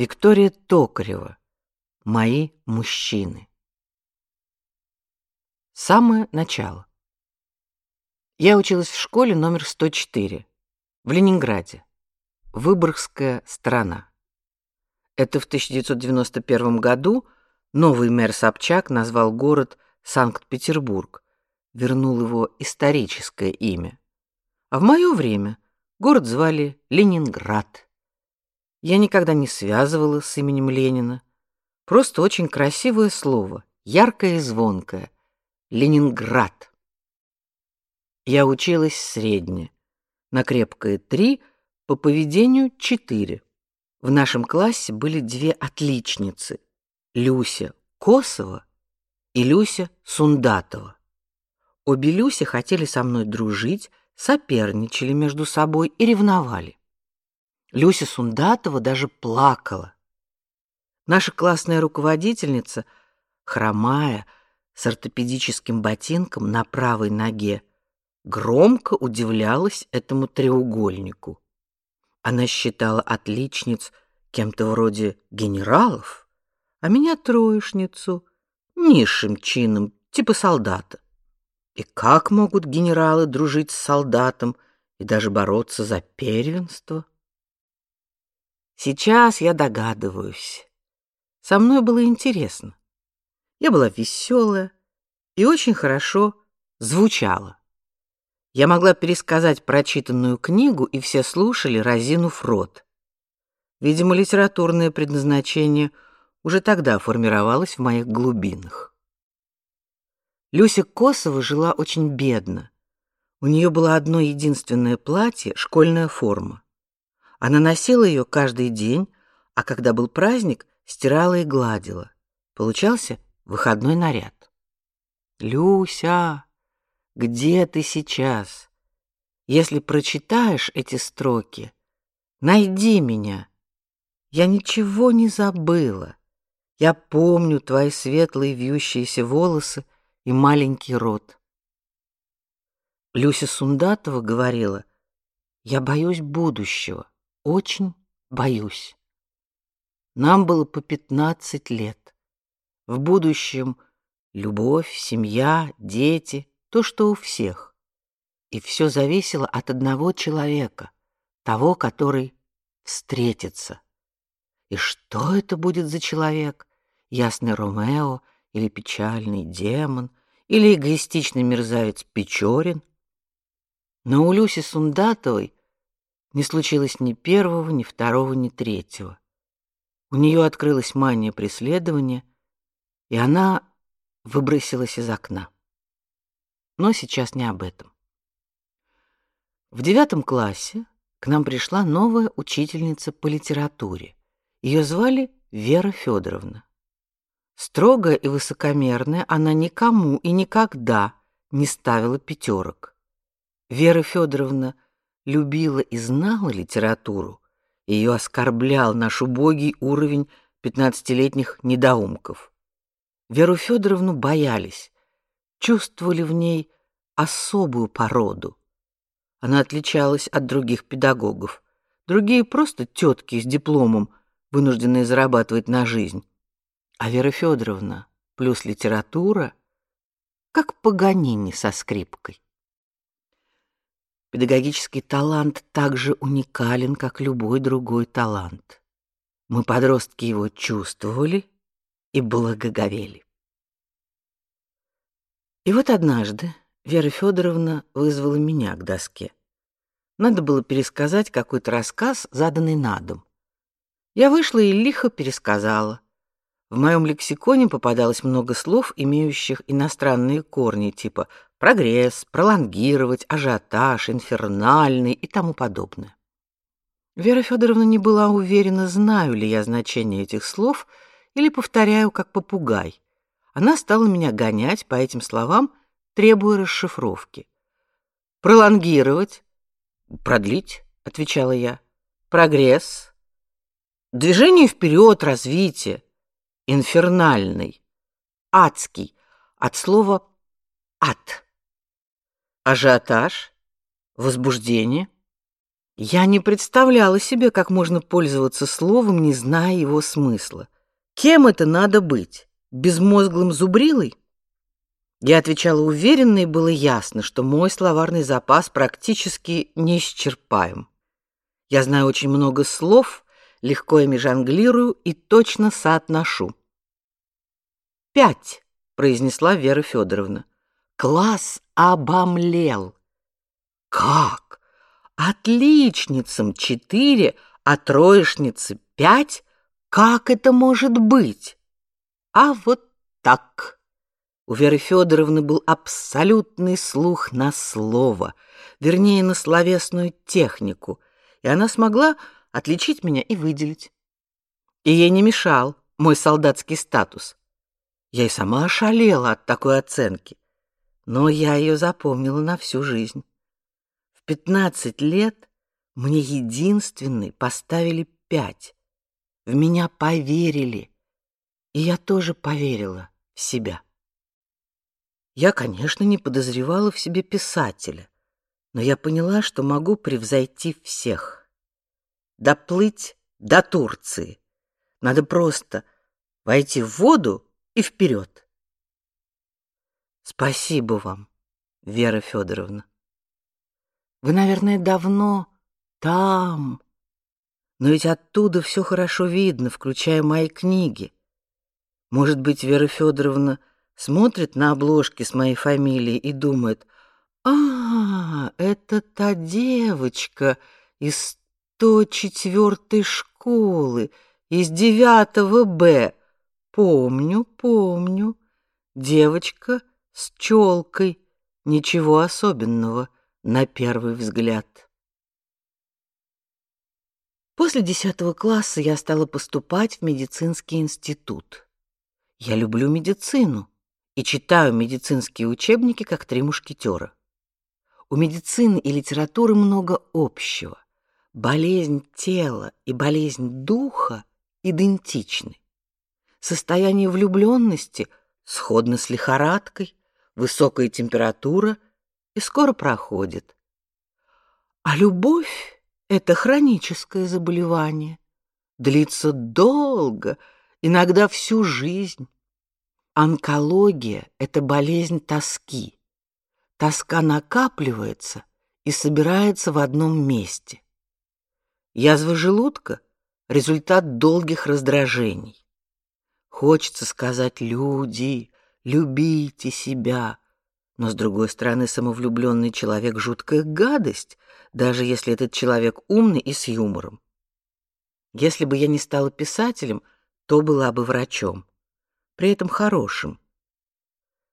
Виктория Токарева. Мои мужчины. Самое начало. Я училась в школе номер 104 в Ленинграде. Выборгская сторона. Это в 1991 году новый мэр Собчак назвал город Санкт-Петербург, вернул его историческое имя. А в мое время город звали Ленинград. Я никогда не связывала с именем Ленина. Просто очень красивое слово, яркое и звонкое. Ленинград. Я училась средне, на крепкое три, по поведению четыре. В нашем классе были две отличницы: Люся Косова и Люся Сундатова. Обе Люси хотели со мной дружить, соперничали между собой и ревновали. Люся Сундатова даже плакала. Наша классная руководительница, хромая, с ортопедическим ботинком на правой ноге, громко удивлялась этому треугольнику. Она считала отличниц кем-то вроде генералов, а меня троечницу низшим чином, типа солдата. И как могут генералы дружить с солдатом и даже бороться за первенство? Сейчас я догадываюсь. Со мной было интересно. Я была веселая и очень хорошо звучала. Я могла пересказать прочитанную книгу, и все слушали, разинув рот. Видимо, литературное предназначение уже тогда формировалось в моих глубинах. Люся Косова жила очень бедно. У нее было одно единственное платье, школьная форма. Она носила ее каждый день, а когда был праздник, стирала и гладила. Получался выходной наряд. Люся, где ты сейчас? Если прочитаешь эти строки, найди меня. Я ничего не забыла. Я помню твои светлые вьющиеся волосы и маленький рот. Люся Сундатова говорила: "Я боюсь будущего очень боюсь. Нам было по пятнадцать лет. В будущем любовь, семья, дети, то, что у всех. И все зависело от одного человека, того, который встретится. И что это будет за человек? Ясный Ромео или печальный демон, или эгоистичный мерзавец Печорин? Но у Люси Сундатовой не случилось ни первого, ни второго, ни третьего. У нее открылась мания преследования, и она выбросилась из окна. Но сейчас не об этом. В девятом классе к нам пришла новая учительница по литературе. Ее звали Вера Федоровна. Строгая и высокомерная, она никому и никогда не ставила пятерок. Вера Федоровна любила и знала литературу, ее оскорблял наш убогий уровень пятнадцатилетних недоумков. Веру Федоровну боялись, чувствовали в ней особую породу. Она отличалась от других педагогов. Другие просто тетки с дипломом, вынужденные зарабатывать на жизнь. А Вера Федоровна плюс литература, как Паганини со скрипкой. Педагогический талант так же уникален, как любой другой талант. Мы, подростки, его чувствовали и благоговели. И вот однажды Вера Федоровна вызвала меня к доске. Надо было пересказать какой-то рассказ, заданный на дом. Я вышла и лихо пересказала. В моем лексиконе попадалось много слов, имеющих иностранные корни, типа прогресс, пролонгировать, ажиотаж, инфернальный и тому подобное. Вера Федоровна не была уверена, знаю ли я значение этих слов или повторяю как попугай. Она стала меня гонять по этим словам, требуя расшифровки. Пролонгировать, продлить, отвечала я. Прогресс, движение вперед, развитие инфернальный, адский, от слова ад. Ажиотаж, возбуждение, Я не представляла себе, как можно пользоваться словом, не зная его смысла. Кем это надо быть? Безмозглым зубрилой? Я отвечала уверенно, и было ясно, что мой словарный запас практически неисчерпаем. Я знаю очень много слов, легко ими жонглирую и точно соотношу. «Пять», — произнесла Вера Федоровна. Класс обомлел. «Как? Отличницам четыре, а троечнице пять? Как это может быть?» «А вот так». У Веры Федоровны был абсолютный слух на слово, вернее, на словесную технику, и она смогла отличить меня и выделить. И ей не мешал мой солдатский статус. Я и сама ошалела от такой оценки, но я ее запомнила на всю жизнь. В пятнадцать лет мне единственный поставили пять. В меня поверили, и я тоже поверила в себя. Я, конечно, не подозревала в себе писателя, но я поняла, что могу превзойти всех. Доплыть до Турции. Надо просто войти в воду и вперед. Спасибо вам, Вера Федоровна. Вы, наверное, давно там. Но ведь оттуда все хорошо видно, включая мои книги. Может быть, Вера Федоровна смотрит на обложки с моей фамилией и думает, «А, это та девочка из 104-й школы, из 9 Б. Помню, помню. Девочка с челкой. Ничего особенного на первый взгляд». После 10 класса я стала поступать в медицинский институт. Я люблю медицину и читаю медицинские учебники как три мушкетера. У медицины и литературы много общего. Болезнь тела и болезнь духа идентичны. Состояние влюбленности сходно с лихорадкой, высокая температура и скоро проходит. А любовь — это хроническое заболевание, длится долго, иногда всю жизнь. Онкология — это болезнь тоски. Тоска накапливается и собирается в одном месте. Язва желудка — результат долгих раздражений. Хочется сказать «люди», «любите себя», но, с другой стороны, самовлюбленный человек — жуткая гадость, даже если этот человек умный и с юмором. Если бы я не стала писателем, то была бы врачом при этом хорошим.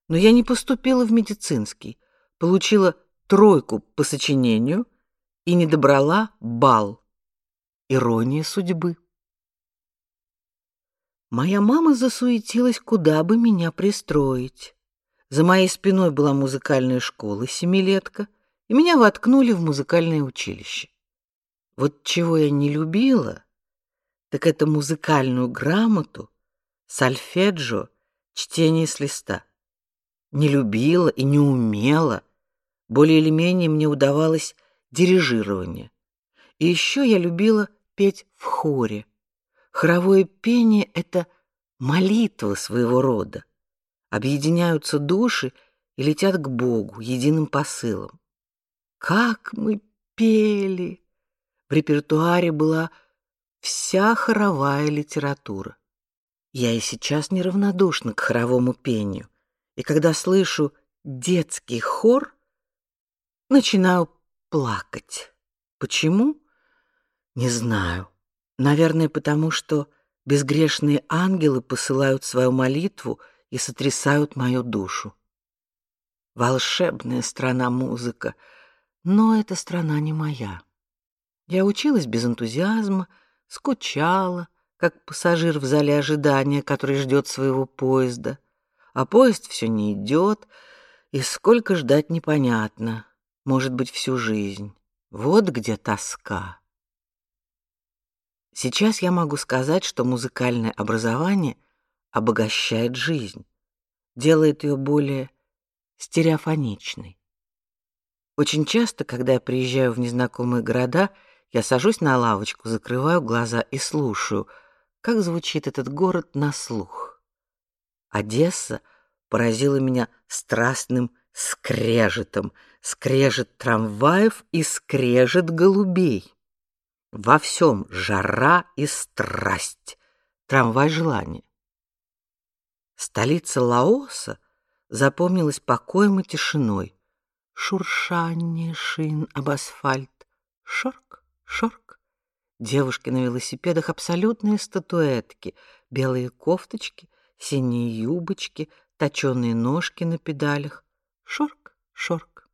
Но я не поступила в медицинский, получила тройку по сочинению и не добрала бал. Ирония судьбы. Моя мама засуетилась, куда бы меня пристроить. За моей спиной была музыкальная школа, семилетка, и меня воткнули в музыкальное училище. Вот чего я не любила, так это музыкальную грамоту сольфеджио, чтение с листа. Не любила и не умела. Более или менее мне удавалось дирижирование. И еще я любила петь в хоре. Хоровое пение — это молитва своего рода. Объединяются души и летят к Богу единым посылом. Как мы пели! В репертуаре была вся хоровая литература. Я и сейчас неравнодушна к хоровому пению, и когда слышу детский хор, начинаю плакать. Почему? Не знаю. Наверное, потому что безгрешные ангелы посылают свою молитву и сотрясают мою душу. Волшебная страна музыка, но эта страна не моя. Я училась без энтузиазма, скучала, как пассажир в зале ожидания, который ждет своего поезда. А поезд все не идет, и сколько ждать непонятно. Может быть, всю жизнь. Вот где тоска. Сейчас я могу сказать, что музыкальное образование обогащает жизнь, делает ее более стереофоничной. Очень часто, когда я приезжаю в незнакомые города я сажусь на лавочку, закрываю глаза и слушаю, как звучит этот город на слух. Одесса поразила меня страстным скрежетом, скрежет трамваев и скрежет голубей. Во всем жара и страсть, трамвай желания. Столица Лаоса запомнилась покоем и тишиной. Шуршание шин об асфальт, шорк, шорк. Девушки на велосипедах абсолютные статуэтки, белые кофточки, синие юбочки, точеные ножки на педалях. Шорк, шорк.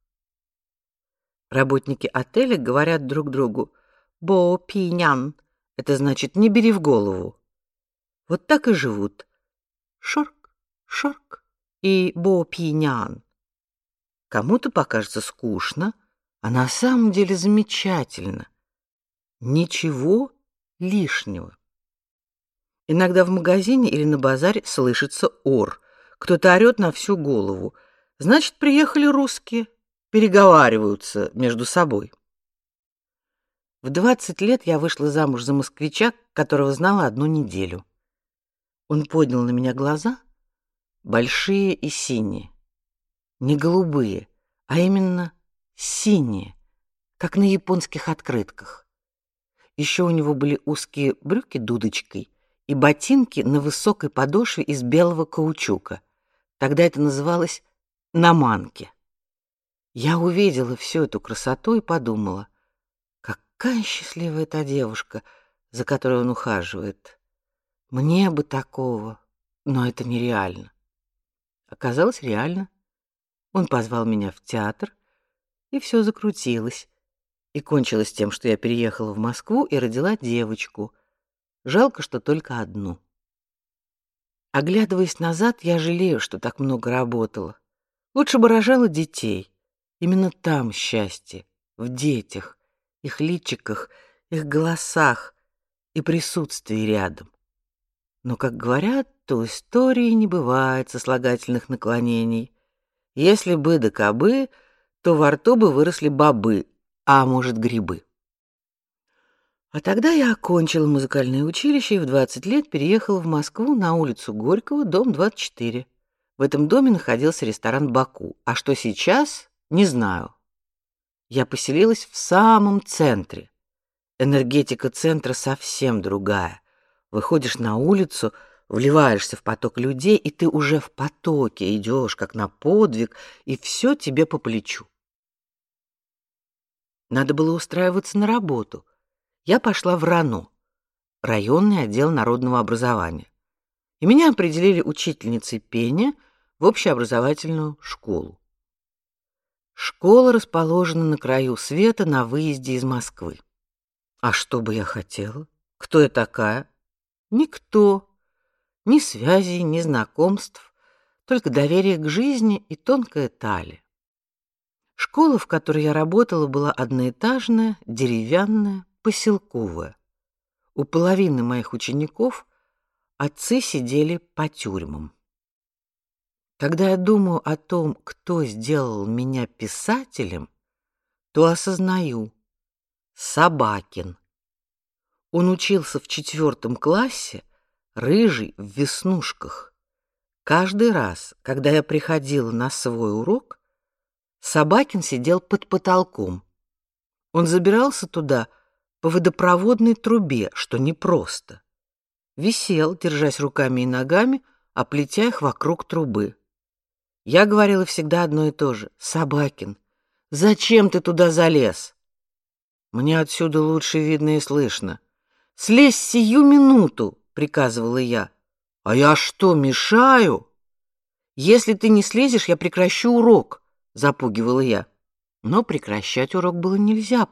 Работники отеля говорят друг другу «Бо пинян». Это значит «не бери в голову». Вот так и живут. Шорк, шорк и бо пинян. Кому-то покажется скучно, а на самом деле замечательно. Ничего лишнего. Иногда в магазине или на базаре слышится ор. Кто-то орет на всю голову. Значит, приехали русские, переговариваются между собой. В двадцать лет я вышла замуж за москвича, которого знала одну неделю. Он поднял на меня глаза, большие и синие. Не голубые, а именно синие, как на японских открытках. Еще у него были узкие брюки дудочкой и ботинки на высокой подошве из белого каучука. Тогда это называлось наманки. Я увидела всю эту красоту и подумала, какая счастливая эта девушка, за которой он ухаживает. Мне бы такого, но это нереально. Оказалось реально. Он позвал меня в театр, и все закрутилось. И кончилось тем, что я переехала в Москву и родила девочку. Жалко, что только одну. Оглядываясь назад, я жалею, что так много работала. Лучше бы рожала детей. Именно там счастье, в детях, их личиках, их голосах и присутствии рядом. Но, как говорят, у истории не бывает сослагательных наклонений. Если бы да кабы, то во рту бы выросли бобы, а может, грибы. А тогда я окончила музыкальное училище и в 20 лет переехала в Москву на улицу Горького, дом 24. В этом доме находился ресторан Баку, а что сейчас, не знаю. Я поселилась в самом центре. Энергетика центра совсем другая. Выходишь на улицу, вливаешься в поток людей, и ты уже в потоке идешь, как на подвиг, и все тебе по плечу. Надо было устраиваться на работу. Я пошла в РАНО, районный отдел народного образования. И меня определили учительницей пения в общеобразовательную школу. Школа расположена на краю света на выезде из Москвы. А что бы я хотела? Кто я такая? Никто. Ни связей, ни знакомств, только доверие к жизни и тонкая талия. Школа, в которой я работала, была одноэтажная, деревянная, поселковая. У половины моих учеников отцы сидели по тюрьмам. Когда я думаю о том, кто сделал меня писателем, то осознаю — Собакин. Он учился в четвертом классе, рыжий в веснушках. Каждый раз, когда я приходила на свой урок, Собакин сидел под потолком. Он забирался туда по водопроводной трубе, что непросто. Висел, держась руками и ногами, оплетя их вокруг трубы. Я говорила всегда одно и то же: "Собакин, зачем ты туда залез?" Мне отсюда лучше видно и слышно. Слезь сию минуту, приказывала я. А я что, мешаю? Если ты не слезешь, я прекращу урок, запугивала я. Но прекращать урок было нельзя.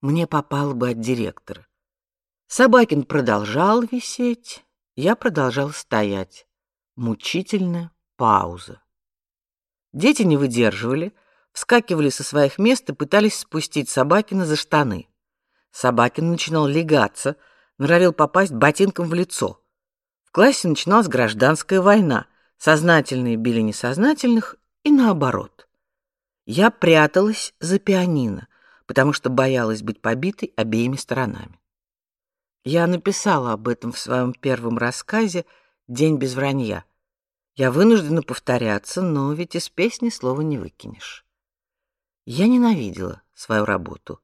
Мне попало бы от директора. Собакин продолжал висеть, я продолжал стоять. Мучительная пауза. Дети не выдерживали, вскакивали со своих мест и пытались спустить Собакина за штаны. Собакин начинал легаться, норовил попасть ботинком в лицо. В классе начиналась гражданская война. Сознательные били несознательных и наоборот. Я пряталась за пианино, потому что боялась быть побитой обеими сторонами. Я написала об этом в своем первом рассказе День без вранья. Я вынуждена повторяться, но ведь из песни слова не выкинешь. Я ненавидела свою работу.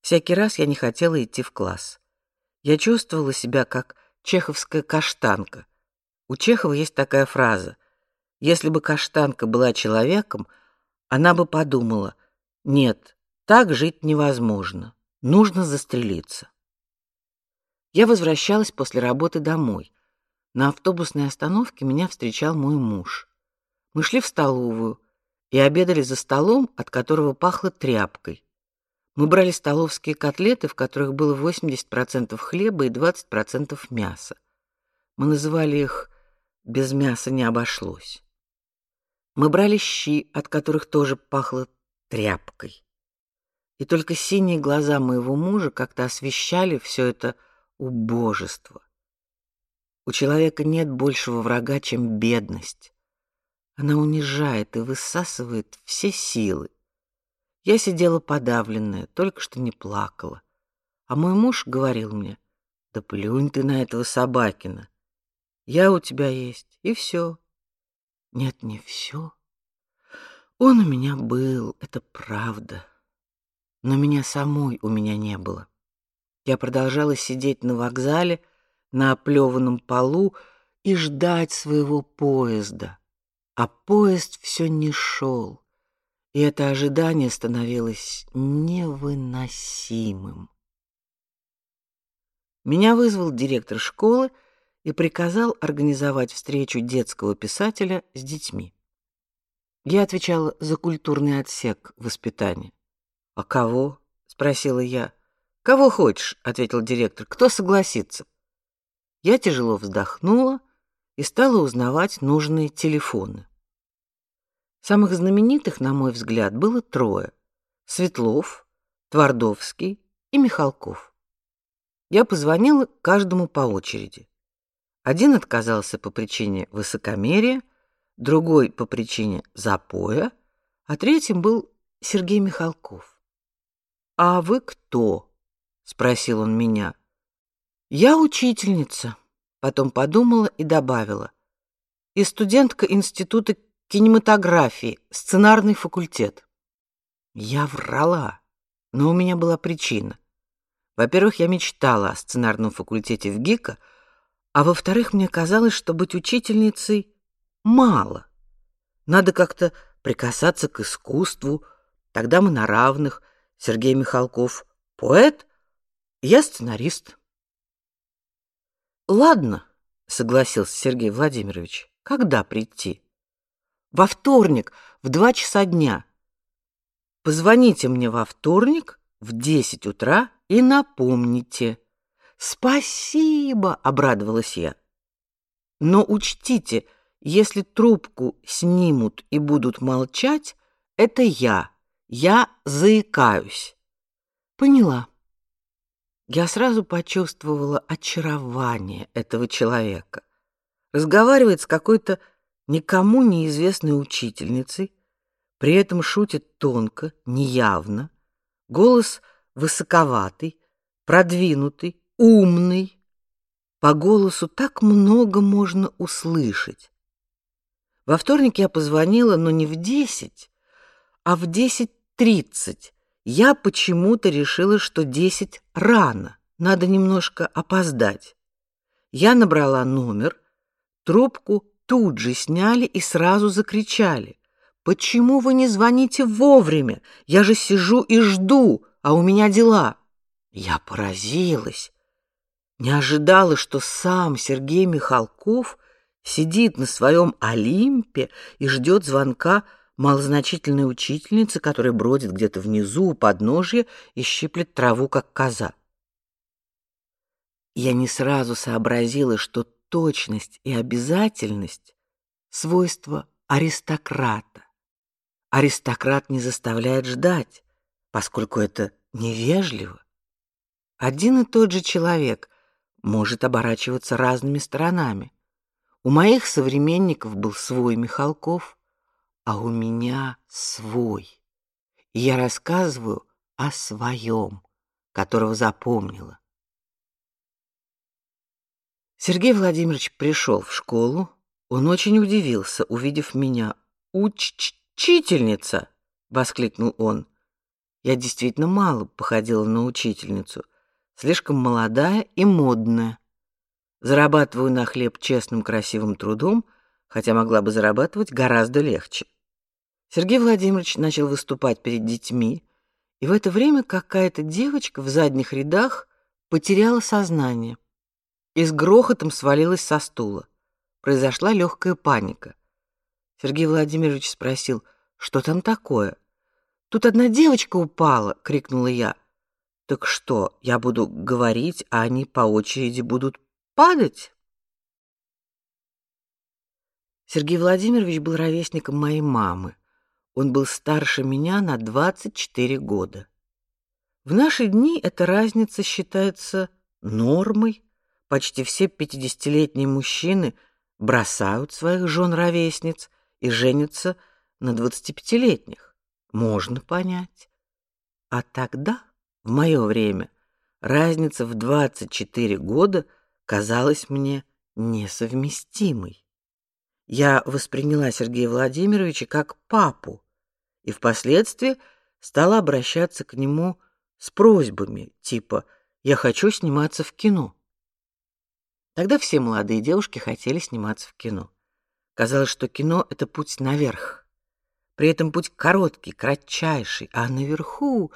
Всякий раз я не хотела идти в класс. Я чувствовала себя как чеховская каштанка. У Чехова есть такая фраза: если бы каштанка была человеком, она бы подумала: нет, так жить невозможно. Нужно застрелиться. Я возвращалась после работы домой. На автобусной остановке меня встречал мой муж. Мы шли в столовую и обедали за столом, от которого пахло тряпкой. Мы брали столовские котлеты, в которых было 80% хлеба и 20% мяса. Мы называли их «без мяса не обошлось». Мы брали щи, от которых тоже пахло тряпкой. И только синие глаза моего мужа как-то освещали все это убожество. У человека нет большего врага, чем бедность. Она унижает и высасывает все силы. Я сидела подавленная, только что не плакала. А мой муж говорил мне, да плюнь ты на этого собакина. Я у тебя есть, и все. Нет, не все. Он у меня был, это правда. Но меня самой у меня не было. Я продолжала сидеть на вокзале, на оплеванном полу и ждать своего поезда. А поезд все не шел, и это ожидание становилось невыносимым. Меня вызвал директор школы и приказал организовать встречу детского писателя с детьми. Я отвечала за культурный отсек воспитания. А кого? спросила я. Кого хочешь, ответил директор. Кто согласится? Я тяжело вздохнула и стала узнавать нужные телефоны. Самых знаменитых, на мой взгляд, было трое: Светлов, Твардовский и Михалков. Я позвонила каждому по очереди. Один отказался по причине высокомерия, другой по причине запоя, а третьим был Сергей Михалков. А вы кто? спросил он меня. Я учительница, потом подумала и добавила. И студентка института кинематографии, сценарный факультет. Я врала, но у меня была причина. Во-первых, я мечтала о сценарном факультете в ГИКа, а во-вторых, мне казалось, что быть учительницей мало. Надо как-то прикасаться к искусству, тогда мы на равных. Сергей Михалков поэт, я сценарист. Ладно, согласился Сергей Владимирович. Когда прийти? Во вторник в два часа дня. Позвоните мне во вторник в десять утра и напомните. Спасибо, обрадовалась я. Но учтите, если трубку снимут и будут молчать, это я. Я заикаюсь. Поняла. Я сразу почувствовала очарование этого человека. Разговаривает с какой-то никому неизвестной учительницей, при этом шутит тонко, неявно, голос высоковатый, продвинутый, умный. По голосу так много можно услышать. Во вторник я позвонила, но не в десять, а в десять тридцать. Я почему-то решила, что десять рано, надо немножко опоздать. Я набрала номер, трубку тут же сняли и сразу закричали. «Почему вы не звоните вовремя? Я же сижу и жду, а у меня дела». Я поразилась. Не ожидала, что сам Сергей Михалков сидит на своем Олимпе и ждет звонка малозначительной учительницы, которая бродит где-то внизу у подножья и щиплет траву, как коза. Я не сразу сообразила, что точность и обязательность — свойства аристократа. Аристократ не заставляет ждать, поскольку это невежливо. Один и тот же человек может оборачиваться разными сторонами. У моих современников был свой Михалков, а у меня свой. И я рассказываю о своем, которого запомнила. Сергей Владимирович пришел в школу. Он очень удивился, увидев меня. «Учительница!» — воскликнул он. Я действительно мало походила на учительницу, слишком молодая и модная. Зарабатываю на хлеб честным красивым трудом, хотя могла бы зарабатывать гораздо легче. Сергей Владимирович начал выступать перед детьми, и в это время какая-то девочка в задних рядах потеряла сознание и с грохотом свалилась со стула. Произошла легкая паника. Сергей Владимирович спросил, что там такое. Тут одна девочка упала, крикнула я. Так что, я буду говорить, а они по очереди будут падать? Сергей Владимирович был ровесником моей мамы. Он был старше меня на 24 года. В наши дни эта разница считается нормой. Почти все пятидесятилетние мужчины бросают своих жен-ровесниц и женятся на двадцатипятилетних. Можно понять. А тогда, в мое время, разница в 24 года казалась мне несовместимой. Я восприняла Сергея Владимировича как папу, и впоследствии стала обращаться к нему с просьбами, типа «я хочу сниматься в кино». Тогда все молодые девушки хотели сниматься в кино. Казалось, что кино — это путь наверх. При этом путь короткий, кратчайший, а наверху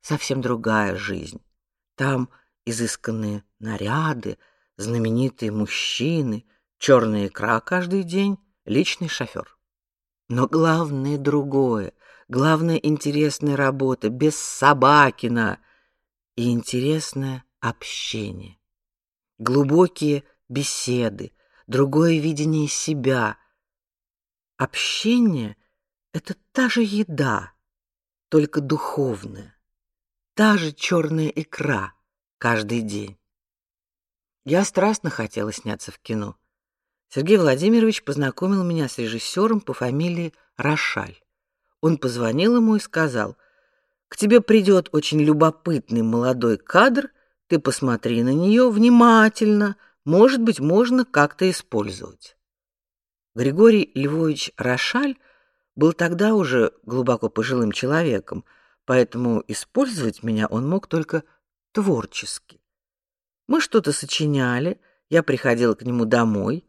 совсем другая жизнь. Там изысканные наряды, знаменитые мужчины, черная икра каждый день, личный шофер. Но главное другое. Главное интересная работа, без Собакина. И интересное общение. Глубокие беседы, другое видение себя. Общение — это та же еда, только духовная. Та же черная икра каждый день. Я страстно хотела сняться в кино. Сергей Владимирович познакомил меня с режиссером по фамилии Рошаль. Он позвонил ему и сказал: "К тебе придет очень любопытный молодой кадр, ты посмотри на нее внимательно, может быть, можно как-то использовать". Григорий Львович Рошаль был тогда уже глубоко пожилым человеком, поэтому использовать меня он мог только творчески. Мы что-то сочиняли, я приходила к нему домой,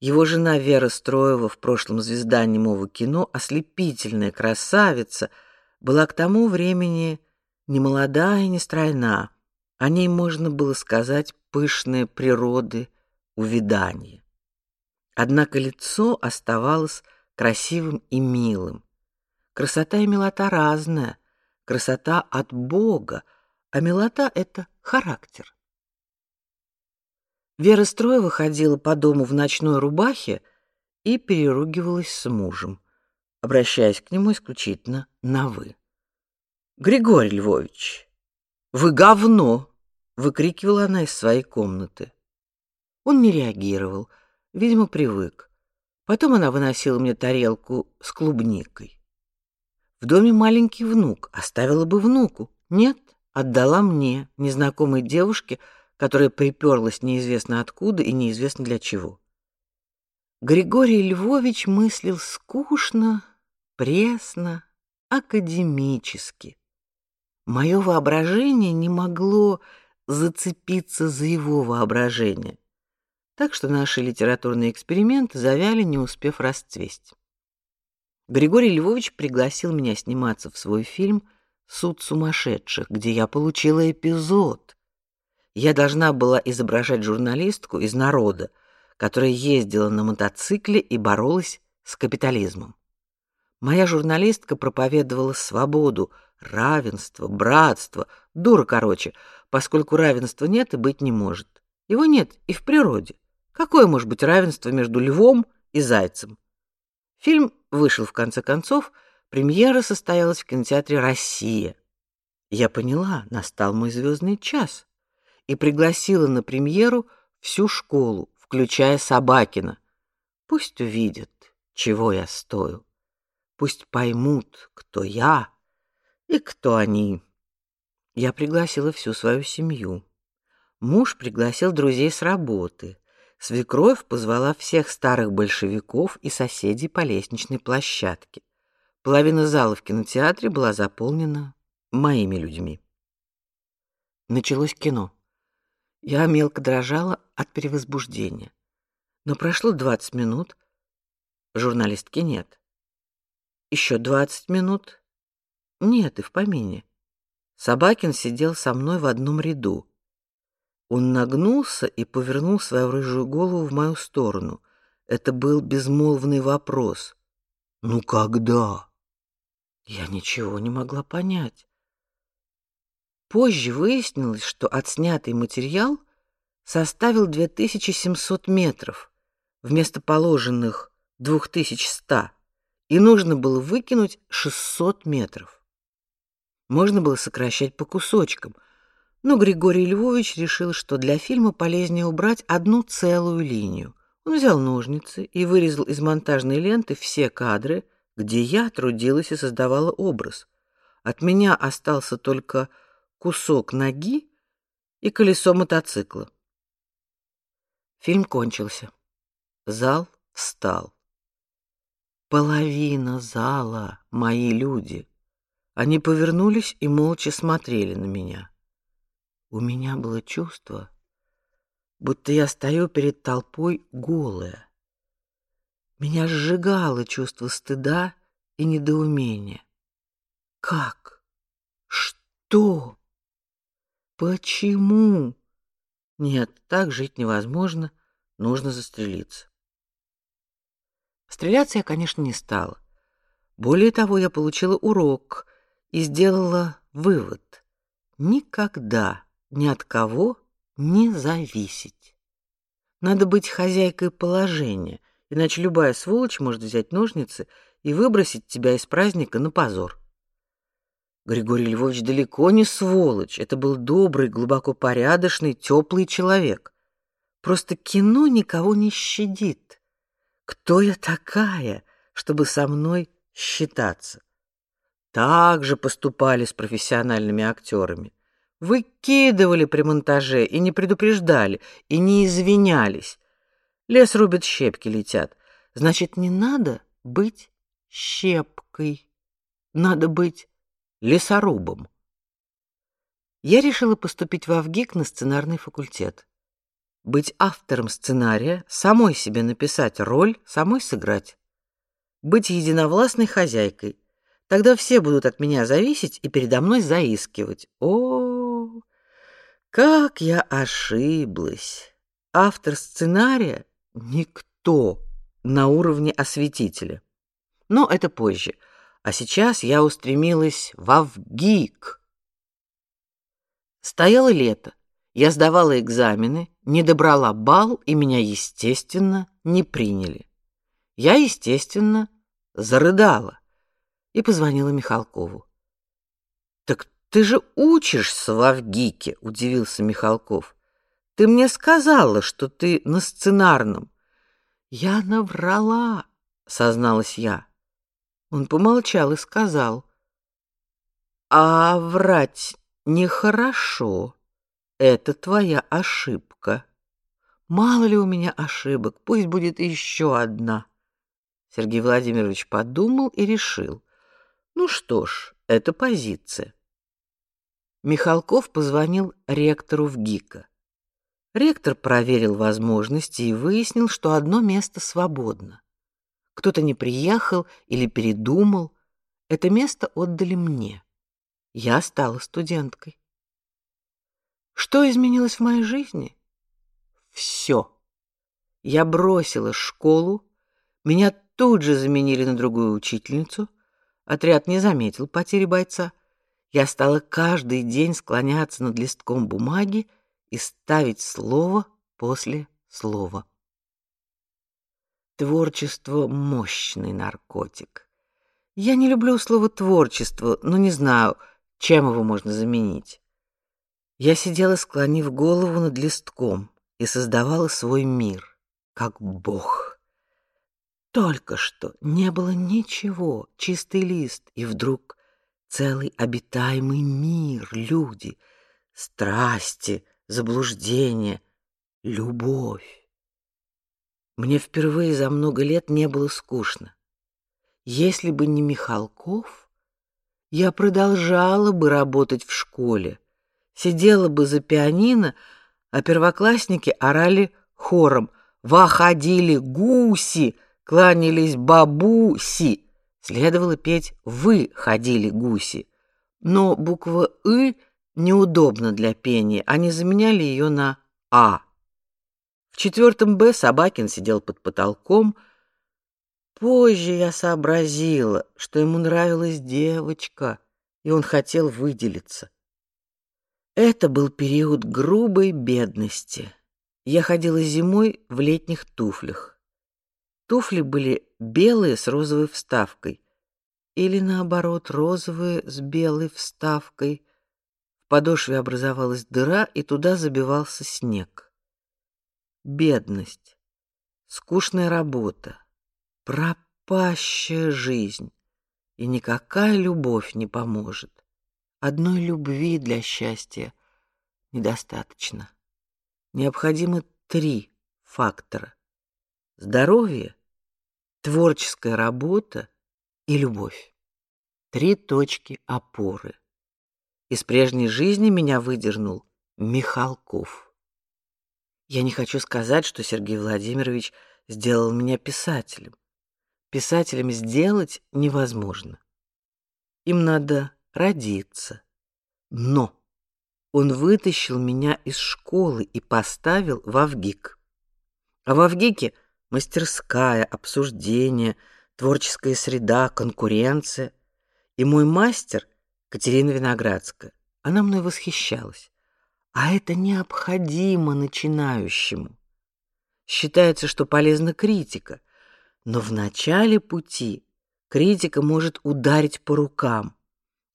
его жена Вера Строева, в прошлом звезда немого кино, ослепительная красавица, была к тому времени не молодая и не стройна. О ней можно было сказать пышные природы увядание. Однако лицо оставалось красивым и милым. Красота и милота разная. Красота от Бога, а милота это характер. Вера Строева ходила по дому в ночной рубахе и переругивалась с мужем, обращаясь к нему исключительно на вы. Григорий Львович, вы говно, выкрикивала она из своей комнаты. Он не реагировал, видимо, привык. Потом она выносила мне тарелку с клубникой. В доме маленький внук, оставила бы внуку. Нет, отдала мне, незнакомой девушке, которая приперлась неизвестно откуда и неизвестно для чего. Григорий Львович мыслил скучно, пресно, академически. Мое воображение не могло зацепиться за его воображение, так что наши литературные эксперименты завяли, не успев расцвесть. Григорий Львович пригласил меня сниматься в свой фильм «Суд сумасшедших», где я получила эпизод, я должна была изображать журналистку из народа, которая ездила на мотоцикле и боролась с капитализмом. Моя журналистка проповедовала свободу, равенство, братство, дура, короче, поскольку равенства нет и быть не может. Его нет и в природе. Какое может быть равенство между львом и зайцем? Фильм вышел в конце концов, премьера состоялась в кинотеатре Россия. Я поняла, настал мой звездный час и пригласила на премьеру всю школу, включая Собакина. Пусть увидят, чего я стою. Пусть поймут, кто я и кто они Я пригласила всю свою семью. Муж пригласил друзей с работы. Свекровь позвала всех старых большевиков и соседей по лестничной площадке. Половина зала в кинотеатре была заполнена моими людьми. Началось кино. Я мелко дрожала от перевозбуждения. Но прошло двадцать минут, журналистки нет. Еще двадцать минут, нет и в помине. Собакин сидел со мной в одном ряду. Он нагнулся и повернул свою рыжую голову в мою сторону. Это был безмолвный вопрос. Ну когда? Я ничего не могла понять. Позже выяснилось, что отснятый материал составил 2700 метров вместо положенных 2100, и нужно было выкинуть 600 метров. Можно было сокращать по кусочкам, но Григорий Львович решил, что для фильма полезнее убрать одну целую линию. Он взял ножницы и вырезал из монтажной ленты все кадры, где я трудилась и создавала образ. От меня остался только кусок ноги и колесо мотоцикла. Фильм кончился. Зал встал. Половина зала мои люди. Они повернулись и молча смотрели на меня. У меня было чувство, будто я стою перед толпой голая. Меня сжигало чувство стыда и недоумения. Как? Что? Почему? Нет, так жить невозможно, нужно застрелиться. Стреляться я, конечно, не стала. Более того, я получила урок и сделала вывод: никогда ни от кого не зависеть. Надо быть хозяйкой положения, иначе любая сволочь может взять ножницы и выбросить тебя из праздника на позор. Григорий Львович далеко не сволочь, это был добрый, глубоко порядочный, теплый человек. Просто кино никого не щадит. Кто я такая, чтобы со мной считаться? Так же поступали с профессиональными актерами. Выкидывали при монтаже и не предупреждали, и не извинялись. Лес рубит, щепки летят. Значит, не надо быть щепкой. Надо быть лесорубом. Я решила поступить в Авгик на сценарный факультет. Быть автором сценария, самой себе написать роль, самой сыграть. Быть единовластной хозяйкой. Тогда все будут от меня зависеть и передо мной заискивать. О, как я ошиблась. Автор сценария никто на уровне осветителя. Но это позже. А сейчас я устремилась в Авгик. Стояло лето. Я сдавала экзамены, не добрала балл, и меня, естественно, не приняли. Я, естественно, зарыдала и позвонила Михалкову. Так ты же учишься в Авгике, удивился Михалков. Ты мне сказала, что ты на сценарном. Я наврала, созналась я. Он помолчал и сказал: "А врать нехорошо. Это твоя ошибка. Мало ли у меня ошибок, пусть будет еще одна". Сергей Владимирович подумал и решил: "Ну что ж, это позиция". Михалков позвонил ректору в ГИКа. Ректор проверил возможности и выяснил, что одно место свободно кто-то не приехал или передумал. Это место отдали мне. Я стала студенткой. Что изменилось в моей жизни? Все. Я бросила школу, меня тут же заменили на другую учительницу. Отряд не заметил потери бойца. Я стала каждый день склоняться над листком бумаги и ставить слово после слова. Творчество — мощный наркотик. Я не люблю слово «творчество», но не знаю, чем его можно заменить. Я сидела, склонив голову над листком, и создавала свой мир, как бог. Только что не было ничего, чистый лист, и вдруг целый обитаемый мир, люди, страсти, заблуждения, любовь. Мне впервые за много лет не было скучно. Если бы не Михалков, я продолжала бы работать в школе, сидела бы за пианино, а первоклассники орали хором: "Выходили гуси!" кланялись бабуси. Следовало петь «Вы ходили гуси». Но буква «ы» неудобна для пения, они заменяли ее на «а». В четвертом «б» Собакин сидел под потолком. Позже я сообразила, что ему нравилась девочка, и он хотел выделиться. Это был период грубой бедности. Я ходила зимой в летних туфлях. Туфли были белые с розовой вставкой или наоборот, розовые с белой вставкой. В подошве образовалась дыра, и туда забивался снег. Бедность, скучная работа, пропащая жизнь, и никакая любовь не поможет. Одной любви для счастья недостаточно. Необходимы три фактора: здоровье, творческая работа и любовь. Три точки опоры. Из прежней жизни меня выдернул Михалков. Я не хочу сказать, что Сергей Владимирович сделал меня писателем. Писателем сделать невозможно. Им надо родиться. Но он вытащил меня из школы и поставил в Авгик. А в Авгике – мастерская, обсуждение, творческая среда, конкуренция. И мой мастер, Катерина Виноградская, она мной восхищалась. А это необходимо начинающему. Считается, что полезна критика, но в начале пути критика может ударить по рукам,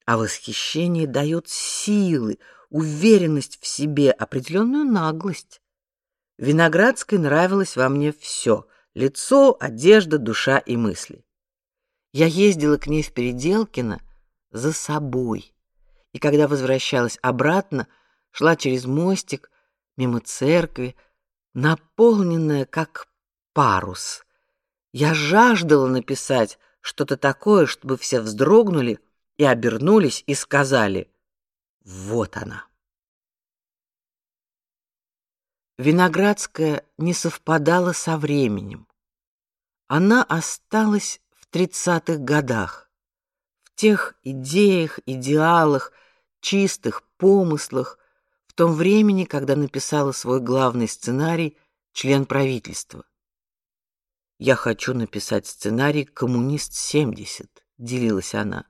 а восхищение дает силы, уверенность в себе, определенную наглость. Виноградской нравилось во мне все: лицо, одежда, душа и мысли. Я ездила к ней в Переделкино за собой. И когда возвращалась обратно, шла через мостик мимо церкви, наполненная как парус. Я жаждала написать что-то такое, чтобы все вздрогнули и обернулись и сказали: "Вот она". Виноградская не совпадала со временем. Она осталась в тридцатых годах, в тех идеях, идеалах, чистых помыслах, том времени, когда написала свой главный сценарий член правительства. Я хочу написать сценарий Коммунист 70, делилась она.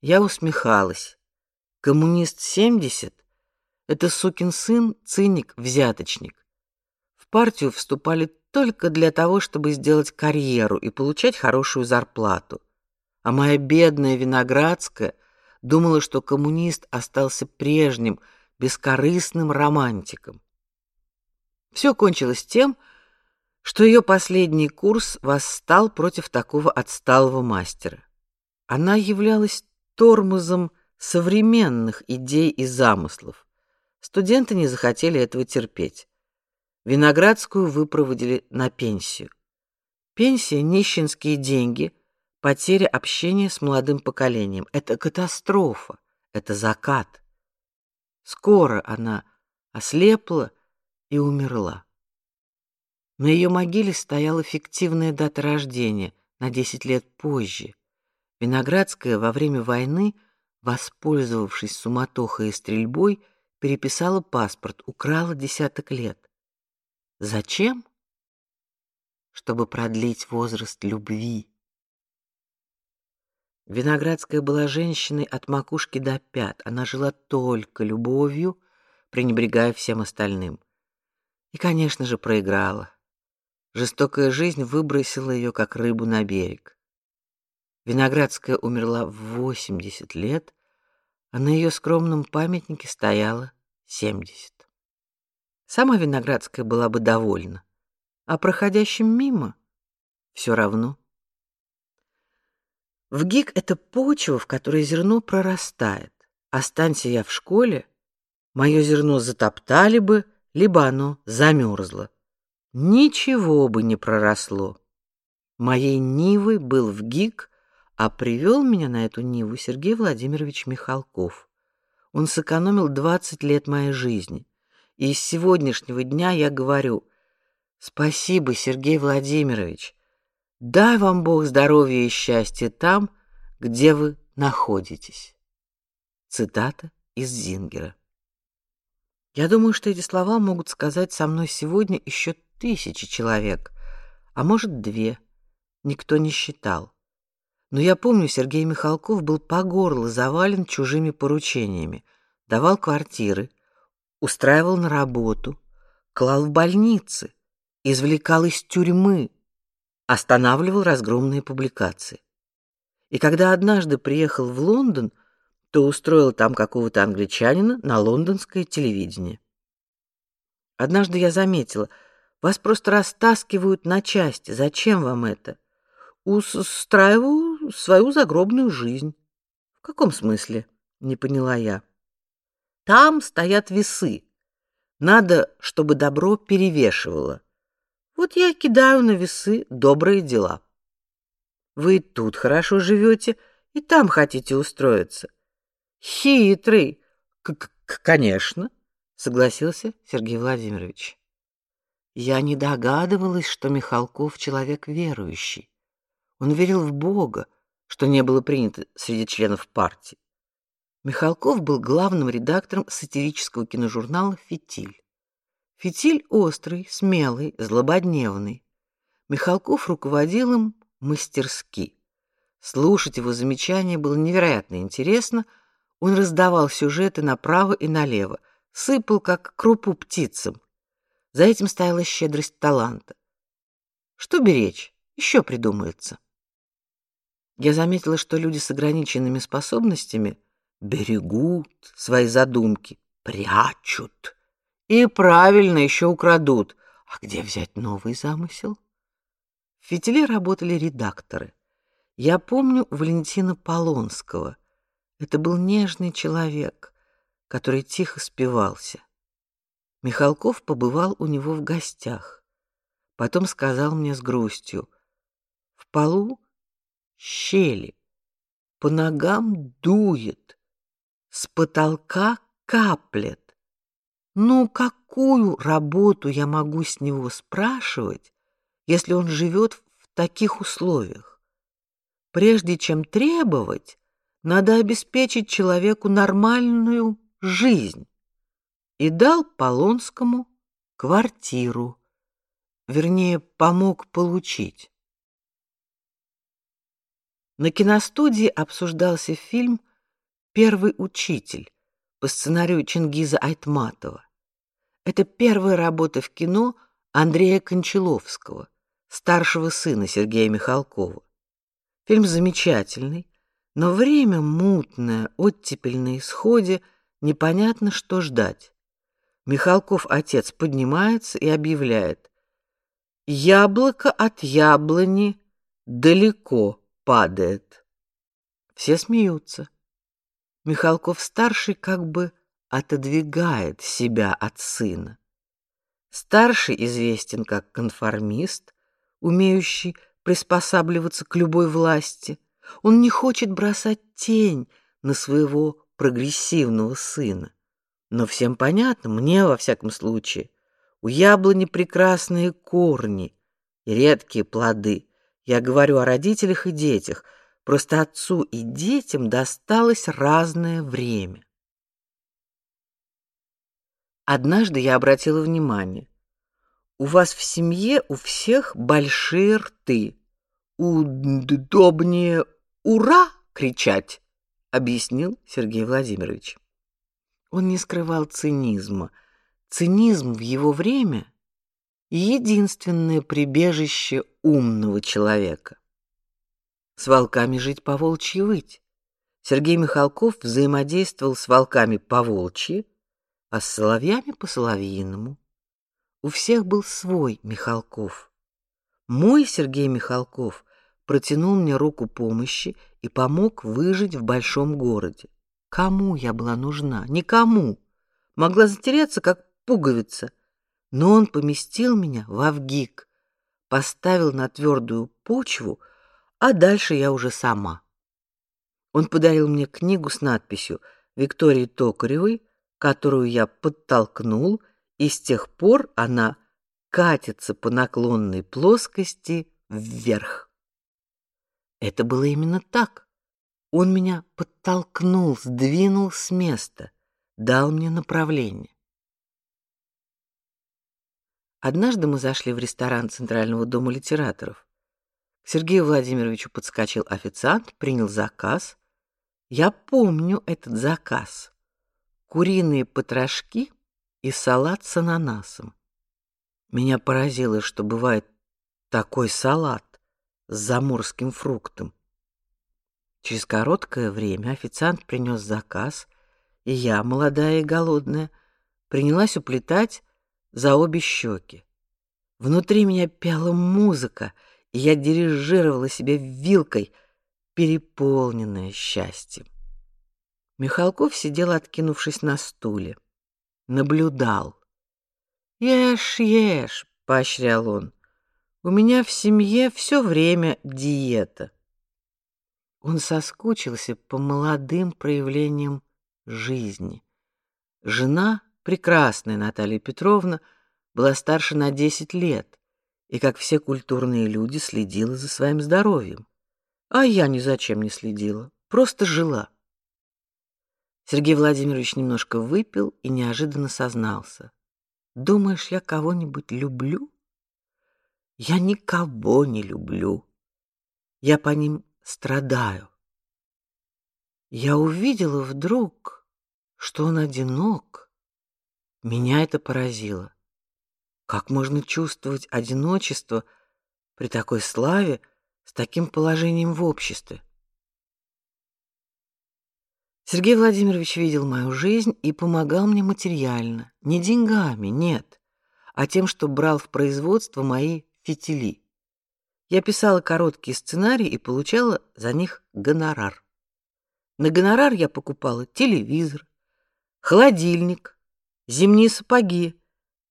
Я усмехалась. Коммунист 70 это сукин сын, циник, взяточник. В партию вступали только для того, чтобы сделать карьеру и получать хорошую зарплату. А моя бедная Виноградская думала, что коммунист остался прежним, бескорыстным романтиком. Все кончилось тем, что ее последний курс восстал против такого отсталого мастера. Она являлась тормозом современных идей и замыслов. Студенты не захотели этого терпеть. Виноградскую выпроводили на пенсию. Пенсия нищенские деньги, потеря общения с молодым поколением это катастрофа, это закат. Скоро она ослепла и умерла. На ее могиле стояла фиктивная дата рождения на 10 лет позже. Виноградская во время войны, воспользовавшись суматохой и стрельбой, переписала паспорт, украла десяток лет. Зачем? Чтобы продлить возраст любви. Виноградская была женщиной от макушки до пят. Она жила только любовью, пренебрегая всем остальным. И, конечно же, проиграла. Жестокая жизнь выбросила ее как рыбу на берег. Виноградская умерла в 80 лет, а на ее скромном памятнике стояло семьдесят. Сама Виноградская была бы довольна, а проходящим мимо все равно. В ГИК это почва, в которой зерно прорастает. Останься я в школе, мое зерно затоптали бы, либо оно замерзло. Ничего бы не проросло. Моей Нивой был в ГИК, а привел меня на эту Ниву Сергей Владимирович Михалков. Он сэкономил 20 лет моей жизни. И с сегодняшнего дня я говорю: спасибо, Сергей Владимирович. Дай вам Бог здоровья и счастья там, где вы находитесь. Цитата из Зингера. Я думаю, что эти слова могут сказать со мной сегодня еще тысячи человек, а может, две. Никто не считал. Но я помню, Сергей Михалков был по горло завален чужими поручениями, давал квартиры, устраивал на работу, клал в больницы, извлекал из тюрьмы, останавливал разгромные публикации. И когда однажды приехал в Лондон, то устроил там какого-то англичанина на лондонское телевидение. Однажды я заметила, вас просто растаскивают на части. Зачем вам это? Устраиваю свою загробную жизнь. В каком смысле? Не поняла я. Там стоят весы. Надо, чтобы добро перевешивало. Вот я кидаю на весы добрые дела. Вы тут хорошо живете и там хотите устроиться. Хитрый. К -к конечно, согласился Сергей Владимирович. Я не догадывалась, что Михалков человек верующий. Он верил в Бога, что не было принято среди членов партии. Михалков был главным редактором сатирического киножурнала Фитиль. Фитиль острый, смелый, злободневный. Михалков руководил им мастерски. Слушать его замечания было невероятно интересно. Он раздавал сюжеты направо и налево, сыпал как крупу птицам. За этим стояла щедрость таланта. Что беречь? Еще придумается. Я заметила, что люди с ограниченными способностями берегут свои задумки, прячут и правильно еще украдут. А где взять новый замысел? В Фитиле работали редакторы. Я помню Валентина Полонского. Это был нежный человек, который тихо спивался. Михалков побывал у него в гостях. Потом сказал мне с грустью: "В полу щели, по ногам дует, с потолка каплет. Ну, какую работу я могу с него спрашивать, если он живет в таких условиях? Прежде чем требовать, надо обеспечить человеку нормальную жизнь. И дал Полонскому квартиру, вернее, помог получить. На киностудии обсуждался фильм Первый учитель по сценарию Чингиза Айтматова. Это первая работа в кино Андрея Кончаловского, старшего сына Сергея Михалкова. Фильм замечательный, но время мутное, оттепель на исходе, непонятно, что ждать. Михалков отец поднимается и объявляет: "Яблоко от яблони далеко падает". Все смеются. Михалков старший как бы отодвигает себя от сына. Старший известен как конформист, умеющий приспосабливаться к любой власти. Он не хочет бросать тень на своего прогрессивного сына. Но всем понятно, мне во всяком случае, у яблони прекрасные корни и редкие плоды. Я говорю о родителях и детях, Просто отцу и детям досталось разное время. Однажды я обратила внимание. У вас в семье у всех большие рты. Удобнее «Ура!» кричать, объяснил Сергей Владимирович. Он не скрывал цинизма. Цинизм в его время — единственное прибежище умного человека. С волками жить по волчьи выть. Сергей Михалков взаимодействовал с волками по волчьи, а с соловьями по соловьиному. У всех был свой Михалков. Мой Сергей Михалков протянул мне руку помощи и помог выжить в большом городе. Кому я была нужна? Никому. Могла затеряться, как пуговица. Но он поместил меня в Авгик, поставил на твердую почву, а дальше я уже сама. Он подарил мне книгу с надписью Виктории Токаревой, которую я подтолкнул, и с тех пор она катится по наклонной плоскости вверх. Это было именно так. Он меня подтолкнул, сдвинул с места, дал мне направление. Однажды мы зашли в ресторан Центрального дома литераторов. К Сергею Владимировичу подскочил официант, принял заказ. Я помню этот заказ. Куриные потрошки и салат с ананасом. Меня поразило, что бывает такой салат с заморским фруктом. Через короткое время официант принес заказ, и я, молодая и голодная, принялась уплетать за обе щеки. Внутри меня пела музыка, и я дирижировала себе вилкой, переполненная счастьем. Михалков сидел, откинувшись на стуле, наблюдал. Ешь, ешь, поощрял он. У меня в семье все время диета. Он соскучился по молодым проявлениям жизни. Жена, прекрасная Наталья Петровна, была старше на десять лет и, как все культурные люди, следила за своим здоровьем. А я ни зачем не следила, просто жила. Сергей Владимирович немножко выпил и неожиданно сознался: Думаешь, я кого-нибудь люблю? Я никого не люблю. Я по ним страдаю. Я увидела вдруг, что он одинок. Меня это поразило. Как можно чувствовать одиночество при такой славе, с таким положением в обществе? Сергей Владимирович видел мою жизнь и помогал мне материально, не деньгами, нет, а тем, что брал в производство мои фитили. Я писала короткие сценарии и получала за них гонорар. На гонорар я покупала телевизор, холодильник, зимние сапоги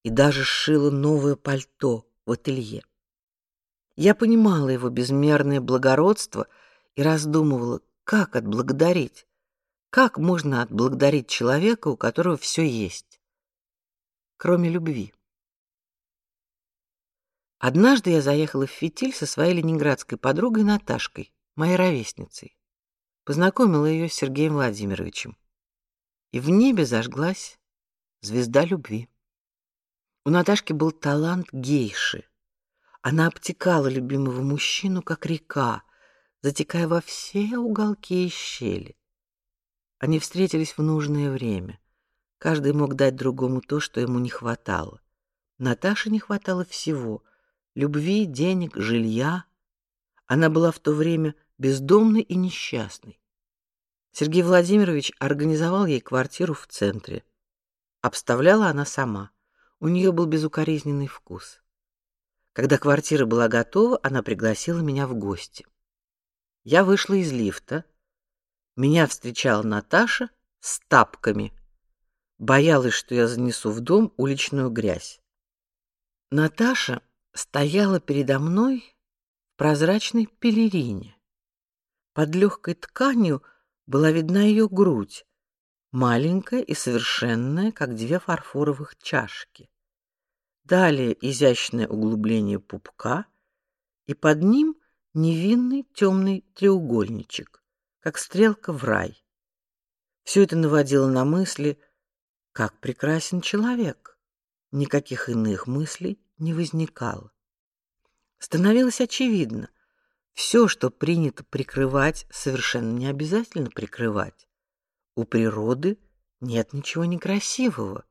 и даже сшила новое пальто в ателье. Я понимала его безмерное благородство и раздумывала, как отблагодарить. Как можно отблагодарить человека, у которого все есть, кроме любви? Однажды я заехала в Фитиль со своей ленинградской подругой Наташкой, моей ровесницей. Познакомила ее с Сергеем Владимировичем. И в небе зажглась звезда любви. У Наташки был талант гейши. Она обтекала любимого мужчину как река, затекая во все уголки и щели. Они встретились в нужное время. Каждый мог дать другому то, что ему не хватало. Наташе не хватало всего: любви, денег, жилья. Она была в то время бездомной и несчастной. Сергей Владимирович организовал ей квартиру в центре. Обставляла она сама. У нее был безукоризненный вкус. Когда квартира была готова, она пригласила меня в гости. Я вышла из лифта, меня встречала Наташа с тапками. Боялась, что я занесу в дом уличную грязь. Наташа стояла передо мной в прозрачной пелерине. Под легкой тканью была видна ее грудь, маленькая и совершенная, как две фарфоровых чашки. Далее изящное углубление пупка, и под ним невинный темный треугольничек как стрелка в рай. Все это наводило на мысли, как прекрасен человек. Никаких иных мыслей не возникало. Становилось очевидно, все, что принято прикрывать, совершенно не обязательно прикрывать. У природы нет ничего некрасивого.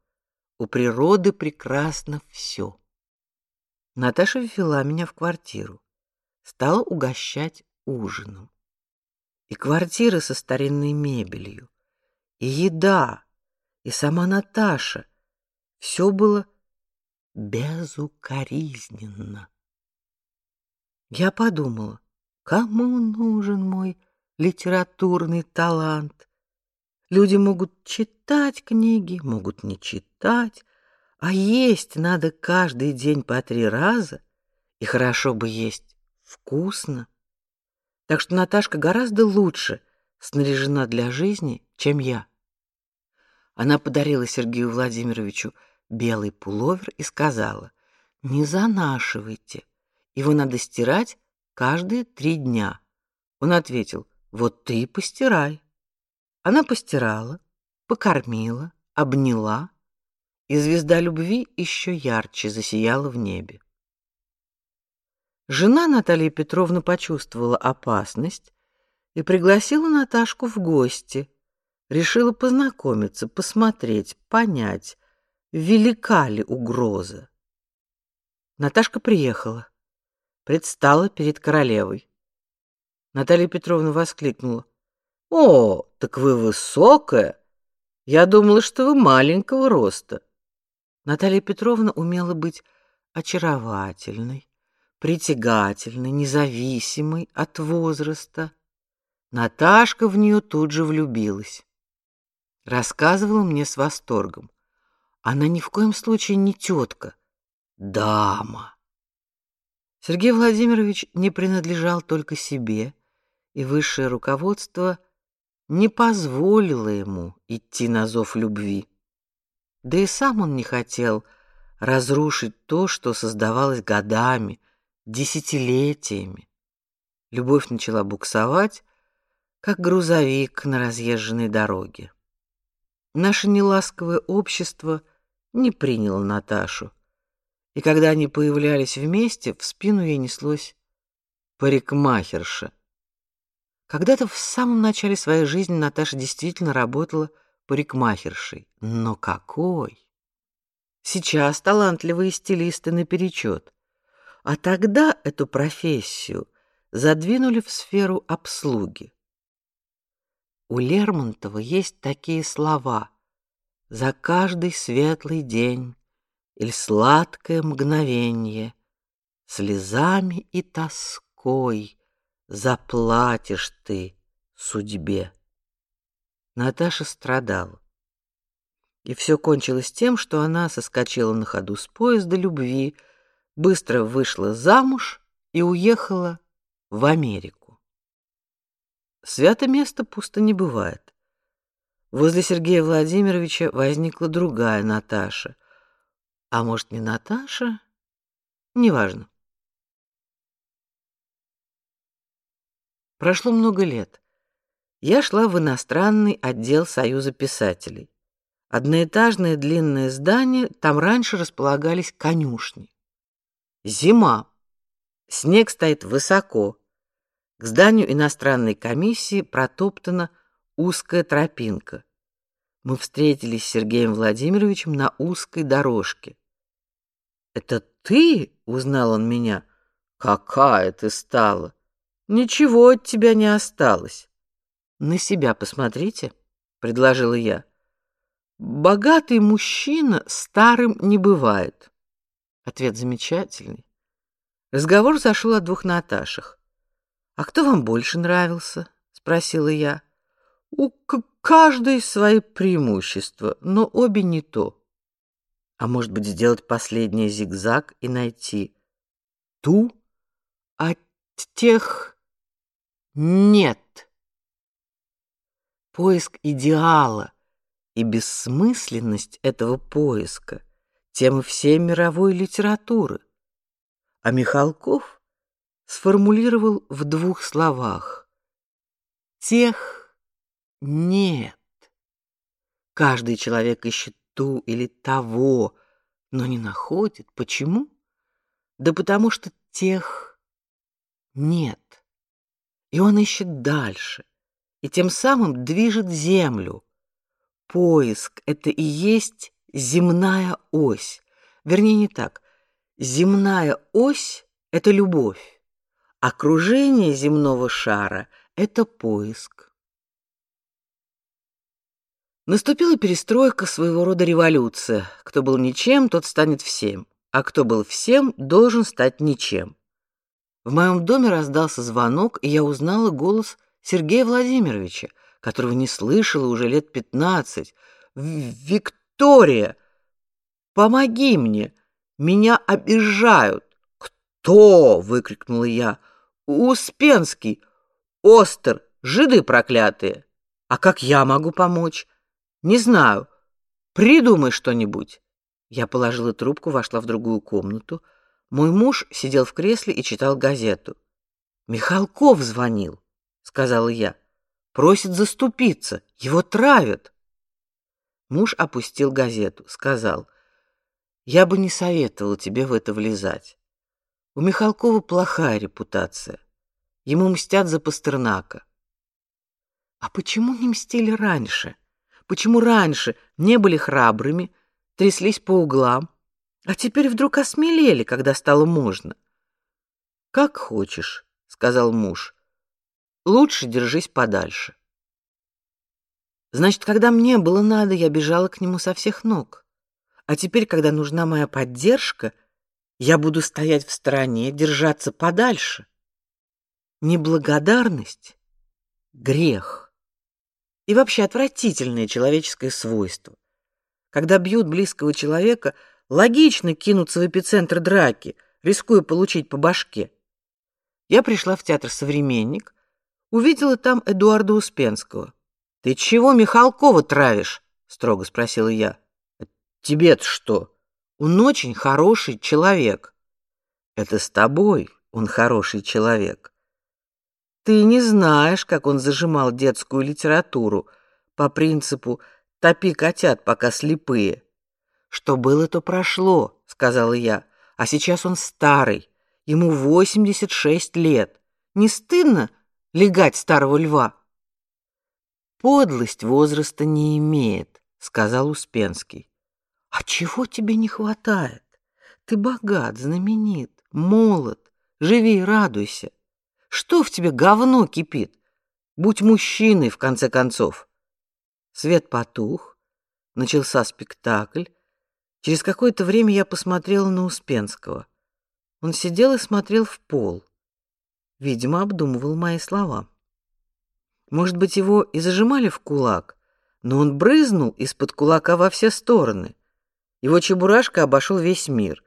У природы прекрасно все. Наташа ввела меня в квартиру, стала угощать ужином и квартира со старинной мебелью, и еда, и сама Наташа. Все было безукоризненно. Я подумала, Кому нужен мой литературный талант? Люди могут читать книги, могут не читать, а есть надо каждый день по три раза, и хорошо бы есть вкусно. Так что Наташка гораздо лучше снаряжена для жизни, чем я. Она подарила Сергею Владимировичу белый пуловер и сказала: "Не занашивайте, его надо стирать каждые три дня". Он ответил: "Вот ты и постирай". Она постирала, покормила, обняла, и звезда любви еще ярче засияла в небе. Жена Натальи Петровны почувствовала опасность и пригласила Наташку в гости. Решила познакомиться, посмотреть, понять, велика ли угроза. Наташка приехала, предстала перед королевой. Наталья Петровна воскликнула: "О, так вы высокая! Я думала, что вы маленького роста". Наталья Петровна умела быть очаровательной, притягательной, независимой от возраста. Наташка в нее тут же влюбилась. Рассказывала мне с восторгом. Она ни в коем случае не тетка, дама. Сергей Владимирович не принадлежал только себе, и высшее руководство не позволило ему идти на зов любви. Да и сам он не хотел разрушить то, что создавалось годами, десятилетиями. Любовь начала буксовать, как грузовик на разъезженной дороге. Наше неласковое общество — не приняла Наташу. И когда они появлялись вместе, в спину ей неслось парикмахерша. Когда-то в самом начале своей жизни Наташа действительно работала парикмахершей. Но какой! Сейчас талантливые стилисты наперечет. А тогда эту профессию задвинули в сферу обслуги. У Лермонтова есть такие слова: за каждый светлый день или сладкое мгновенье слезами и тоской заплатишь ты судьбе. Наташа страдала. И все кончилось тем, что она соскочила на ходу с поезда любви, быстро вышла замуж и уехала в Америку. Свято место пусто не бывает. Возле Сергея Владимировича возникла другая Наташа. А может, не Наташа? Неважно. Прошло много лет. Я шла в иностранный отдел Союза писателей. Одноэтажное длинное здание, там раньше располагались конюшни. Зима. Снег стоит высоко. К зданию иностранной комиссии протоптана узкая тропинка. Мы встретились с Сергеем Владимировичем на узкой дорожке. Это ты, узнал он меня. Какая ты стала? Ничего от тебя не осталось. На себя посмотрите, предложила я. Богатый мужчина старым не бывает. Ответ замечательный. Разговор зашел о двух Наташах. А кто вам больше нравился? спросила я. У каждой свои преимущества, но обе не то. А может быть, сделать последний зигзаг и найти ту, а тех нет. Поиск идеала и бессмысленность этого поиска темы всей мировой литературы. А Михалков сформулировал в двух словах: тех нет. Каждый человек ищет ту или того, но не находит. Почему? Да потому что тех нет. И он ищет дальше, и тем самым движет землю. Поиск — это и есть земная ось. Вернее, не так. Земная ось — это любовь. Окружение земного шара — это поиск. Наступила перестройка, своего рода революция. Кто был ничем, тот станет всем, а кто был всем, должен стать ничем. В моем доме раздался звонок, и я узнала голос Сергея Владимировича, которого не слышала уже лет пятнадцать. «Виктория, помоги мне! Меня обижают!» «Кто?» — выкрикнула я. «Успенский! Остер! Жиды проклятые! А как я могу помочь? Не знаю. Придумай что-нибудь!» Я положила трубку, вошла в другую комнату — мой муж сидел в кресле и читал газету. Михалков звонил, сказала я. Просит заступиться, его травят. Муж опустил газету, сказал: "Я бы не советовал тебе в это влезать. У Михалкова плохая репутация. Ему мстят за Пастернака. А почему не мстили раньше? Почему раньше не были храбрыми, тряслись по углам, а теперь вдруг осмелели, когда стало можно. Как хочешь, сказал муж. Лучше держись подальше. Значит, когда мне было надо, я бежала к нему со всех ног. А теперь, когда нужна моя поддержка, я буду стоять в стороне, держаться подальше. Неблагодарность грех. И вообще отвратительное человеческое свойство. Когда бьют близкого человека, Логично кинуться в эпицентр драки, рискуя получить по башке. Я пришла в театр «Современник», увидела там Эдуарда Успенского. «Ты чего Михалкова травишь?» — строго спросила я. «Тебе-то что? Он очень хороший человек». «Это с тобой он хороший человек. Ты не знаешь, как он зажимал детскую литературу по принципу «топи котят, пока слепые». Что было, то прошло, сказала я. А сейчас он старый, ему восемьдесят шесть лет. Не стыдно легать старого льва? Подлость возраста не имеет, сказал Успенский. А чего тебе не хватает? Ты богат, знаменит, молод, живи и радуйся. Что в тебе говно кипит? Будь мужчиной в конце концов. Свет потух, начался спектакль. Через какое-то время я посмотрела на Успенского. Он сидел и смотрел в пол. Видимо, обдумывал мои слова. Может быть, его и зажимали в кулак, но он брызнул из-под кулака во все стороны. Его чебурашка обошел весь мир.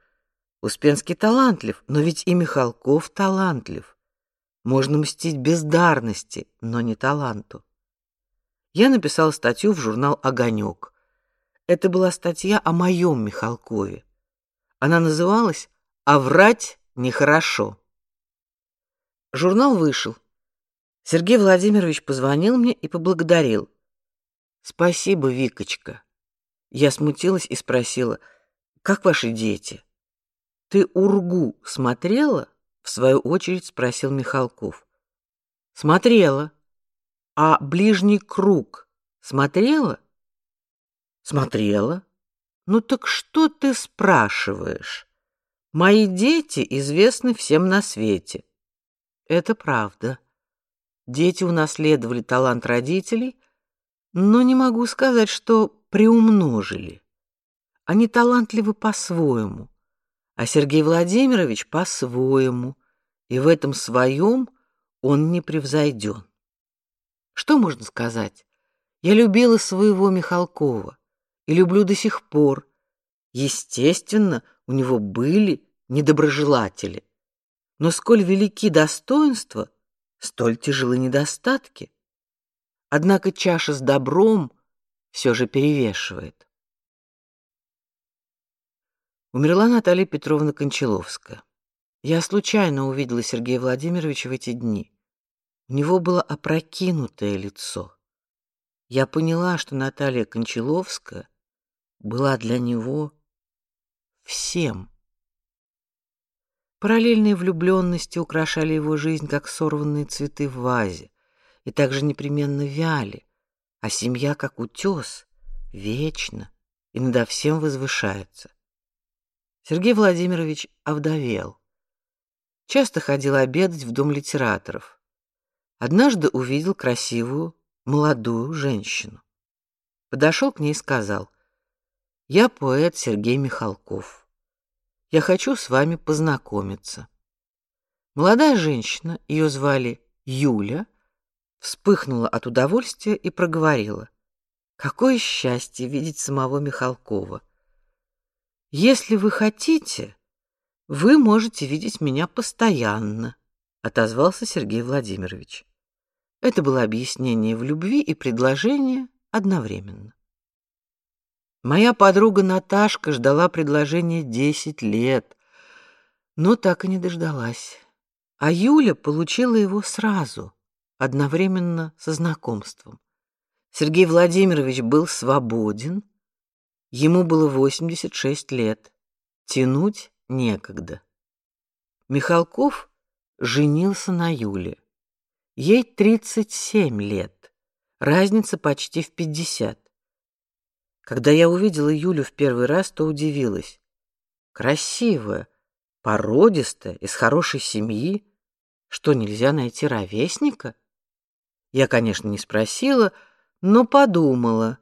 Успенский талантлив, но ведь и Михалков талантлив. Можно мстить бездарности, но не таланту. Я написал статью в журнал Огонек. Это была статья о моем Михалкове. Она называлась «А врать нехорошо». Журнал вышел. Сергей Владимирович позвонил мне и поблагодарил. «Спасибо, Викочка». Я смутилась и спросила, «Как ваши дети?» «Ты «Ургу» смотрела?» — в свою очередь спросил Михалков. «Смотрела». «А «Ближний круг» смотрела?» Смотрела. Ну так что ты спрашиваешь? Мои дети известны всем на свете. Это правда. Дети унаследовали талант родителей, но не могу сказать, что приумножили. Они талантливы по-своему, а Сергей Владимирович по-своему, и в этом своем он не превзойден. Что можно сказать? Я любила своего Михалкова и люблю до сих пор. Естественно, у него были недоброжелатели. Но сколь велики достоинства, столь тяжелы недостатки. Однако чаша с добром все же перевешивает. Умерла Наталья Петровна Кончаловская. Я случайно увидела Сергея Владимировича в эти дни. У него было опрокинутое лицо. Я поняла, что Наталья Кончаловская была для него всем. Параллельные влюбленности украшали его жизнь, как сорванные цветы в вазе, и также непременно вяли, а семья, как утес, вечно и надо всем возвышается. Сергей Владимирович овдовел. Часто ходил обедать в дом литераторов. Однажды увидел красивую молодую женщину. Подошел к ней и сказал: я поэт Сергей Михалков. Я хочу с вами познакомиться. Молодая женщина, ее звали Юля, вспыхнула от удовольствия и проговорила: "Какое счастье видеть самого Михалкова. Если вы хотите, вы можете видеть меня постоянно", отозвался Сергей Владимирович. Это было объяснение в любви и предложение одновременно. Моя подруга Наташка ждала предложения десять лет, но так и не дождалась. А Юля получила его сразу, одновременно со знакомством. Сергей Владимирович был свободен, ему было 86 лет. Тянуть некогда. Михалков женился на Юле. Ей 37 лет. Разница почти в 50. Когда я увидела Юлю в первый раз, то удивилась. Красивая, породистая, из хорошей семьи. Что, нельзя найти ровесника? Я, конечно, не спросила, но подумала.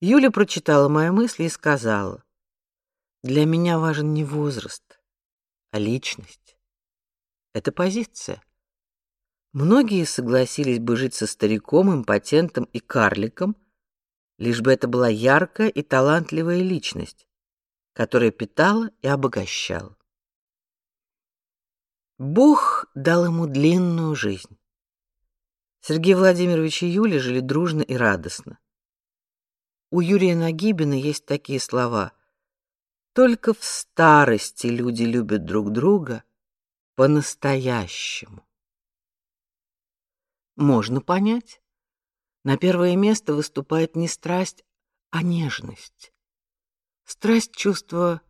Юля прочитала мои мысли и сказала: "Для меня важен не возраст, а личность. Это позиция. Многие согласились бы жить со стариком, импотентом и карликом, лишь бы это была яркая и талантливая личность, которая питала и обогащала. Бог дал ему длинную жизнь. Сергей Владимирович и Юля жили дружно и радостно. У Юрия Нагибина есть такие слова: только в старости люди любят друг друга по-настоящему. Можно понять. На первое место выступает не страсть, а нежность. Страсть чувство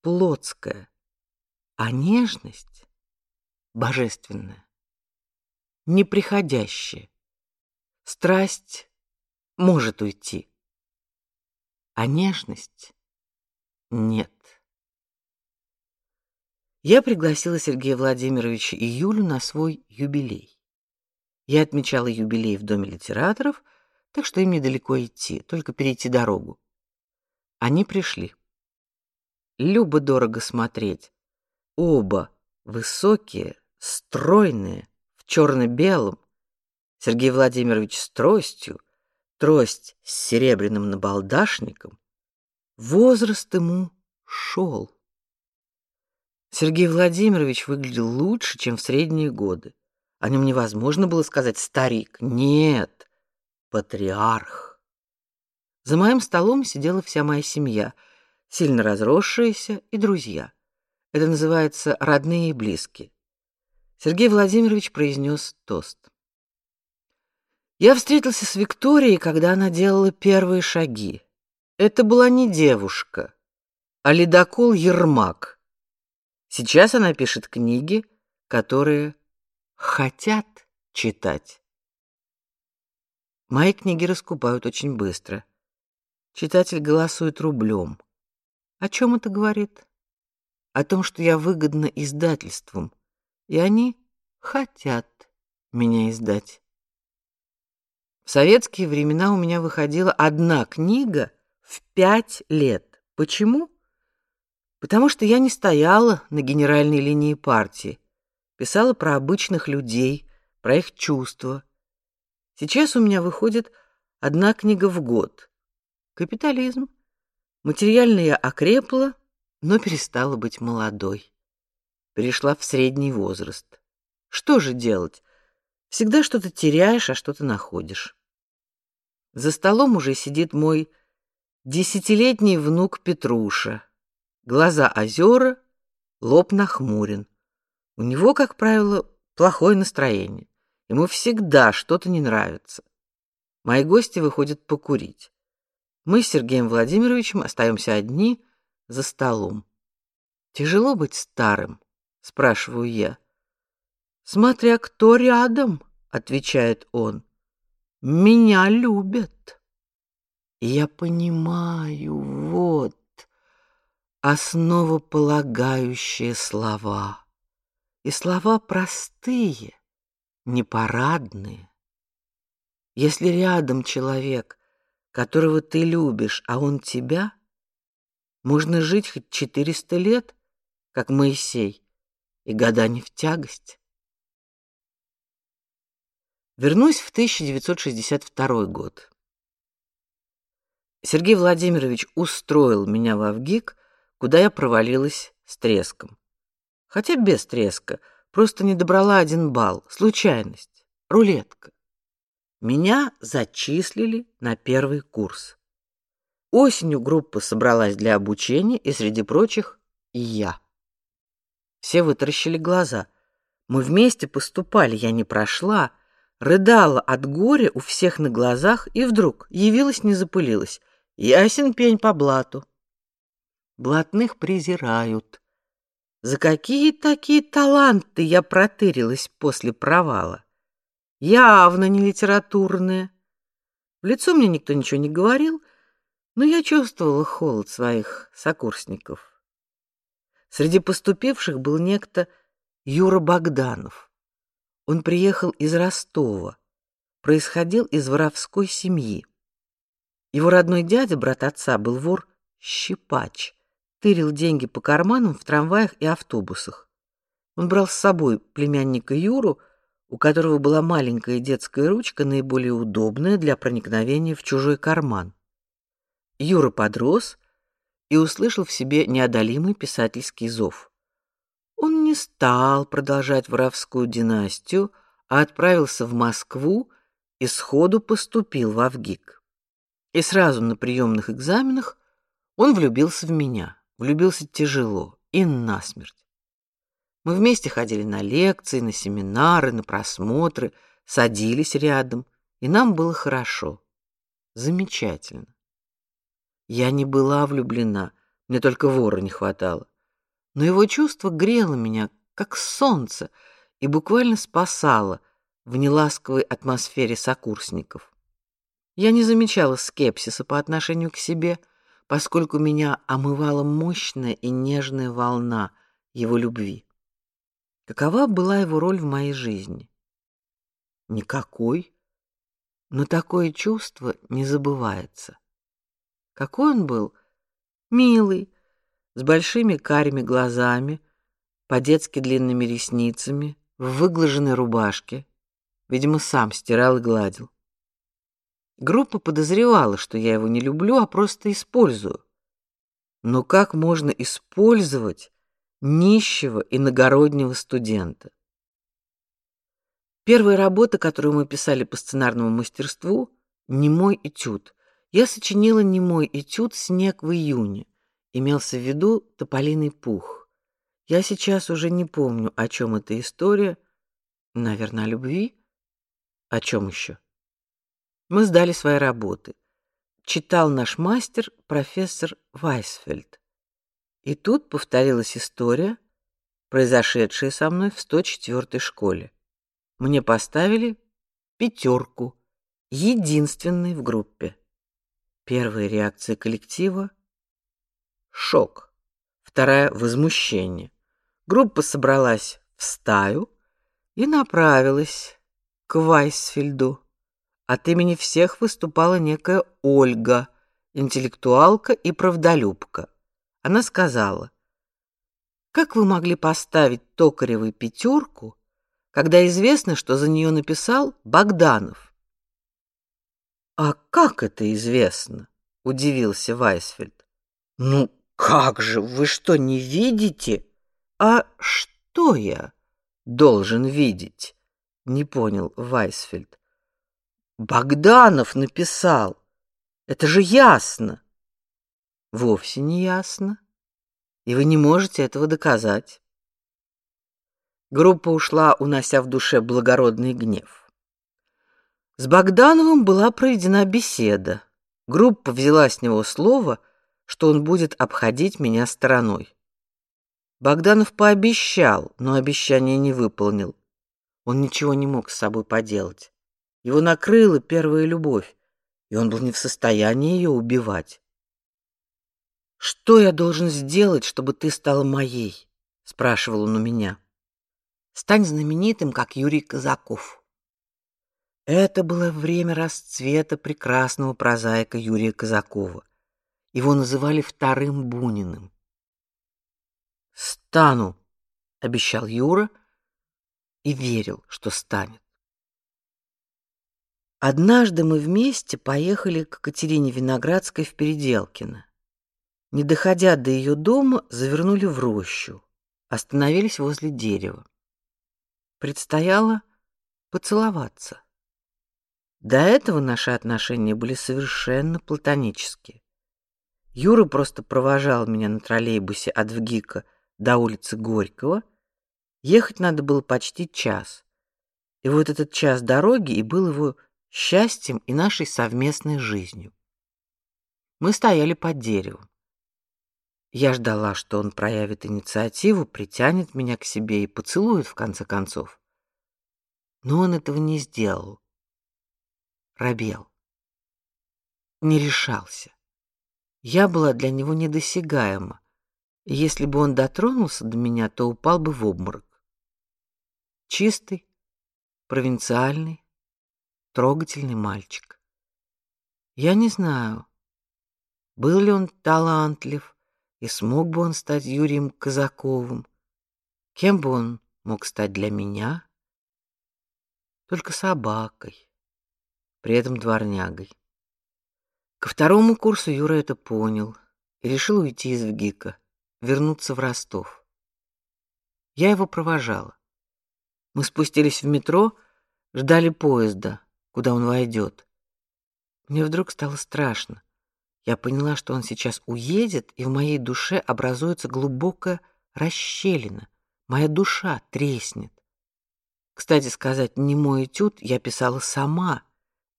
плотское, а нежность божественное, неприходящее. Страсть может уйти, а нежность нет. Я пригласила Сергея Владимировича и Юлю на свой юбилей. Я отмечала юбилей в Доме литераторов, так что им недалеко идти, только перейти дорогу. Они пришли. Любо дорого смотреть. Оба высокие, стройные, в черно-белом. Сергей Владимирович с тростью, трость с серебряным набалдашником. Возраст ему шел. Сергей Владимирович выглядел лучше, чем в средние годы. О нем невозможно было сказать старик. Нет, патриарх. За моим столом сидела вся моя семья, сильно разросшаяся, и друзья. Это называется родные и близкие. Сергей Владимирович произнес тост. Я встретился с Викторией, когда она делала первые шаги. Это была не девушка, а ледокол Ермак. Сейчас она пишет книги, которые хотят читать. Мои книги раскупают очень быстро. Читатель голосует рублем. О чем это говорит? О том, что я выгодна издательствам, и они хотят меня издать. В советские времена у меня выходила одна книга в пять лет. Почему? Потому что я не стояла на генеральной линии партии писала про обычных людей, про их чувства. Сейчас у меня выходит одна книга в год. Капитализм. Материально я окрепла, но перестала быть молодой. Перешла в средний возраст. Что же делать? Всегда что-то теряешь, а что-то находишь. За столом уже сидит мой десятилетний внук Петруша. Глаза озера, лоб нахмурен. У него, как правило, плохое настроение. Ему всегда что-то не нравится. Мои гости выходят покурить. Мы с Сергеем Владимировичем остаемся одни за столом. Тяжело быть старым, спрашиваю я. Смотря кто рядом, отвечает он. Меня любят. И я понимаю, вот основополагающие слова. И слова простые, непарадные. Если рядом человек, которого ты любишь, а он тебя, можно жить хоть четыреста лет, как Моисей, и года не в тягость. Вернусь в 1962 год. Сергей Владимирович устроил меня в Авгик, куда я провалилась с треском. Хотя без треска, просто не добрала один балл, случайность, рулетка. Меня зачислили на первый курс. Осенью группа собралась для обучения, и среди прочих и я. Все вытаращили глаза. Мы вместе поступали, я не прошла, рыдала от горя у всех на глазах, и вдруг явилась, не запылилась. Ясен пень по блату. Блатных презирают. За какие такие таланты я протырилась после провала? Явно не литературные. В лицо мне никто ничего не говорил, но я чувствовала холод своих сокурсников. Среди поступивших был некто Юра Богданов. Он приехал из Ростова, происходил из воровской семьи. Его родной дядя, брат отца, был вор-щипач, тырил деньги по карманам в трамваях и автобусах. Он брал с собой племянника Юру, у которого была маленькая детская ручка, наиболее удобная для проникновения в чужой карман. Юра подрос и услышал в себе неодолимый писательский зов. Он не стал продолжать воровскую династию, а отправился в Москву и сходу поступил в Авгик. И сразу на приемных экзаменах он влюбился в меня. Влюбился тяжело и насмерть. Мы вместе ходили на лекции, на семинары, на просмотры, садились рядом, и нам было хорошо. Замечательно. Я не была влюблена, мне только вора не хватало. Но его чувство грело меня, как солнце, и буквально спасало в неласковой атмосфере сокурсников. Я не замечала скепсиса по отношению к себе, поскольку меня омывала мощная и нежная волна его любви. Какова была его роль в моей жизни? Никакой. Но такое чувство не забывается. Какой он был? Милый, с большими карими глазами, по-детски длинными ресницами, в выглаженной рубашке. Видимо, сам стирал и гладил. Группа подозревала, что я его не люблю, а просто использую. Но как можно использовать нищего иногороднего студента? Первая работа, которую мы писали по сценарному мастерству, немой этюд. Я сочинила немой этюд Снег в июне. Имелся в виду тополиный пух. Я сейчас уже не помню, о чем эта история. Наверное, о любви. О чем еще? Мы сдали свои работы. Читал наш мастер, профессор Вайсфельд. И тут повторилась история, произошедшая со мной в 104-й школе. Мне поставили пятерку, единственной в группе. Первая реакция коллектива — шок. Вторая — возмущение. Группа собралась в стаю и направилась к Вайсфельду. От имени всех выступала некая Ольга, интеллектуалка и правдолюбка. Она сказала: "Как вы могли поставить Токаревой пятерку, когда известно, что за нее написал Богданов?" "А как это известно?" удивился Вайсфельд. "Ну, как же, вы что, не видите? А что я должен видеть?" не понял Вайсфельд. Богданов написал. Это же ясно. Вовсе не ясно. И вы не можете этого доказать. Группа ушла, унося в душе благородный гнев. С Богдановым была проведена беседа. Группа взяла с него слово, что он будет обходить меня стороной. Богданов пообещал, но обещание не выполнил. Он ничего не мог с собой поделать. Его накрыла первая любовь, и он был не в состоянии ее убивать. Что я должен сделать, чтобы ты стала моей? спрашивал он у меня. Стань знаменитым, как Юрий Казаков. Это было время расцвета прекрасного прозаика Юрия Казакова. Его называли вторым Буниным. Стану, обещал Юра и верил, что станет. Однажды мы вместе поехали к Катерине Виноградской в Переделкино. Не доходя до ее дома, завернули в рощу, остановились возле дерева. Предстояло поцеловаться. До этого наши отношения были совершенно платонические. Юра просто провожал меня на троллейбусе от ВГИКа до улицы Горького. Ехать надо было почти час. И вот этот час дороги и был его счастьем и нашей совместной жизнью. Мы стояли под деревом. Я ждала, что он проявит инициативу, притянет меня к себе и поцелует в конце концов. Но он этого не сделал. Робел. Не решался. Я была для него недосягаема. И если бы он дотронулся до меня, то упал бы в обморок. Чистый, провинциальный, трогательный мальчик. Я не знаю, был ли он талантлив и смог бы он стать Юрием Казаковым. Кем бы он мог стать для меня? Только собакой, при этом дворнягой. Ко второму курсу Юра это понял и решил уйти из ВГИКа, вернуться в Ростов. Я его провожала. Мы спустились в метро, ждали поезда куда он войдет. Мне вдруг стало страшно. Я поняла, что он сейчас уедет, и в моей душе образуется глубокая расщелина. Моя душа треснет. Кстати сказать, не мой этюд я писала сама,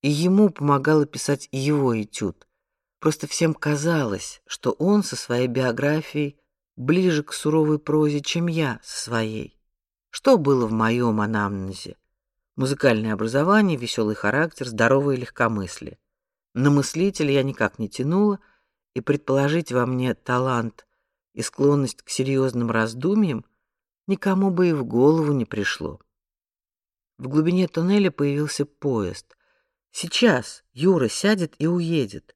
и ему помогала писать его этюд. Просто всем казалось, что он со своей биографией ближе к суровой прозе, чем я со своей. Что было в моем анамнезе? Музыкальное образование, веселый характер, здоровое легкомыслие. На мыслителя я никак не тянула, и предположить во мне талант и склонность к серьезным раздумьям никому бы и в голову не пришло. В глубине туннеля появился поезд. Сейчас Юра сядет и уедет.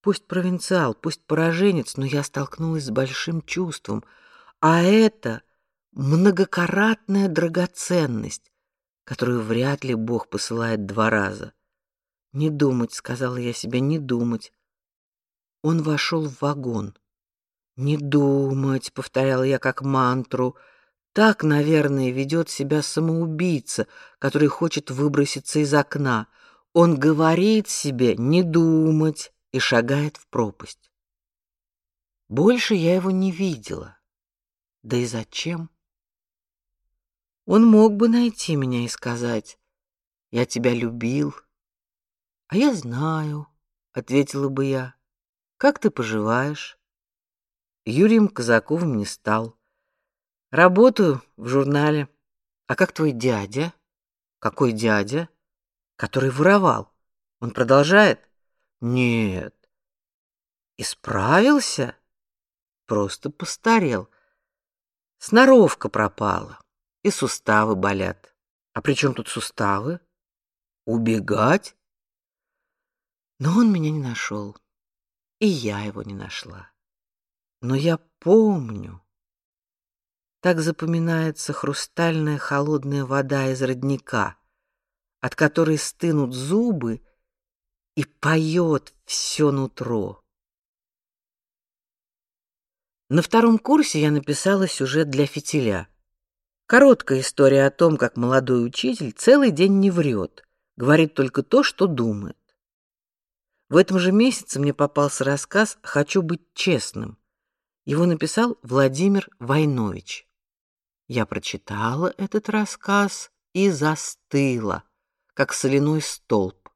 Пусть провинциал, пусть пораженец, но я столкнулась с большим чувством, а это многократная драгоценность, которую вряд ли Бог посылает два раза. Не думать, сказала я себе, не думать. Он вошел в вагон. Не думать, повторяла я как мантру. Так, наверное, ведет себя самоубийца, который хочет выброситься из окна. Он говорит себе не думать и шагает в пропасть. Больше я его не видела. Да и зачем? Он мог бы найти меня и сказать: "Я тебя любил". "А я знаю", ответила бы я. "Как ты поживаешь?" Юрием Казаковым не стал. Работаю в журнале. А как твой дядя? Какой дядя? Который воровал. Он продолжает? Нет. Исправился? Просто постарел. Сноровка пропала и суставы болят. А при чем тут суставы? Убегать? Но он меня не нашел, и я его не нашла. Но я помню. Так запоминается хрустальная холодная вода из родника, от которой стынут зубы и поет все нутро. На втором курсе я написала сюжет для фитиля. Короткая история о том, как молодой учитель целый день не врет, говорит только то, что думает. В этом же месяце мне попался рассказ «Хочу быть честным». Его написал Владимир Войнович. Я прочитала этот рассказ и застыла, как соляной столб.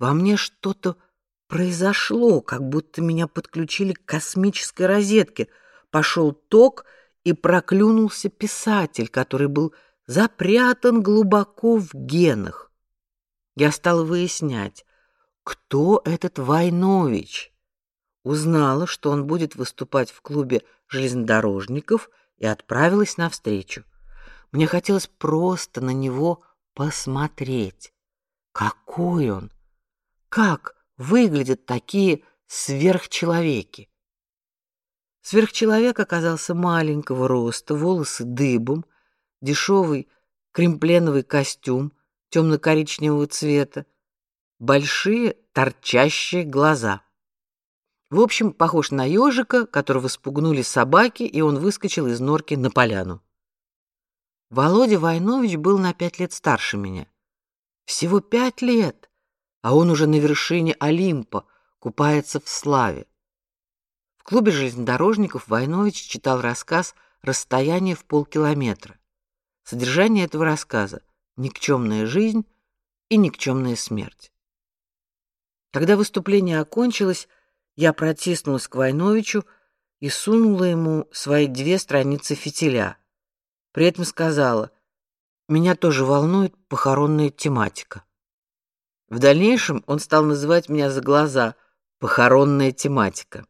Во мне что-то произошло, как будто меня подключили к космической розетке. Пошел ток, и проклюнулся писатель, который был запрятан глубоко в генах. Я стала выяснять, кто этот Войнович. Узнала, что он будет выступать в клубе железнодорожников, и отправилась на встречу. Мне хотелось просто на него посмотреть. Какой он? Как выглядят такие сверхчеловеки? Сверхчеловек оказался маленького роста, волосы дыбом, дешевый кремпленовый костюм темно-коричневого цвета, большие торчащие глаза. В общем, похож на ежика, которого спугнули собаки, и он выскочил из норки на поляну. Володя Войнович был на пять лет старше меня. Всего пять лет, а он уже на вершине Олимпа, купается в славе. В клубе железнодорожников Войнович читал рассказ «Расстояние в полкилометра». Содержание этого рассказа — никчемная жизнь и никчемная смерть. Когда выступление окончилось, я протиснулась к Войновичу и сунула ему свои две страницы фитиля. При этом сказала: "Меня тоже волнует похоронная тематика". В дальнейшем он стал называть меня за глаза похоронная тематика.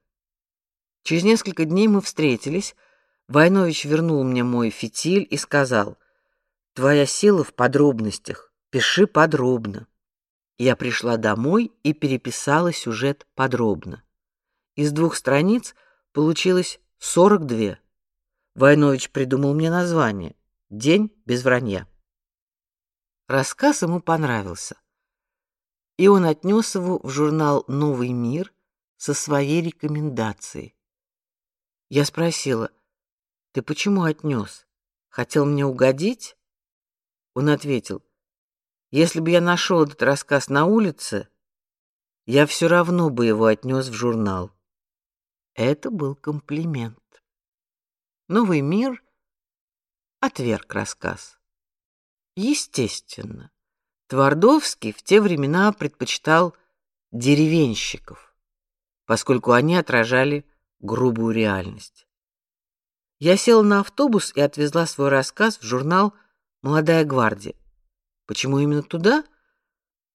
Через несколько дней мы встретились. Войнович вернул мне мой фитиль и сказал: "Твоя сила в подробностях. Пиши подробно". Я пришла домой и переписала сюжет подробно. Из двух страниц получилось сорок две. Войнович придумал мне название «День без вранья». Рассказ ему понравился, и он отнес его в журнал «Новый мир» со своей рекомендацией. Я спросила, «Ты почему отнес? Хотел мне угодить?» Он ответил, «Если бы я нашел этот рассказ на улице, я все равно бы его отнес в журнал». Это был комплимент. Новый мир отверг рассказ. Естественно, Твардовский в те времена предпочитал деревенщиков, поскольку они отражали грубую реальность. Я села на автобус и отвезла свой рассказ в журнал Молодая гвардия. Почему именно туда?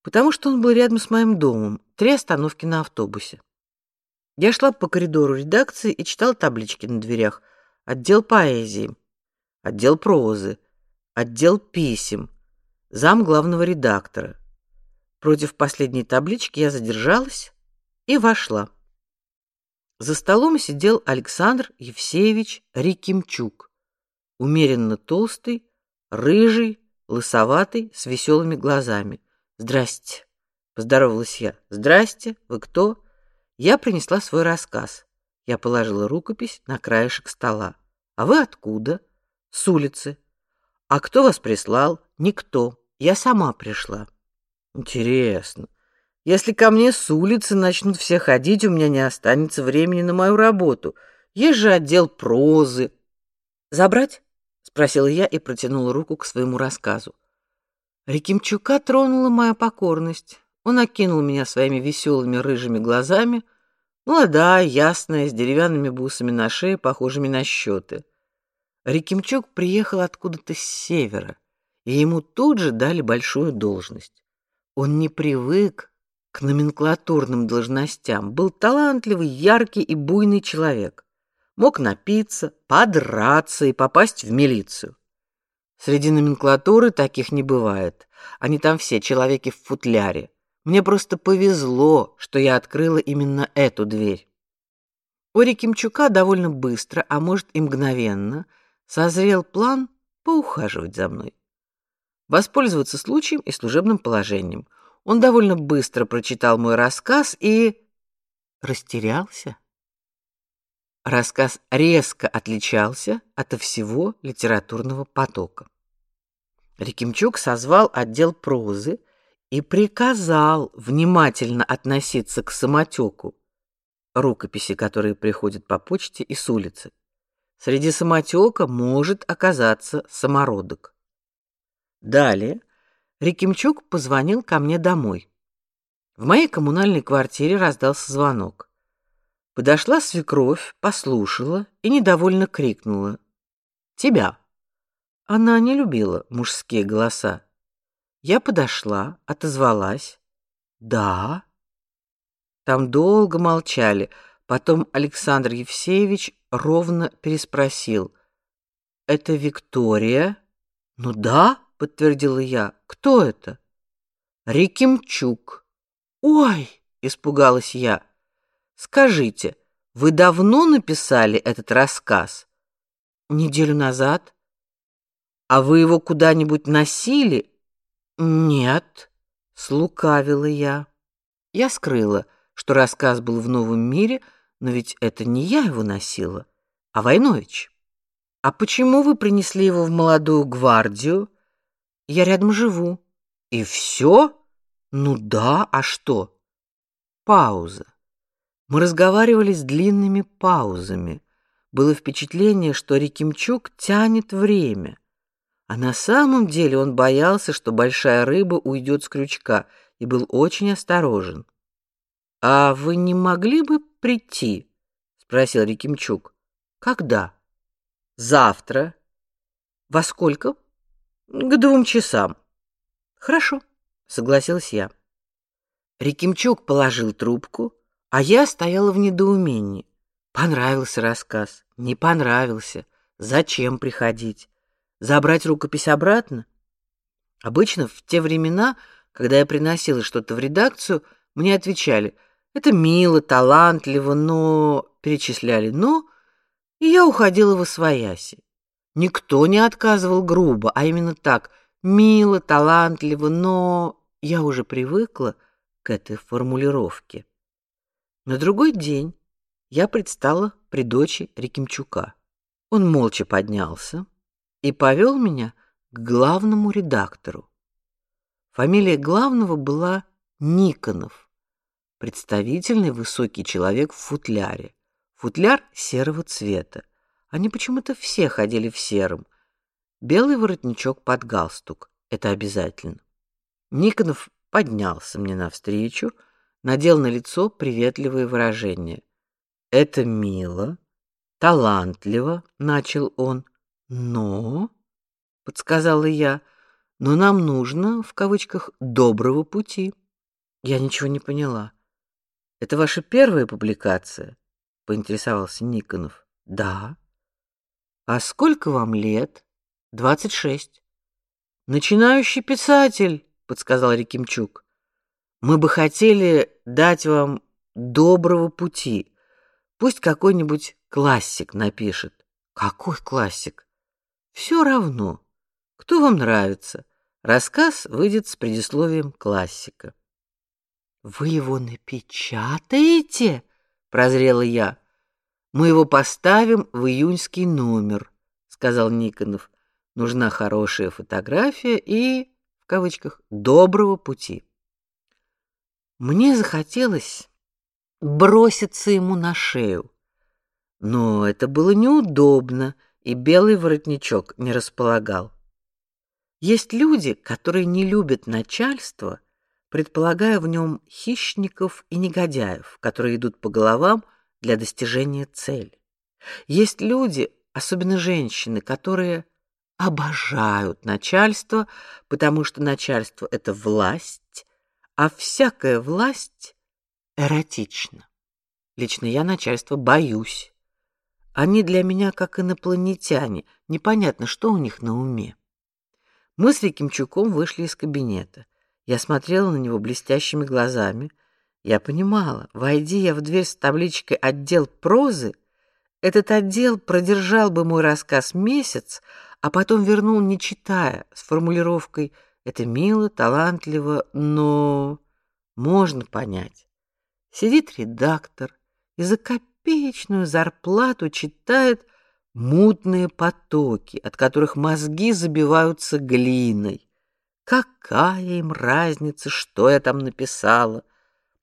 Потому что он был рядом с моим домом, три остановки на автобусе. Я шла по коридору редакции и читала таблички на дверях отдел поэзии, отдел прозы, отдел писем, зам главного редактора. Против последней таблички я задержалась и вошла. За столом сидел Александр Евсеевич Рикимчук, умеренно толстый, рыжий, лысоватый, с веселыми глазами. Здрасте, поздоровалась я. Здрасте, вы кто? Я принесла свой рассказ. Я положила рукопись на краешек стола. А вы откуда? С улицы. А кто вас прислал? Никто. Я сама пришла. Интересно. Если ко мне с улицы начнут все ходить, у меня не останется времени на мою работу. Есть же отдел прозы. Забрать? спросила я и протянула руку к своему рассказу. Рекимчука тронула моя покорность. Он окинул меня своими веселыми рыжими глазами, молодая, ясная, с деревянными бусами на шее, похожими на счеты. Рикимчук приехал откуда-то с севера, и ему тут же дали большую должность. Он не привык к номенклатурным должностям, был талантливый, яркий и буйный человек. Мог напиться, подраться и попасть в милицию. Среди номенклатуры таких не бывает. Они там все человеки в футляре. Мне просто повезло, что я открыла именно эту дверь. У Рикимчука довольно быстро, а может и мгновенно, созрел план поухаживать за мной. Воспользоваться случаем и служебным положением. Он довольно быстро прочитал мой рассказ и растерялся. Рассказ резко отличался от всего литературного потока. Рикимчук созвал отдел прозы и приказал внимательно относиться к самотеку, рукописи, которые приходят по почте и с улицы. Среди самотека может оказаться самородок. Далее Рикимчук позвонил ко мне домой. В моей коммунальной квартире раздался звонок. Подошла свекровь, послушала и недовольно крикнула: "Тебя!" Она не любила мужские голоса. Я подошла, отозвалась: "Да". Там долго молчали. Потом Александр Евсеевич ровно переспросил: "Это Виктория?" "Ну да", подтвердила я. "Кто это?" "Рикимчук". "Ой!" испугалась я. "Скажите, Вы давно написали этот рассказ? Неделю назад. А вы его куда-нибудь носили? Нет, слукавила я. Я скрыла, что рассказ был в Новом мире, но ведь это не я его носила, а Войнович. А почему вы принесли его в молодую гвардию? Я рядом живу. И все? Ну да, а что? Пауза. Мы разговаривали с длинными паузами. Было впечатление, что Рикимчук тянет время. А на самом деле он боялся, что большая рыба уйдет с крючка, и был очень осторожен. А вы не могли бы прийти? спросил Рикимчук. Когда? Завтра. Во сколько? К двум часам. Хорошо, согласилась я. Рикимчук положил трубку, а я стояла в недоумении. Понравился рассказ, не понравился. Зачем приходить? Забрать рукопись обратно? Обычно в те времена, когда я приносила что-то в редакцию, мне отвечали: "Это мило, талантливо, но перечисляли, но и я уходила в освояси. Никто не отказывал грубо, а именно так: мило, талантливо, но я уже привыкла к этой формулировке. На другой день я предстала при дочи Рекимчука. Он молча поднялся и повел меня к главному редактору. Фамилия главного была Никонов, представительный высокий человек в футляре. Футляр серого цвета. Они почему-то все ходили в сером. Белый воротничок под галстук это обязательно. Никонов поднялся мне навстречу, надел на лицо приветливое выражение. Это мило, талантливо, начал он. Но, подсказала я, но нам нужно в кавычках доброго пути. Я ничего не поняла. Это ваша первая публикация? поинтересовался Никонов. Да. А сколько вам лет? Двадцать шесть. Начинающий писатель, подсказал Рекимчук. Мы бы хотели дать вам доброго пути. Пусть какой-нибудь классик напишет. Какой классик? Все равно. Кто вам нравится? Рассказ выйдет с предисловием классика. Вы его напечатаете? прозрела я. Мы его поставим в июньский номер, сказал Никонов. Нужна хорошая фотография и в кавычках доброго пути. Мне захотелось броситься ему на шею, но это было неудобно, и белый воротничок не располагал. Есть люди, которые не любят начальство, предполагая в нем хищников и негодяев, которые идут по головам для достижения цели. Есть люди, особенно женщины, которые обожают начальство, потому что начальство это власть, а всякая власть эротична. Лично я начальство боюсь. Они для меня как инопланетяне, непонятно, что у них на уме. Мы с Викимчуком вышли из кабинета. Я смотрела на него блестящими глазами. Я понимала, войди я в дверь с табличкой «Отдел прозы», этот отдел продержал бы мой рассказ месяц, а потом вернул, не читая, с формулировкой «это мило, талантливо, но...» Можно понять. Сидит редактор и за копеечную зарплату читает мутные потоки, от которых мозги забиваются глиной. Какая им разница, что я там написала?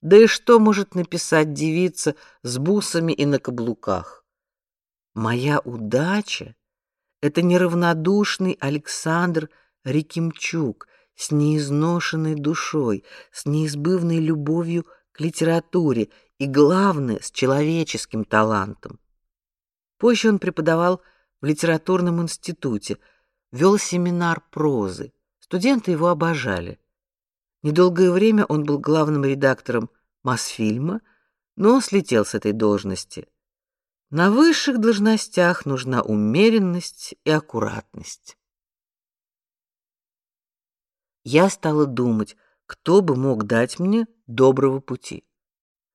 Да и что может написать девица с бусами и на каблуках? Моя удача это неравнодушный Александр Рикимчук с неизношенной душой, с неизбывной любовью к литературе и главное, с человеческим талантом. Позже он преподавал в литературном институте, вел семинар прозы. Студенты его обожали. Недолгое время он был главным редактором Мосфильма, но он слетел с этой должности. На высших должностях нужна умеренность и аккуратность. Я стала думать, кто бы мог дать мне доброго пути.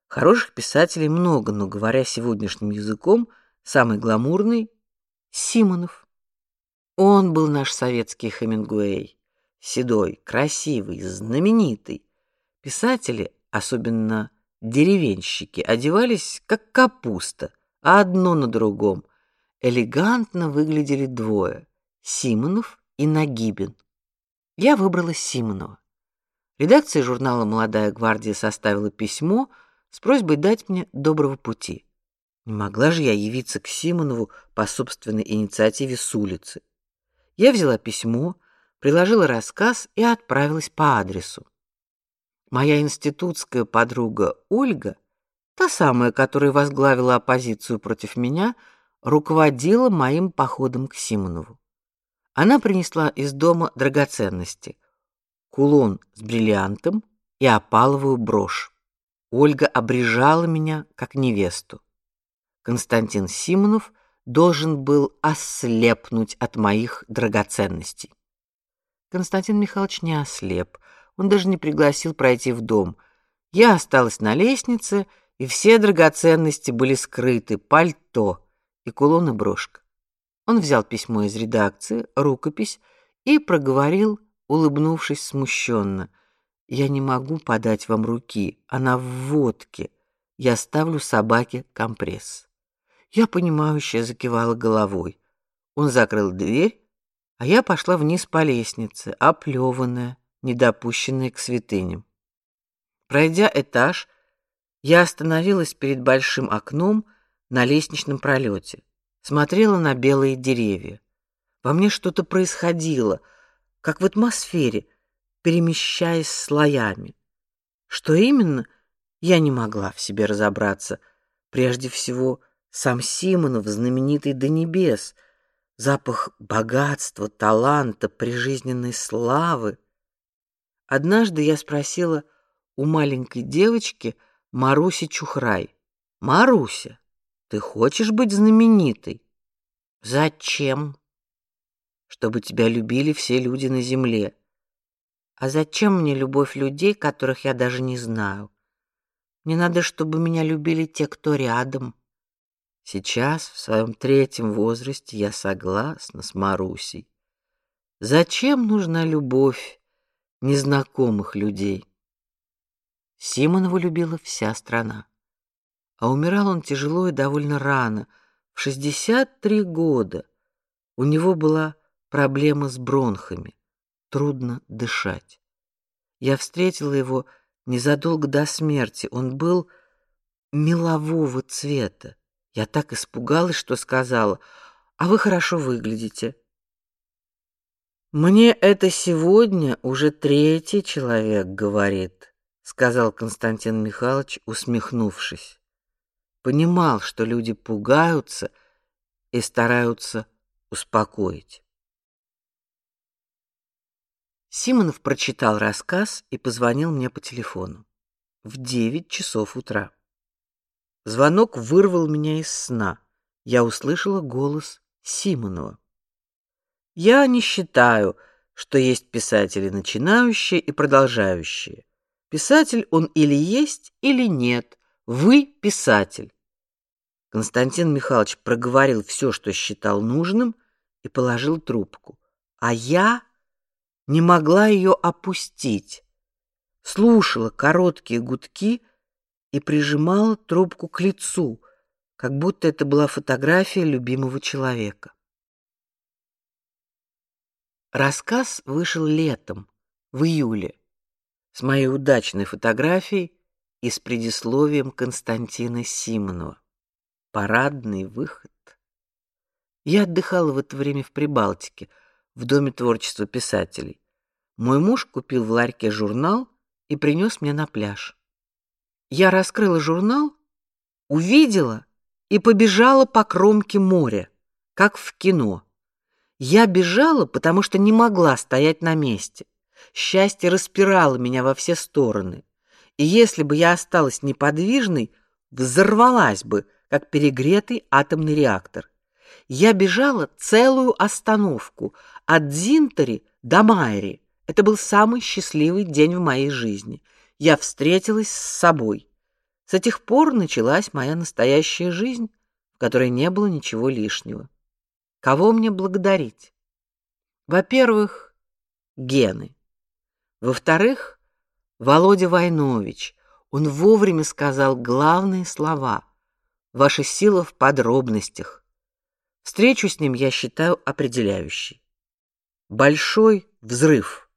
Хороших писателей много, но говоря сегодняшним языком, самый гламурный Симонов. Он был наш советский Хемингуэй, седой, красивый, знаменитый. Писатели, особенно деревенщики, одевались как капуста, одно на другом. Элегантно выглядели двое: Симонов и Нагибин. Я выбрала Симонова. Редакция журнала Молодая гвардия составила письмо с просьбой дать мне доброго пути. Не могла же я явиться к Симонову по собственной инициативе с улицы. Я взяла письмо, приложила рассказ и отправилась по адресу. Моя институтская подруга Ольга, та самая, которая возглавила оппозицию против меня, руководила моим походом к Симонову. Она принесла из дома драгоценности: кулон с бриллиантом и опаловую брошь. Ольга обрежала меня как невесту. Константин Симонов должен был ослепнуть от моих драгоценностей. Константин Михайлович не ослеп, он даже не пригласил пройти в дом. Я осталась на лестнице, и все драгоценности были скрыты: пальто и кулон и брошка. Он взял письмо из редакции, рукопись и проговорил, улыбнувшись смущенно: "Я не могу подать вам руки, она в водке. Я ставлю собаке компресс". Я понимающе закивала головой. Он закрыл дверь, а я пошла вниз по лестнице, оплеванная, недопущенная к святыням. Пройдя этаж, я остановилась перед большим окном на лестничном пролете смотрела на белые деревья. Во мне что-то происходило, как в атмосфере, перемещаясь слоями. Что именно, я не могла в себе разобраться. Прежде всего, сам Симонов, знаменитый до небес, запах богатства, таланта, прижизненной славы. Однажды я спросила у маленькой девочки Маруси Чухрай: "Маруся, ты хочешь быть знаменитой? Зачем? Чтобы тебя любили все люди на земле. А зачем мне любовь людей, которых я даже не знаю? Мне надо, чтобы меня любили те, кто рядом. Сейчас, в своем третьем возрасте, я согласна с Марусей. Зачем нужна любовь незнакомых людей? Симонову любила вся страна. А умирал он тяжело и довольно рано, в 63 года. У него была проблема с бронхами, трудно дышать. Я встретила его незадолго до смерти. Он был мелового цвета. Я так испугалась, что сказала: "А вы хорошо выглядите". Мне это сегодня уже третий человек говорит, сказал Константин Михайлович, усмехнувшись понимал, что люди пугаются и стараются успокоить. Симонов прочитал рассказ и позвонил мне по телефону в девять часов утра. Звонок вырвал меня из сна. Я услышала голос Симонова. Я не считаю, что есть писатели начинающие и продолжающие. Писатель он или есть, или нет. Вы писатель. Константин Михайлович проговорил все, что считал нужным, и положил трубку. А я не могла ее опустить. Слушала короткие гудки и прижимала трубку к лицу, как будто это была фотография любимого человека. Рассказ вышел летом, в июле, с моей удачной фотографией и с предисловием Константина Симонова. Парадный выход. Я отдыхала в это время в Прибалтике, в доме творчества писателей. Мой муж купил в ларьке журнал и принес мне на пляж. Я раскрыла журнал, увидела и побежала по кромке моря, как в кино. Я бежала, потому что не могла стоять на месте. Счастье распирало меня во все стороны и если бы я осталась неподвижной, взорвалась бы, как перегретый атомный реактор. Я бежала целую остановку от Зинтери до Майри. Это был самый счастливый день в моей жизни. Я встретилась с собой. С этих пор началась моя настоящая жизнь, в которой не было ничего лишнего. Кого мне благодарить? Во-первых, гены. Во-вторых, Володя Войнович. Он вовремя сказал главные слова. Ваша сила в подробностях. Встречу с ним я считаю определяющей. Большой взрыв,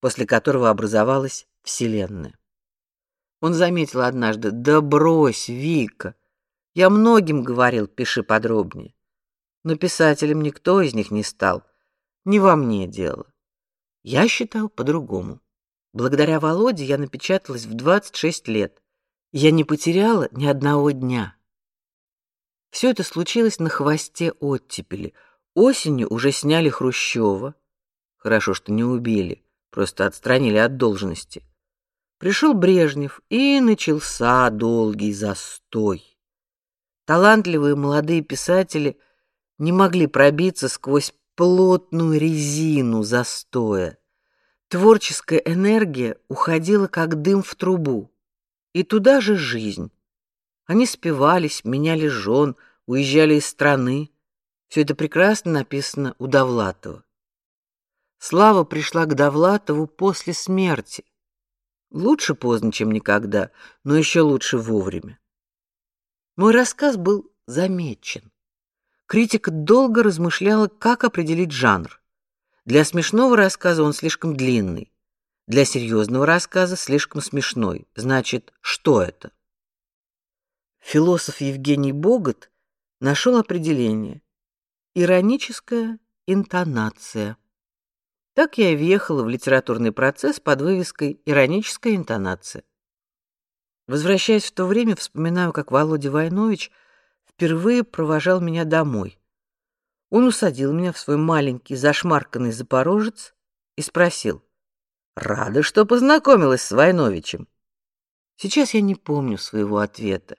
после которого образовалась Вселенная. Он заметил однажды: "Да брось, Вика. Я многим говорил, пиши подробнее. Но писателем никто из них не стал. Не во мне дело. Я считал по-другому. Благодаря Володе я напечаталась в 26 лет. Я не потеряла ни одного дня. Все это случилось на хвосте оттепели. Осенью уже сняли Хрущева. Хорошо, что не убили, просто отстранили от должности. Пришел Брежнев, и начался долгий застой. Талантливые молодые писатели не могли пробиться сквозь плотную резину застоя. Творческая энергия уходила как дым в трубу, и туда же жизнь. Они спивались, меняли жен, уезжали из страны. Все это прекрасно написано у Довлатова. Слава пришла к Довлатову после смерти. Лучше поздно, чем никогда, но еще лучше вовремя. Мой рассказ был замечен. Критика долго размышляла, как определить жанр. Для смешного рассказа он слишком длинный, для серьезного рассказа слишком смешной. Значит, что это? Философ Евгений Богот нашел определение: ироническая интонация. Так я и въехала в литературный процесс под вывеской «Ироническая интонация». Возвращаясь в то время, вспоминаю, как Володя Войнович впервые провожал меня домой. Он усадил меня в свой маленький зашмарканный запорожец и спросил: "Рада, что познакомилась с Войновичем". Сейчас я не помню своего ответа.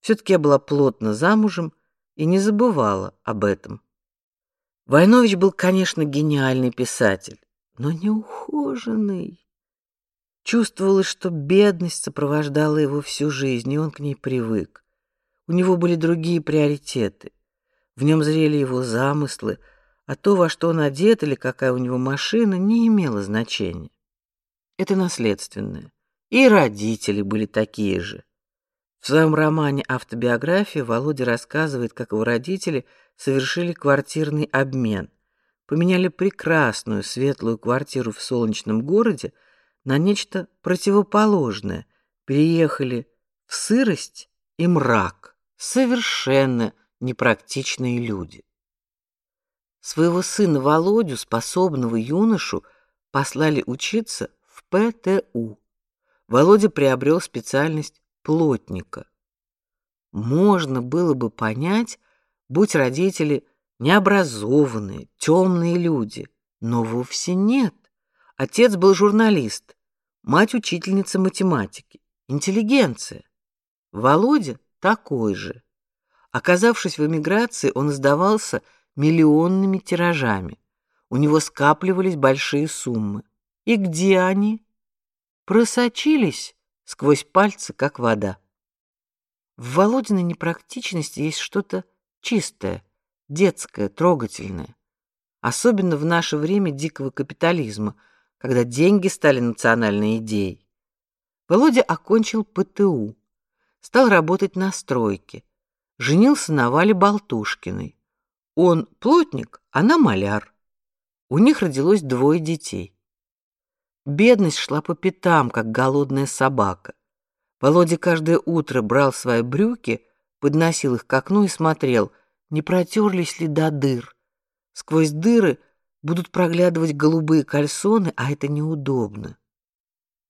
все таки я была плотно замужем и не забывала об этом. Войнович был, конечно, гениальный писатель, но неухоженный. Чувствовалось, что бедность сопровождала его всю жизнь, и он к ней привык. У него были другие приоритеты. В нем зрели его замыслы, а то, во что он одет или какая у него машина, не имело значения. Это наследственное. И родители были такие же. В своем романе «Автобиография» Володя рассказывает, как его родители – совершили квартирный обмен. Поменяли прекрасную светлую квартиру в солнечном городе на нечто противоположное. Переехали в сырость и мрак. Совершенно непрактичные люди. Своего сына Володю, способного юношу, послали учиться в ПТУ. Володя приобрел специальность плотника. Можно было бы понять, будь родители необразованные, темные люди, но вовсе нет. Отец был журналист, мать учительница математики, интеллигенция. Володя такой же. Оказавшись в эмиграции, он издавался миллионными тиражами. У него скапливались большие суммы. И где они? Просочились сквозь пальцы, как вода. В Володиной непрактичности есть что-то чистое, детское, трогательное. Особенно в наше время дикого капитализма, когда деньги стали национальной идеей. Володя окончил ПТУ, стал работать на стройке, женился на Вале Болтушкиной. Он плотник, она маляр. У них родилось двое детей. Бедность шла по пятам, как голодная собака. Володя каждое утро брал свои брюки, подносил их к окну и смотрел, не протерлись ли до дыр. Сквозь дыры будут проглядывать голубые кальсоны, а это неудобно.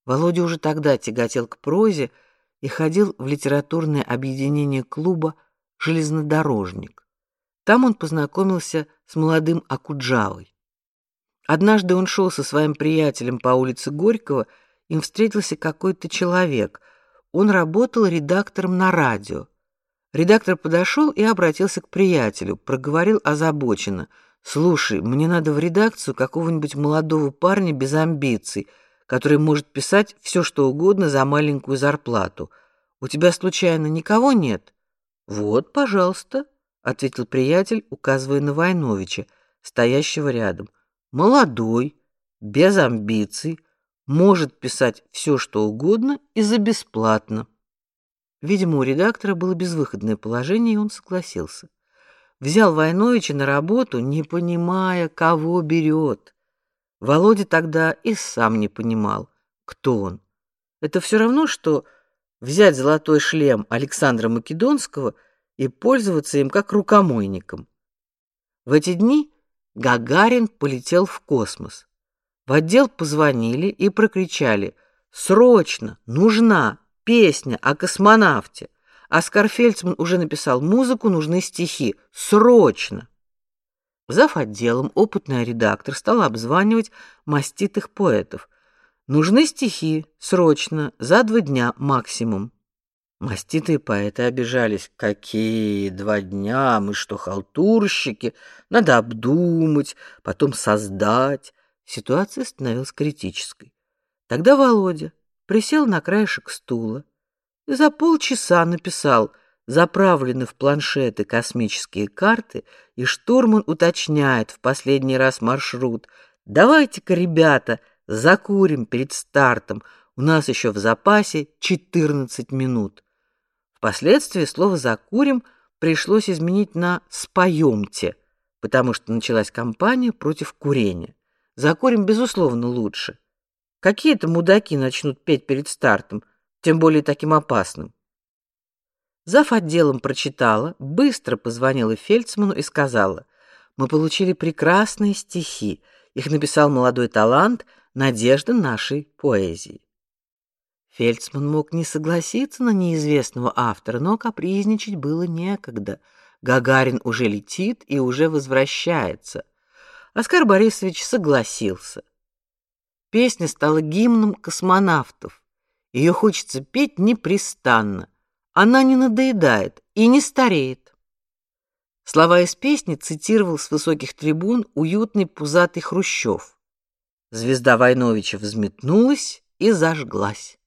Володя уже тогда тяготел к прозе и ходил в литературное объединение клуба Железнодорожник. Там он познакомился с молодым Акуджавой. Однажды он шел со своим приятелем по улице Горького, им встретился какой-то человек. Он работал редактором на радио. Редактор подошел и обратился к приятелю, проговорил озабоченно: "Слушай, мне надо в редакцию какого-нибудь молодого парня без амбиций, который может писать все, что угодно за маленькую зарплату. У тебя случайно никого нет? Вот, пожалуйста, ответил приятель, указывая на Войновича, стоящего рядом. Молодой, без амбиций, может писать все, что угодно и за бесплатно. Видимо, у редактора было безвыходное положение, и он согласился. Взял Войновича на работу, не понимая, кого берет. Володя тогда и сам не понимал, кто он. Это все равно, что взять золотой шлем Александра Македонского и пользоваться им как рукомойником. В эти дни Гагарин полетел в космос. В отдел позвонили и прокричали: "Срочно нужна песня о космонавте!" Оскар Фельдсман уже написал музыку, нужны стихи. Срочно. Зав отделом опытный редактор стал обзванивать маститых поэтов. Нужны стихи, срочно, за два дня максимум. Маститые поэты обижались. Какие два дня? Мы что, халтурщики? Надо обдумать, потом создать. Ситуация становилась критической. Тогда Володя присел на краешек стула и за полчаса написал заправлены в планшеты космические карты, и штурман уточняет в последний раз маршрут. Давайте-ка, ребята, закурим перед стартом. У нас еще в запасе 14 минут. Впоследствии слово закурим пришлось изменить на споемте, потому что началась кампания против курения. Закурим безусловно лучше. Какие-то мудаки начнут петь перед стартом, тем более таким опасным. Зав отделом прочитала, быстро позвонила Фельдсману и сказала: "Мы получили прекрасные стихи. Их написал молодой талант, надежда нашей поэзии". Фельдсман мог не согласиться на неизвестного автора, но капризничать было некогда. Гагарин уже летит и уже возвращается. Оскар Борисович согласился. Песня стала гимном космонавтов. Ее хочется петь непрестанно. Она не надоедает и не стареет. Слова из песни цитировал с высоких трибун уютный пузатый Хрущев. Звезда Войновича взметнулась и зажглась.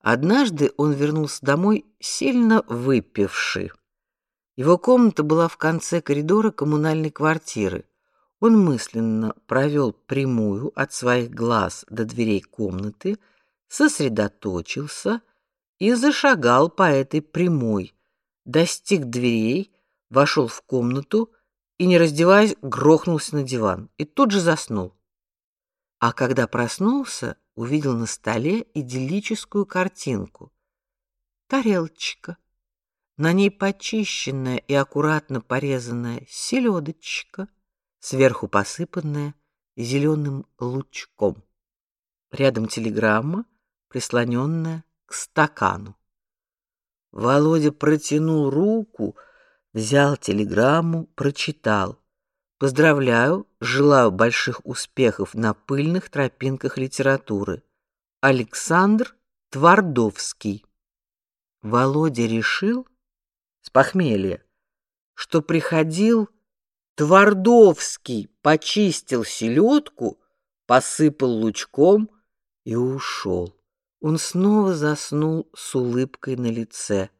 Однажды он вернулся домой сильно выпивший. Его комната была в конце коридора коммунальной квартиры. Он мысленно провел прямую от своих глаз до дверей комнаты, сосредоточился и зашагал по этой прямой, достиг дверей, вошел в комнату и, не раздеваясь, грохнулся на диван и тут же заснул. А когда проснулся, увидел на столе идиллическую картинку. Тарелочка, на ней почищенная и аккуратно порезанная селедочка, сверху посыпанная зеленым лучком. Рядом телеграмма, прислоненная к стакану. Володя протянул руку, взял телеграмму, прочитал. Поздравляю, желаю больших успехов на пыльных тропинках литературы. Александр Твардовский. Володя решил с похмелья, что приходил Твардовский, почистил селедку, посыпал лучком и ушел. Он снова заснул с улыбкой на лице.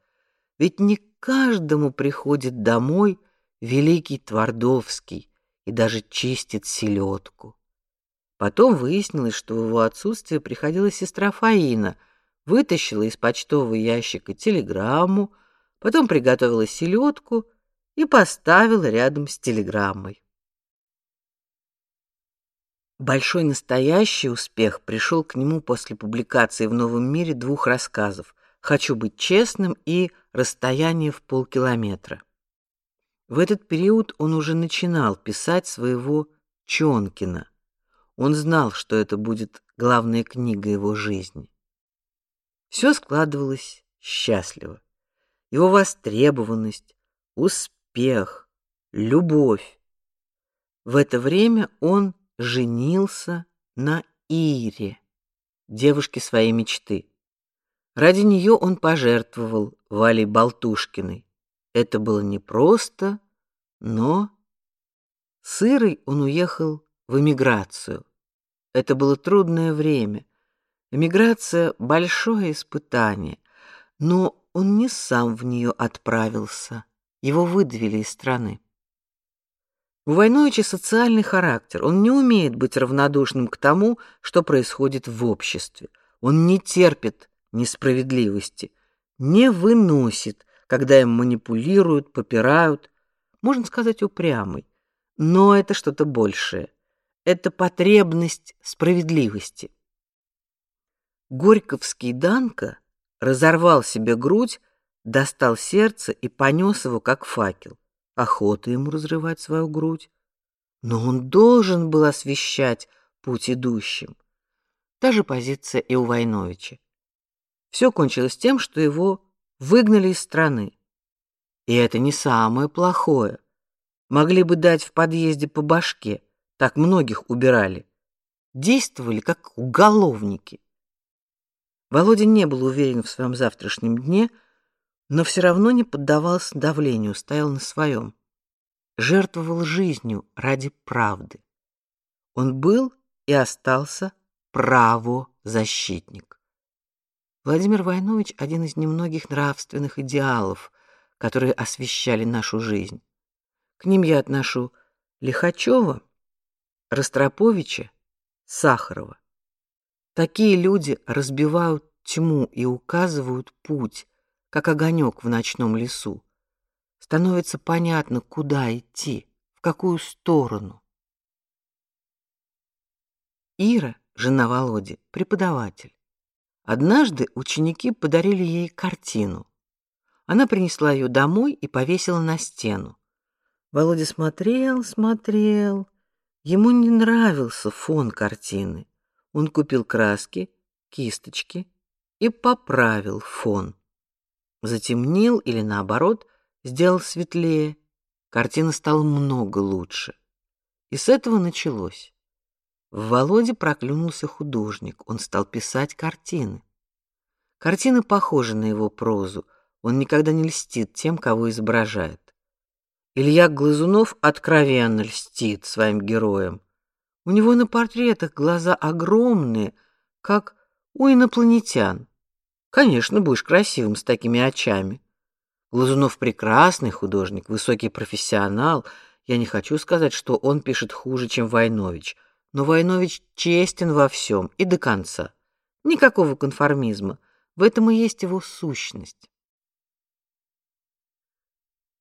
Ведь не каждому приходит домой великий Твардовский, и даже чистит селедку. Потом выяснилось, что в его отсутствие приходила сестра Фаина, вытащила из почтового ящика телеграмму, потом приготовила селедку и поставила рядом с телеграммой. Большой настоящий успех пришел к нему после публикации в Новом мире двух рассказов: "Хочу быть честным" и "Расстояние в полкилометра". В этот период он уже начинал писать своего Чонкина. Он знал, что это будет главная книга его жизни. Все складывалось счастливо. Его востребованность, успех, любовь. В это время он женился на Ире, девушке своей мечты. Ради нее он пожертвовал Валей Болтушкиной. Это было непросто, но с Ирой он уехал в эмиграцию. Это было трудное время. Эмиграция большое испытание, Но он не сам в нее отправился. Его выдавили из страны. У Войновича социальный характер. Он не умеет быть равнодушным к тому, что происходит в обществе. Он не терпит несправедливости, не выносит, когда им манипулируют, попирают. Можно сказать, упрямый. Но это что-то большее. Это потребность справедливости. Горьковский Данка разорвал себе грудь, достал сердце и понес его как факел. Охота ему разрывать свою грудь, но он должен был освещать путь идущим. Та же позиция и у Войновича. Все кончилось тем, что его выгнали из страны. И это не самое плохое. Могли бы дать в подъезде по башке, так многих убирали. Действовали как уголовники. Володя не был уверен в своем завтрашнем дне, но все равно не поддавался давлению, стоял на своем. Жертвовал жизнью ради правды. Он был и остался правозащитник. Владимир Войнович один из немногих нравственных идеалов, которые освещали нашу жизнь. К ним я отношу Лихачева, Ростроповича, Сахарова. Такие люди разбивают тьму и указывают путь, как огонек в ночном лесу. Становится понятно, куда идти, в какую сторону. Ира, жена Володи, преподаватель. Однажды ученики подарили ей картину. Она принесла ее домой и повесила на стену. Володя смотрел, смотрел. Ему не нравился фон картины. Он купил краски, кисточки и поправил фон. Затемнил или наоборот, сделал светлее. Картина стала много лучше. И с этого началось. В Володе проклюнулся художник. Он стал писать картины. Картины похожи на его прозу. Он никогда не льстит тем, кого изображает. Илья Глазунов откровенно льстит своим героям. У него на портретах глаза огромные, как у инопланетян. Конечно, будешь красивым с такими очами. Глазунов прекрасный художник, высокий профессионал. Я не хочу сказать, что он пишет хуже, чем Войнович, но Войнович честен во всем и до конца. Никакого конформизма. В этом и есть его сущность.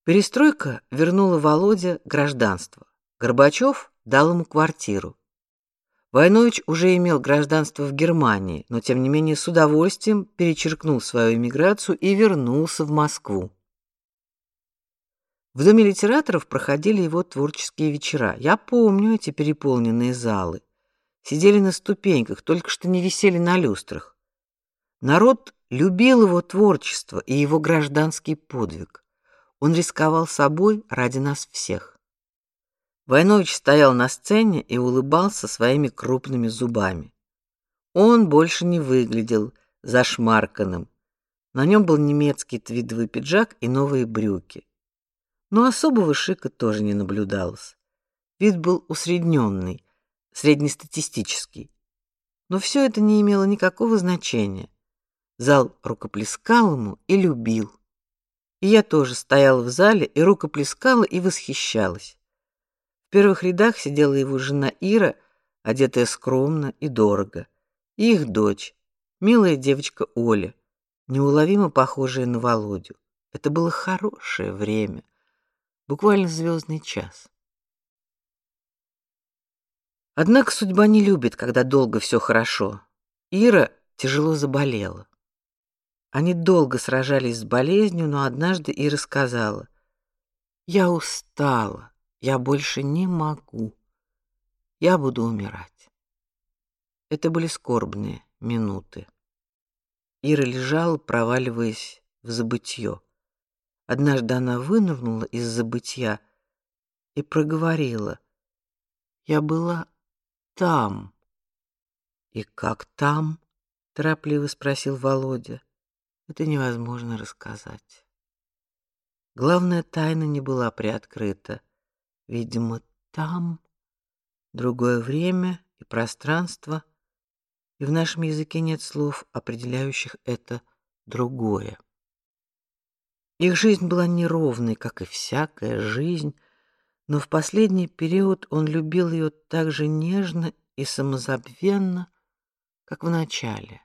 Перестройка вернула Володе гражданство. Горбачев дал ему квартиру. Войнович уже имел гражданство в Германии, но тем не менее с удовольствием перечеркнул свою эмиграцию и вернулся в Москву. В доме литераторов проходили его творческие вечера. Я помню эти переполненные залы. Сидели на ступеньках, только что не висели на люстрах. Народ любил его творчество и его гражданский подвиг. Он рисковал собой ради нас всех. Войнович стоял на сцене и улыбался своими крупными зубами. Он больше не выглядел зашмарканным. На нем был немецкий твидовый пиджак и новые брюки. Но особого шика тоже не наблюдалось. Вид был усредненный, среднестатистический. Но все это не имело никакого значения. Зал рукоплескал ему и любил. И я тоже стояла в зале и рукоплескала и восхищалась. В первых рядах сидела его жена Ира, одетая скромно и дорого, и их дочь, милая девочка Оля, неуловимо похожая на Володю. Это было хорошее время, буквально звездный час. Однако судьба не любит, когда долго все хорошо. Ира тяжело заболела. Они долго сражались с болезнью, но однажды Ира сказала: "Я устала. Я больше не могу. Я буду умирать. Это были скорбные минуты. Ира лежала, проваливаясь в забытье. Однажды она вынырнула из забытья и проговорила: "Я была там". "И как там?" торопливо спросил Володя. "Это невозможно рассказать". Главная тайна не была приоткрыта. Видимо, там другое время и пространство, и в нашем языке нет слов, определяющих это другое. Их жизнь была неровной, как и всякая жизнь, но в последний период он любил ее так же нежно и самозабвенно, как в начале.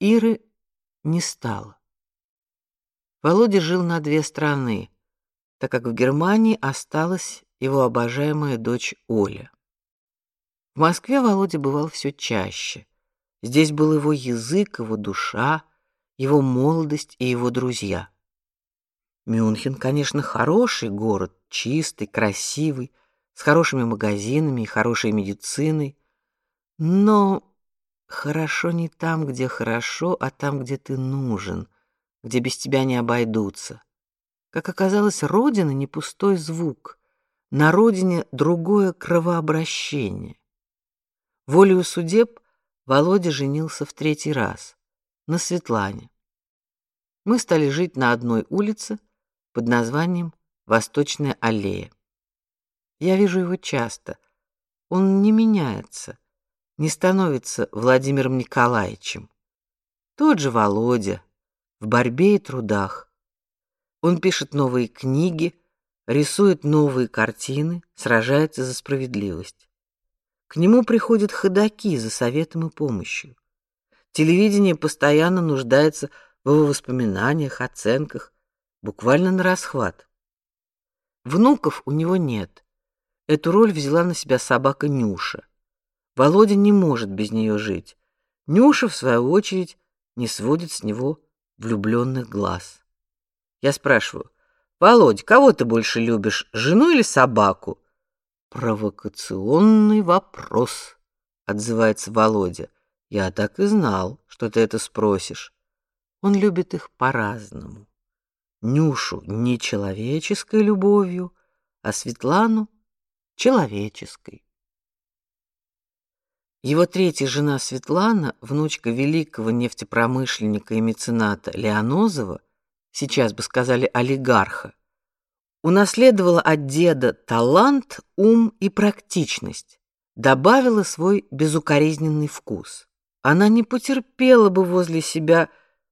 Иры не стало. Володя жил на две страны, так как в Германии осталась его обожаемая дочь Оля. В Москве Володя бывал все чаще. Здесь был его язык, его душа, его молодость и его друзья. Мюнхен, конечно, хороший город, чистый, красивый, с хорошими магазинами и хорошей медициной, но хорошо не там, где хорошо, а там, где ты нужен, где без тебя не обойдутся. Как оказалось, родина не пустой звук. На родине другое кровообращение. Волею судеб Володя женился в третий раз на Светлане. Мы стали жить на одной улице под названием Восточная аллея. Я вижу его часто. Он не меняется, не становится Владимиром Николаевичем. Тот же Володя в борьбе и трудах. Он пишет новые книги, рисует новые картины, сражается за справедливость. К нему приходят ходаки за советом и помощью. Телевидение постоянно нуждается в его воспоминаниях, оценках, буквально на расхват. Внуков у него нет. Эту роль взяла на себя собака Нюша. Володя не может без нее жить. Нюша, в свою очередь, не сводит с него влюбленных глаз. Я спрашиваю: "Володь, кого ты больше любишь, жену или собаку?" Провокационный вопрос, отзывается Володя. Я так и знал, что ты это спросишь. Он любит их по-разному. Нюшу нечеловеческой любовью, а Светлану человеческой. Его третья жена Светлана, внучка великого нефтепромышленника и мецената Леонозова, сейчас бы сказали олигарха, унаследовала от деда талант, ум и практичность, добавила свой безукоризненный вкус. Она не потерпела бы возле себя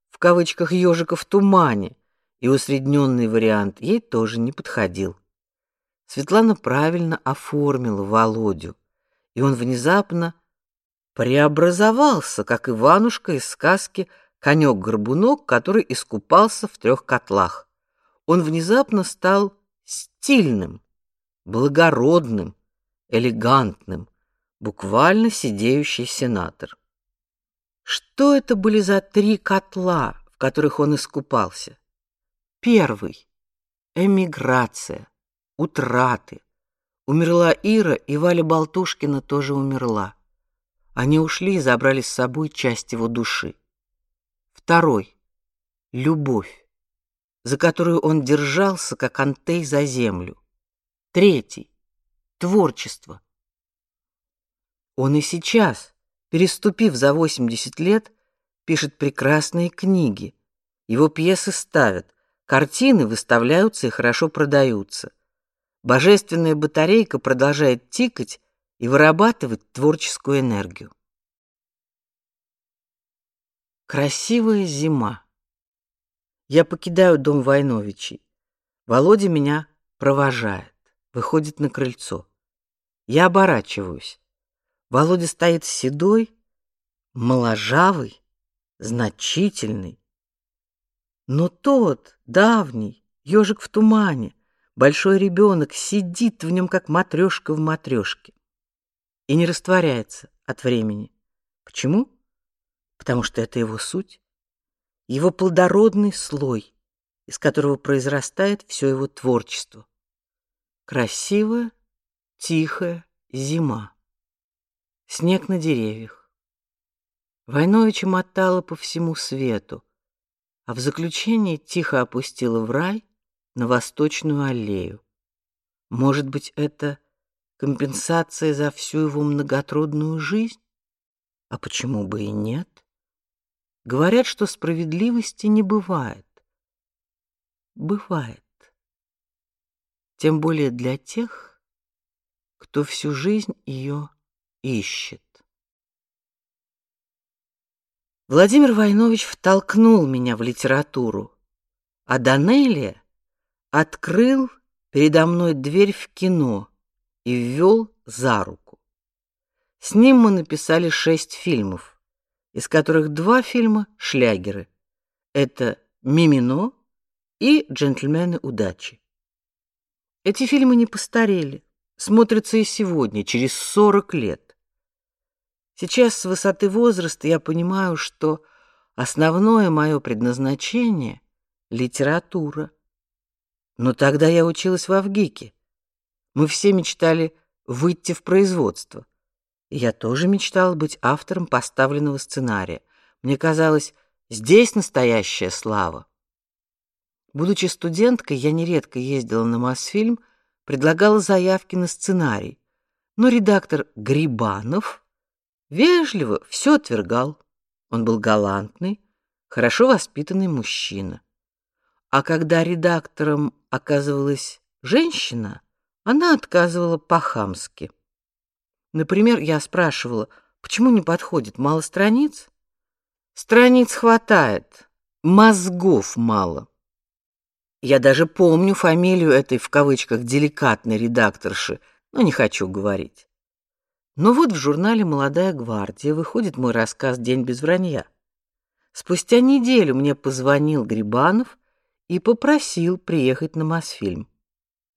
в кавычках ежика в тумане, и усредненный вариант ей тоже не подходил. Светлана правильно оформила Володю, и он внезапно преобразовался, как Иванушка из сказки Конек-горбунок, который искупался в трех котлах. Он внезапно стал стильным, благородным, элегантным, буквально сидеющий сенатор. Что это были за три котла, в которых он искупался? Первый эмиграция, утраты. Умерла Ира, и Валя Болтушкина тоже умерла. Они ушли и забрали с собой часть его души. Второй любовь за которую он держался, как антей за землю. Третий творчество. Он и сейчас, переступив за 80 лет, пишет прекрасные книги. Его пьесы ставят, картины выставляются и хорошо продаются. Божественная батарейка продолжает тикать и вырабатывать творческую энергию. Красивая зима. Я покидаю дом Войновичей. Володя меня провожает, выходит на крыльцо. Я оборачиваюсь. Володя стоит седой, моложавый, значительный. Но тот, давний, ежик в тумане, большой ребенок сидит в нем, как матрешка в матрешке. И не растворяется от времени. Почему? Потому что это его суть его плодородный слой, из которого произрастает все его творчество. Красивая, тихая зима. Снег на деревьях. Войновича мотала по всему свету, а в заключение тихо опустила в рай на восточную аллею. Может быть, это компенсация за всю его многотрудную жизнь? А почему бы и нет? Говорят, что справедливости не бывает. Бывает. Тем более для тех, кто всю жизнь ее ищет. Владимир Войнович втолкнул меня в литературу, А Данелия открыл передо мной дверь в кино и ввел за руку. С ним мы написали шесть фильмов, из которых два фильма шлягеры. Это Мимино и Джентльмены удачи. Эти фильмы не постарели, смотрятся и сегодня, через сорок лет. Сейчас с высоты возраста я понимаю, что основное мое предназначение литература. Но тогда я училась в Авгике. Мы все мечтали выйти в производство. Я тоже мечтала быть автором поставленного сценария. Мне казалось, здесь настоящая слава. Будучи студенткой, я нередко ездила на Мосфильм, предлагала заявки на сценарий. Но редактор Грибанов вежливо все отвергал. Он был галантный, хорошо воспитанный мужчина. А когда редактором оказывалась женщина, она отказывала по-хамски. Например, я спрашивала, почему не подходит, мало страниц? Страниц хватает, мозгов мало. Я даже помню фамилию этой в кавычках деликатной редакторши, но не хочу говорить. Но вот в журнале Молодая гвардия выходит мой рассказ День без вранья. Спустя неделю мне позвонил Грибанов и попросил приехать на Мосфильм.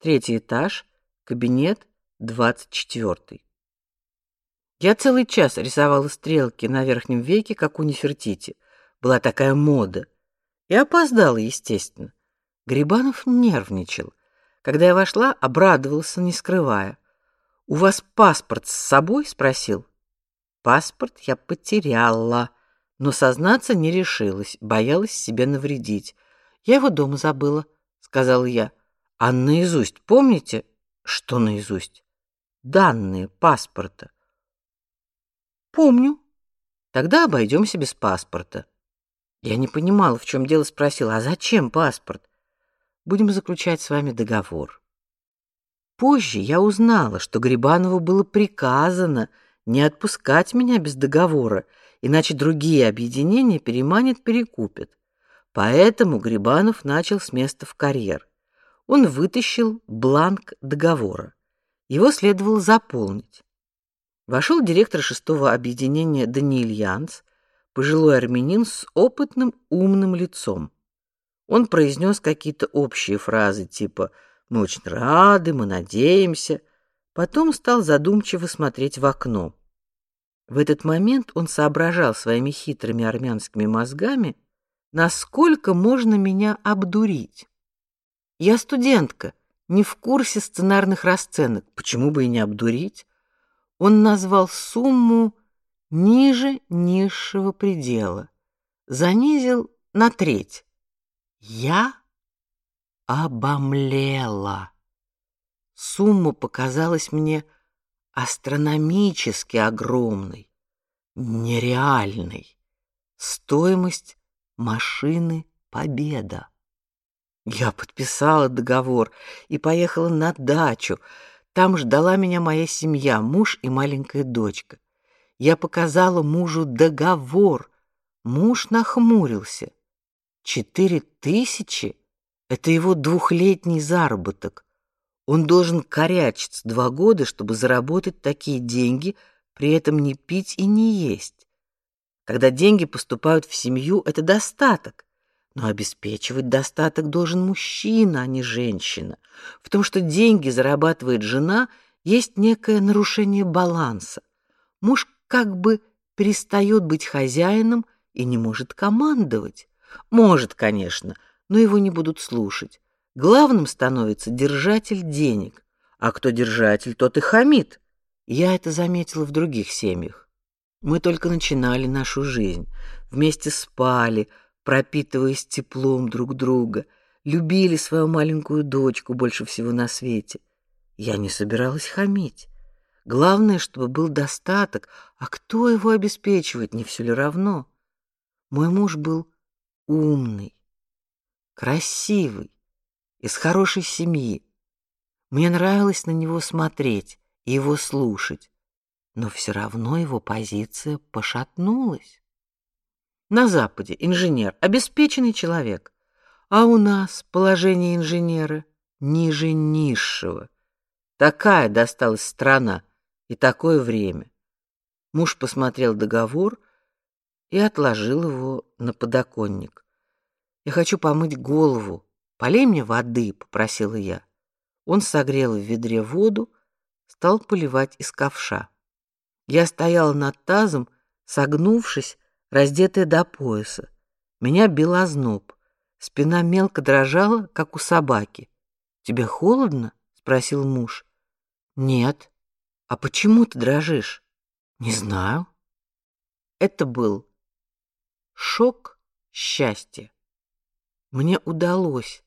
Третий этаж, кабинет двадцать четвертый. Я целый час рисовала стрелки на верхнем веке, как у Нефертити. Была такая мода. И опоздала, естественно. Грибанов нервничал. Когда я вошла, обрадовался, не скрывая. «У вас паспорт с собой?» — спросил. Паспорт я потеряла, но сознаться не решилась, боялась себе навредить. «Я его дома забыла», — сказала я. «А наизусть помните?» «Что наизусть?» «Данные паспорта». «Помню». «Тогда обойдемся без паспорта». Я не понимала, в чем дело, спросила, «А зачем паспорт?» будем заключать с вами договор. Позже я узнала, что Грибанову было приказано не отпускать меня без договора, иначе другие объединения переманят, перекупят. Поэтому Грибанов начал с места в карьер. Он вытащил бланк договора. Его следовало заполнить. Вошел директор шестого объединения Даниэль Янс, пожилой армянин с опытным умным лицом. Он произнес какие-то общие фразы типа «Мы очень рады», «Мы надеемся». Потом стал задумчиво смотреть в окно. В этот момент он соображал своими хитрыми армянскими мозгами, насколько можно меня обдурить. Я студентка, не в курсе сценарных расценок, почему бы и не обдурить? Он назвал сумму ниже низшего предела, занизил на треть. Я обомлела. Сумма показалась мне астрономически огромной, нереальной. Стоимость машины Победа. Я подписала договор и поехала на дачу. Там ждала меня моя семья, муж и маленькая дочка. Я показала мужу договор. Муж нахмурился. Четыре тысячи — это его двухлетний заработок. Он должен корячиться два года, чтобы заработать такие деньги, при этом не пить и не есть. Когда деньги поступают в семью, это достаток. Но обеспечивать достаток должен мужчина, а не женщина. В том, что деньги зарабатывает жена, есть некое нарушение баланса. Муж как бы перестает быть хозяином и не может командовать. Может, конечно, но его не будут слушать. Главным становится держатель денег, а кто держатель, тот и хамит. Я это заметила в других семьях. Мы только начинали нашу жизнь, вместе спали, пропитываясь теплом друг друга, любили свою маленькую дочку больше всего на свете. Я не собиралась хамить. Главное, чтобы был достаток, а кто его обеспечивает, не все ли равно? Мой муж был умный, красивый, из хорошей семьи. Мне нравилось на него смотреть и его слушать, но все равно его позиция пошатнулась. На западе инженер обеспеченный человек, А у нас положение инженера ниже низшего. Такая досталась страна и такое время. Муж посмотрел договор и отложил его на подоконник. Я хочу помыть голову. Полей мне воды, попросила я. Он согрел в ведре воду, стал поливать из ковша. Я стояла над тазом, согнувшись, раздетая до пояса. Меня бил озноб. Спина мелко дрожала, как у собаки. Тебе холодно? спросил муж. Нет. А почему ты дрожишь? Не знаю. Это был шок счастья. Мне удалось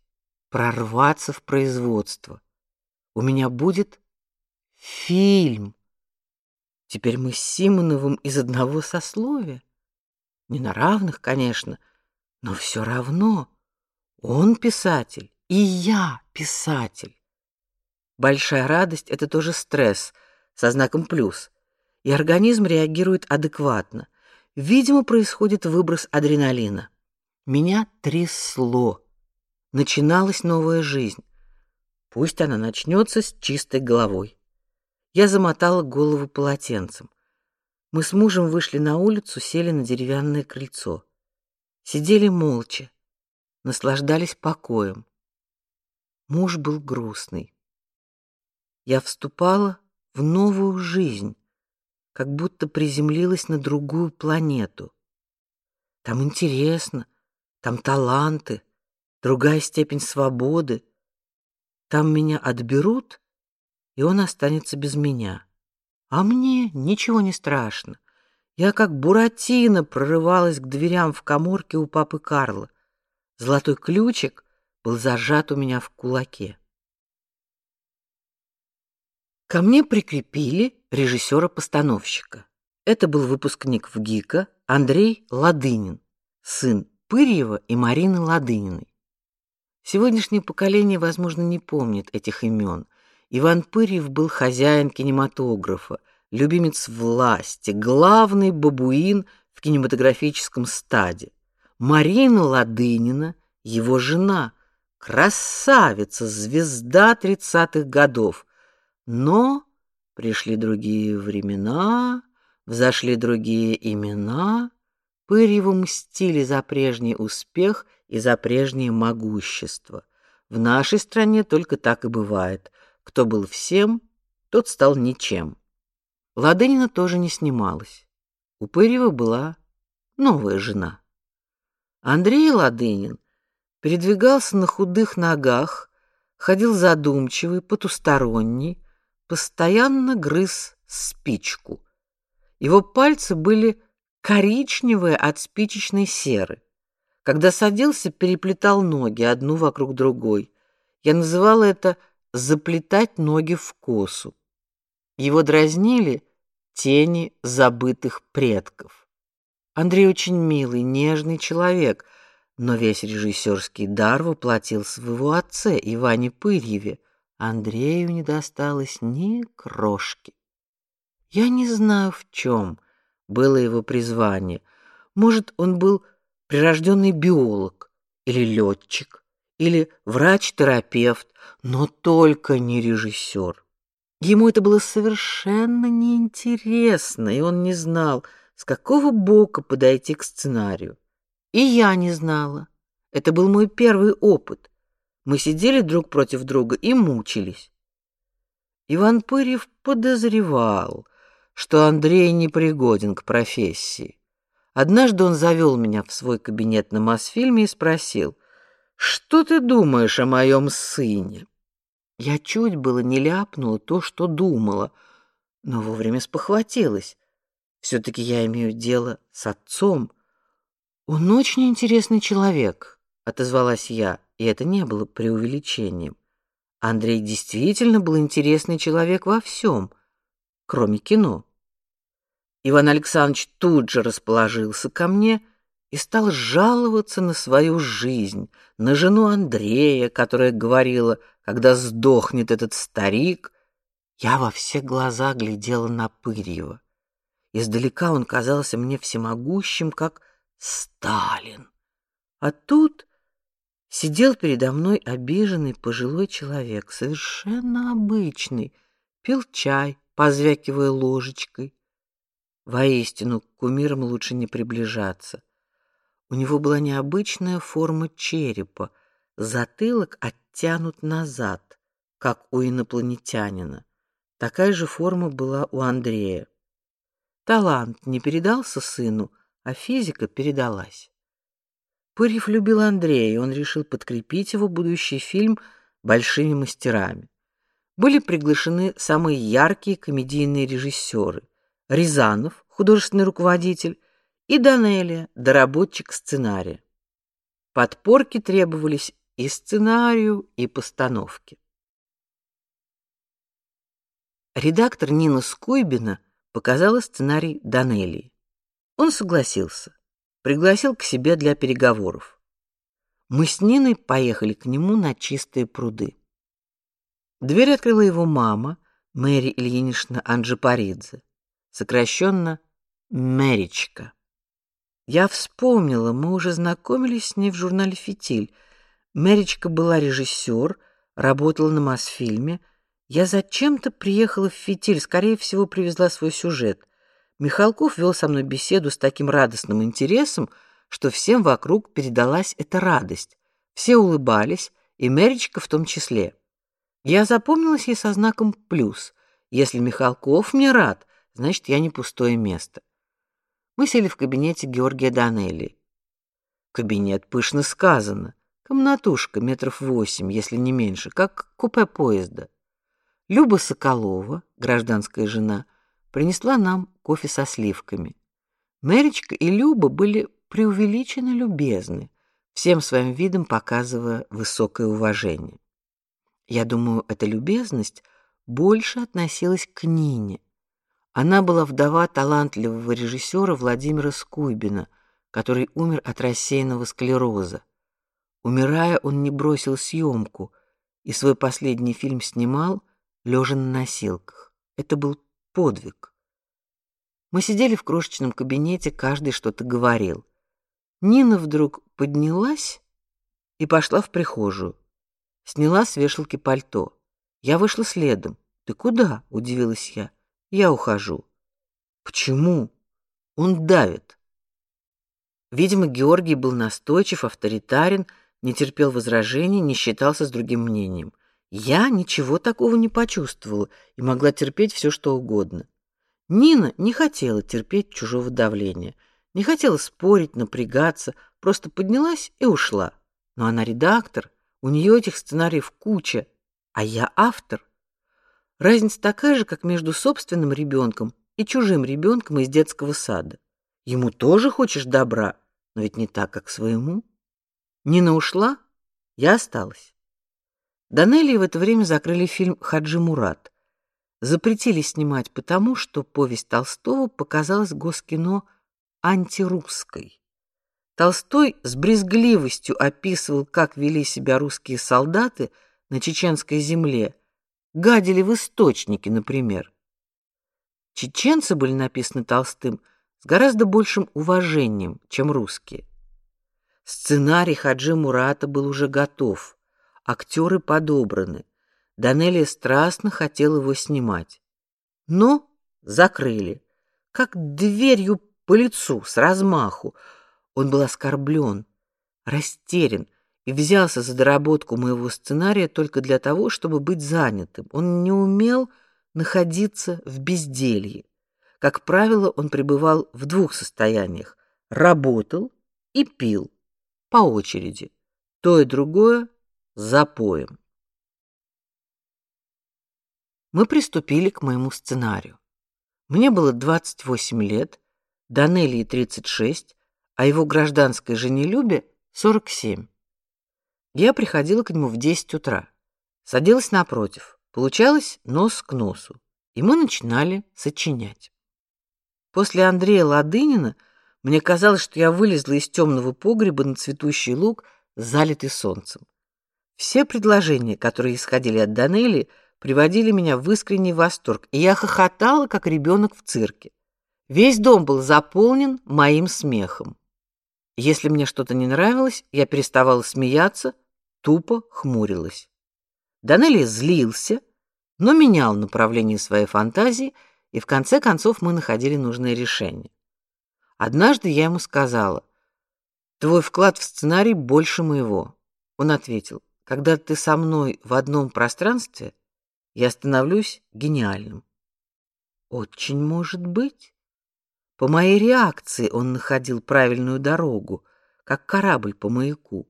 прорваться в производство. У меня будет фильм. Теперь мы с Симоновым из одного сословия. Не на равных, конечно, но все равно. Он писатель, и я писатель. Большая радость это тоже стресс со знаком плюс. И организм реагирует адекватно. Видимо, происходит выброс адреналина. Меня трясло. Начиналась новая жизнь. Пусть она начнется с чистой головой. Я замотала голову полотенцем. Мы с мужем вышли на улицу, сели на деревянное крыльцо. Сидели молча, наслаждались покоем. Муж был грустный. Я вступала в новую жизнь, как будто приземлилась на другую планету. Там интересно, там таланты, другая степень свободы. Там меня отберут, и он останется без меня. А мне ничего не страшно. Я как буратино прорывалась к дверям в каморке у папы Карла. Золотой ключик был зажат у меня в кулаке. Ко мне прикрепили режиссера-постановщика. Это был выпускник в ГИКа Андрей Ладынин, сын Пырьева и Марины Ладыниной. Сегодняшнее поколение, возможно, не помнит этих имен. Иван Пырьев был хозяин кинематографа, любимец власти, главный бабуин в кинематографическом стаде. Марина Ладынина, его жена, красавица, звезда тридцатых годов. Но пришли другие времена, взошли другие имена, Пырьеву мстили за прежний успех и за прежнее могущество. В нашей стране только так и бывает. Кто был всем, тот стал ничем. Ладынина тоже не снималась. У Пырьева была новая жена. Андрей Ладынин передвигался на худых ногах, ходил задумчивый, потусторонний, постоянно грыз спичку. Его пальцы были коричневые от спичечной серы. Когда садился, переплетал ноги одну вокруг другой. Я называла это заплетать ноги в косу. Его дразнили тени забытых предков. Андрей очень милый, нежный человек, но весь режиссерский дар воплотил в его отце Иване Пырьеве. Андрею не досталось ни крошки. Я не знаю в чем было его призвание. Может, он был прирожденный биолог или летчик, или врач-терапевт, но только не режиссер. Ему это было совершенно неинтересно, и он не знал, с какого бока подойти к сценарию. И я не знала. Это был мой первый опыт. Мы сидели друг против друга и мучились. Иван Пырьев подозревал, что Андрей не пригоден к профессии. Однажды он завел меня в свой кабинет на Мосфильме и спросил: "Что ты думаешь о моем сыне?" Я чуть было не ляпнула то, что думала, но вовремя спохватилась. все таки я имею дело с отцом. Он очень интересный человек, отозвалась я, и это не было преувеличением. Андрей действительно был интересный человек во всем, кроме кино. Иван Александрович тут же расположился ко мне и стал жаловаться на свою жизнь, на жену Андрея, которая говорила, когда сдохнет этот старик. Я во все глаза глядела на Пырьева. Издалека он казался мне всемогущим, как Сталин. А тут Сидел передо мной обиженный пожилой человек, совершенно обычный, пил чай, позвякивая ложечкой. Воистину, к кумирам лучше не приближаться. У него была необычная форма черепа, затылок оттянут назад, как у инопланетянина. Такая же форма была у Андрея. Талант не передался сыну, а физика передалась. Пырьев любил Андрея, и он решил подкрепить его будущий фильм большими мастерами. Были приглашены самые яркие комедийные режиссеры: Рязанов, художественный руководитель, и Данелия, доработчик сценария. Подпорки требовались и сценарию, и постановке. Редактор Нина Скуйбина показала сценарий Данелии. Он согласился пригласил к себе для переговоров. Мы с Ниной поехали к нему на чистые пруды. Дверь открыла его мама, Мэри Ильинична Анджипаридзе, сокращенно Мэричка. Я вспомнила, мы уже знакомились с ней в журнале Фитиль. Мэричка была режиссер, работала на Мосфильме. Я зачем-то приехала в Фитиль, скорее всего, привезла свой сюжет. Михалков вел со мной беседу с таким радостным интересом, что всем вокруг передалась эта радость. Все улыбались, и Мэричка в том числе. Я запомнилась ей со знаком плюс. Если Михалков мне рад, значит, я не пустое место. Мы сели в кабинете Георгия Данелли. Кабинет пышно сказано. Комнатушка метров восемь, если не меньше, как купе поезда. Люба Соколова, гражданская жена, принесла нам кофе со сливками. Мэричка и Люба были преувеличенно любезны, всем своим видом показывая высокое уважение. Я думаю, эта любезность больше относилась к Нине. Она была вдова талантливого режиссера Владимира Скуйбина, который умер от рассеянного склероза. Умирая, он не бросил съемку и свой последний фильм снимал лежа на носилках. Это был подвиг. Мы сидели в крошечном кабинете, каждый что-то говорил. Нина вдруг поднялась и пошла в прихожую. Сняла с вешалки пальто. Я вышла следом. "Ты куда?" удивилась я. "Я ухожу". "Почему?" "Он давит". Видимо, Георгий был настойчив, авторитарен, не терпел возражений, не считался с другим мнением. Я ничего такого не почувствовала и могла терпеть все, что угодно. Нина не хотела терпеть чужого давления, не хотела спорить, напрягаться, просто поднялась и ушла. Но она редактор, у нее этих сценариев куча, а я автор. Разница такая же, как между собственным ребенком и чужим ребенком из детского сада. Ему тоже хочешь добра, но ведь не так, как своему. Нина ушла, я осталась. Данелии в это время закрыли фильм Хаджи Мурат. Запретили снимать потому, что повесть Толстого показалась Госкино антирусской. Толстой с брезгливостью описывал, как вели себя русские солдаты на чеченской земле, гадили в источнике, например. Чеченцы были написаны Толстым с гораздо большим уважением, чем русские. Сценарий Хаджи Мурата был уже готов актеры подобраны. Данелия страстно хотел его снимать. Но закрыли. Как дверью по лицу, с размаху. Он был оскорблен, растерян и взялся за доработку моего сценария только для того, чтобы быть занятым. Он не умел находиться в безделье. Как правило, он пребывал в двух состояниях: работал и пил по очереди. То и другое запоем. Мы приступили к моему сценарию. Мне было 28 лет, Данелии 36, а его гражданской жене Любе 47. Я приходила к нему в 10 утра, садилась напротив, получалось нос к носу, и мы начинали сочинять. После Андрея Ладынина мне казалось, что я вылезла из темного погреба на цветущий луг, залитый солнцем. Все предложения, которые исходили от Данели, приводили меня в искренний восторг, и я хохотала, как ребенок в цирке. Весь дом был заполнен моим смехом. Если мне что-то не нравилось, я переставала смеяться, тупо хмурилась. Данелли злился, но менял направление своей фантазии, и в конце концов мы находили нужное решение. Однажды я ему сказала: "Твой вклад в сценарий больше моего". Он ответил: "Когда ты со мной в одном пространстве, я становлюсь гениальным". Очень может быть. По моей реакции он находил правильную дорогу, как корабль по маяку.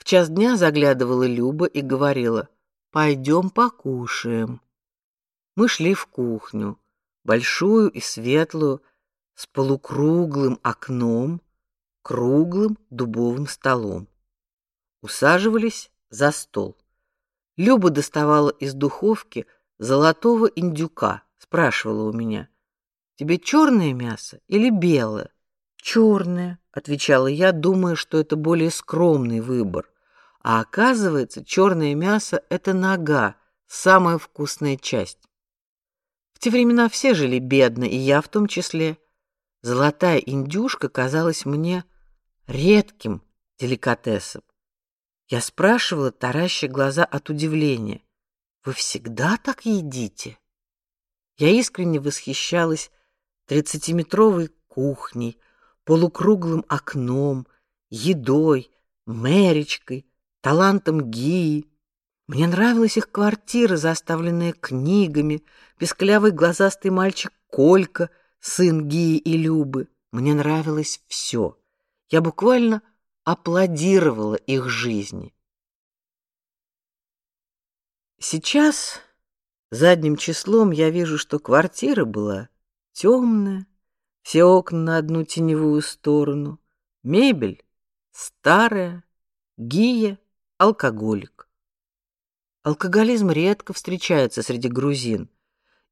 В час дня заглядывала Люба и говорила: "Пойдем покушаем". Мы шли в кухню, большую и светлую, с полукруглым окном, круглым дубовым столом. Усаживались за стол. Люба доставала из духовки золотого индюка, спрашивала у меня: "Тебе черное мясо или белое?" «Черное», — отвечала я, думая, что это более скромный выбор. А оказывается, черное мясо — это нога, самая вкусная часть. В те времена все жили бедно, и я в том числе. Золотая индюшка казалась мне редким деликатесом. Я спрашивала, тараща глаза от удивления: "Вы всегда так едите?" Я искренне восхищалась тридцатиметровой кухней, полукруглым окном, едой, Мэричкой, талантом Гии. Мне нравилась их квартира, заставленная книгами, песклявый глазастый мальчик Колька, сын Гии и Любы. Мне нравилось все. Я буквально аплодировала их жизни. Сейчас задним числом я вижу, что квартира была темная, все окна на одну теневую сторону, мебель старая, Гия алкоголик. Алкоголизм редко встречается среди грузин.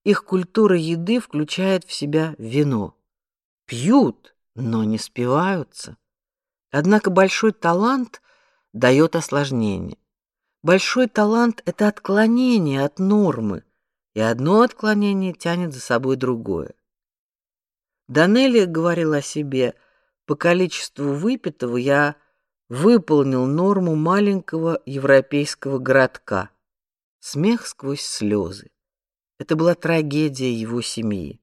Их культура еды включает в себя вино. Пьют, но не спиваются. Однако большой талант дает осложнение. Большой талант это отклонение от нормы, и одно отклонение тянет за собой другое. Данелия говорил о себе: "По количеству выпитого я выполнил норму маленького европейского городка. Смех сквозь слезы. Это была трагедия его семьи.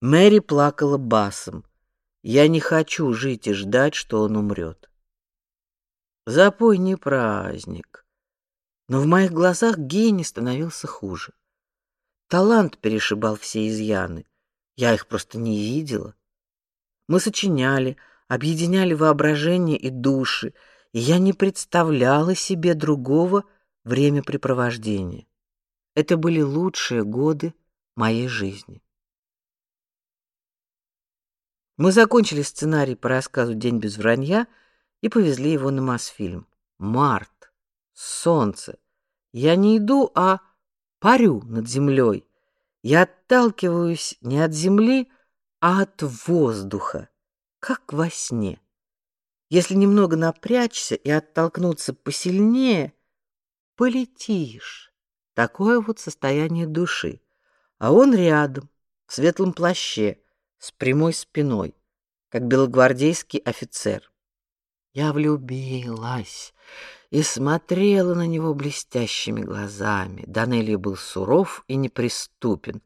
Мэри плакала басом. Я не хочу жить и ждать, что он умрет. Запой не праздник. Но в моих глазах гений становился хуже. Талант перешибал все изъяны. Я их просто не видела. Мы сочиняли, объединяли воображение и души, и я не представляла себе другого времяпрепровождения. Это были лучшие годы моей жизни. Мы закончили сценарий по рассказу День без вранья и повезли его на Мосфильм. Март, солнце. Я не иду, а парю над землей. Я отталкиваюсь не от земли, а от воздуха как во сне. Если немного напрячься и оттолкнуться посильнее, полетишь. Такое вот состояние души. А он рядом, в светлом плаще, с прямой спиной, как белогвардейский офицер. Я влюбилась и смотрела на него блестящими глазами. Данелли был суров и неприступен.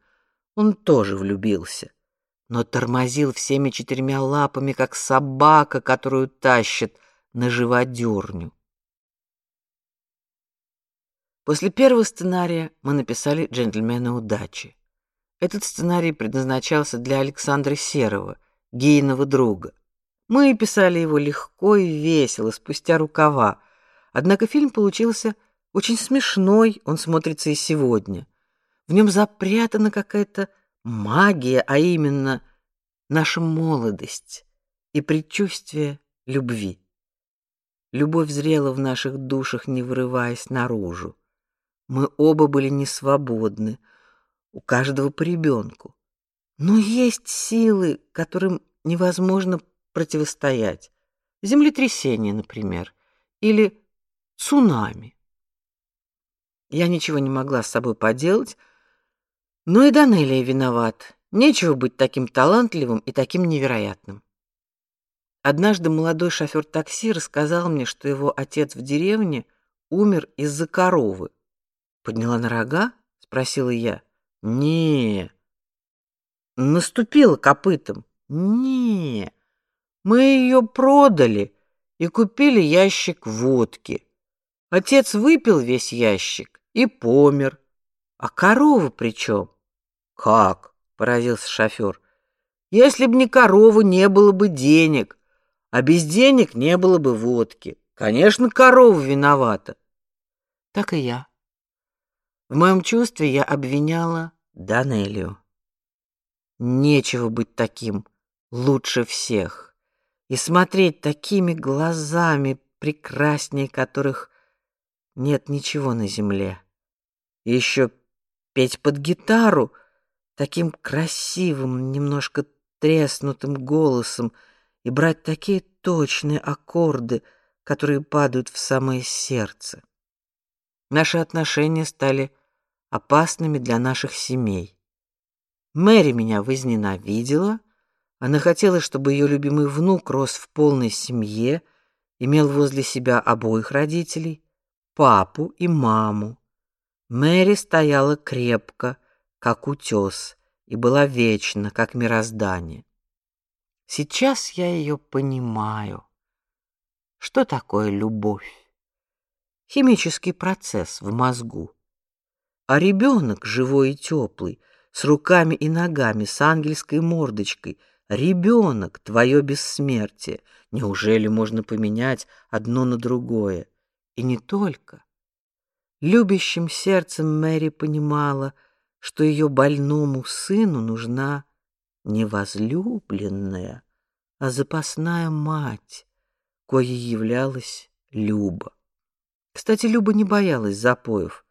Он тоже влюбился но тормозил всеми четырьмя лапами, как собака, которую тащат на живодерню. После первого сценария мы написали «Джентльмены удачи». Этот сценарий предназначался для Александра Серова, гейного друга. Мы писали его легко и весело, спустя рукава. Однако фильм получился очень смешной, он смотрится и сегодня. В нем запрятана какая-то магия, а именно наша молодость и предчувствие любви. Любовь зрела в наших душах, не вырываясь наружу. Мы оба были не свободны, у каждого по ребенку. Но есть силы, которым невозможно противостоять. Землетрясение, например, или цунами. Я ничего не могла с собой поделать, но и Данелия виноват. Нечего быть таким талантливым и таким невероятным. Однажды молодой шофер такси рассказал мне, что его отец в деревне умер из-за коровы. Подняла на рога? спросила я. Не. Наступила копытом. Не. Мы ее продали и купили ящик водки. Отец выпил весь ящик и помер. А корова при чем? Как? поразился шофер. Если б не корова, не было бы денег. А без денег не было бы водки. Конечно, корова виновата. Так и я. В моем чувстве я обвиняла Данелию. Нечего быть таким лучше всех и смотреть такими глазами, прекраснее которых нет ничего на земле. И еще петь под гитару таким красивым, немножко треснутым голосом и брать такие точные аккорды, которые падают в самое сердце. Наши отношения стали опасными для наших семей. Мэри меня возненавидела. Она хотела, чтобы ее любимый внук рос в полной семье, имел возле себя обоих родителей, папу и маму. Мэри стояла крепко, как утес, и была вечна, как мироздание. Сейчас я ее понимаю. Что такое любовь? Химический процесс в мозгу. А ребенок живой и теплый, с руками и ногами, с ангельской мордочкой, ребенок, твое бессмертие. Неужели можно поменять одно на другое? И не только. Любящим сердцем Мэри понимала, что ее больному сыну нужна не возлюбленная, а запасная мать, коей являлась Люба. Кстати, Люба не боялась запоев.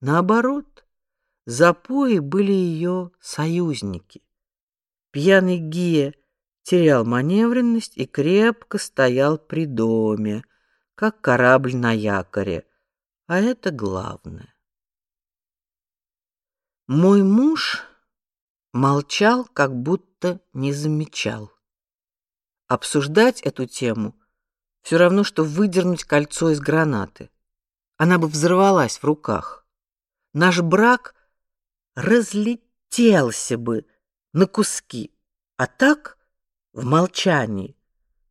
Наоборот, запои были ее союзники. Пьяный Гия терял маневренность и крепко стоял при доме, как корабль на якоре, а это главное. Мой муж молчал, как будто не замечал. Обсуждать эту тему все равно что выдернуть кольцо из гранаты. Она бы взорвалась в руках. Наш брак разлетелся бы на куски. А так, в молчании,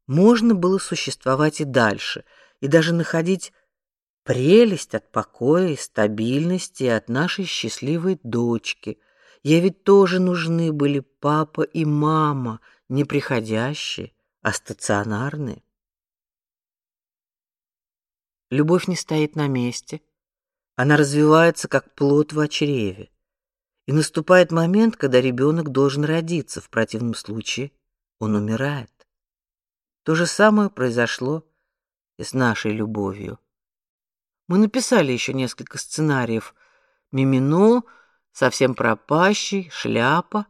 можно было существовать и дальше, и даже находить прелесть от покоя и стабильности от нашей счастливой дочки — Ей ведь тоже нужны были папа и мама, не приходящие, а стационарные. Любовь не стоит на месте. Она развивается, как плод в чреве. И наступает момент, когда ребенок должен родиться, в противном случае он умирает. То же самое произошло и с нашей любовью. Мы написали еще несколько сценариев. Мимино, совсем пропащий, шляпа.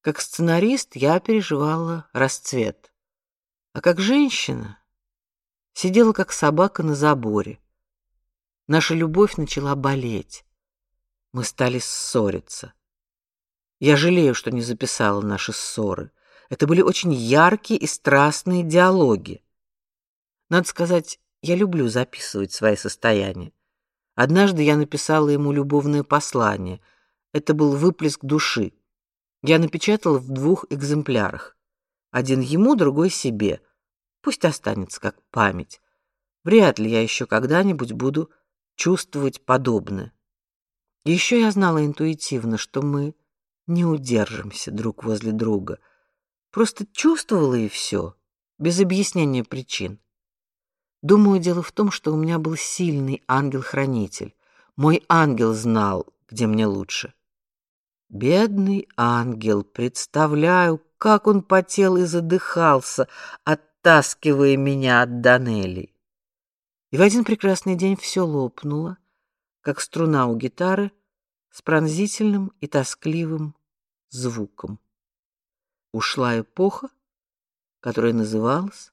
Как сценарист я переживала расцвет. А как женщина сидела как собака на заборе. Наша любовь начала болеть. Мы стали ссориться. Я жалею, что не записала наши ссоры. Это были очень яркие и страстные диалоги. Надо сказать, я люблю записывать свои состояния. Однажды я написала ему любовное послание. Это был выплеск души. Я напечатала в двух экземплярах. Один ему, другой себе. Пусть останется как память. Вряд ли я еще когда-нибудь буду чувствовать подобное. Еще я знала интуитивно, что мы не удержимся друг возле друга. Просто чувствовала и все, без объяснения причин. Думаю, дело в том, что у меня был сильный ангел-хранитель. Мой ангел знал, где мне лучше. Бедный ангел, представляю, как он потел и задыхался, оттаскивая меня от Данели. И в один прекрасный день все лопнуло, как струна у гитары с пронзительным и тоскливым звуком. Ушла эпоха, которая называлась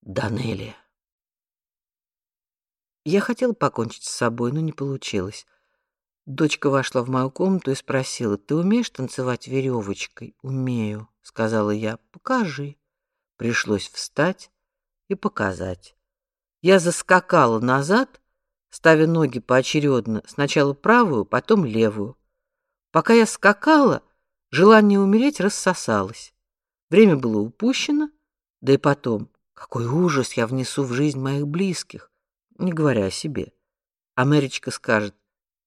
Данелия. Я хотела покончить с собой, но не получилось. Дочка вошла в мою комнату и спросила: "Ты умеешь танцевать веревочкой?" "Умею", сказала я. "Покажи". пришлось встать и показать. Я заскакала назад, ставя ноги поочередно, сначала правую, потом левую. Пока я скакала, желание умереть рассосалось. Время было упущено, да и потом, какой ужас я внесу в жизнь моих близких, не говоря о себе. Америчка скажет: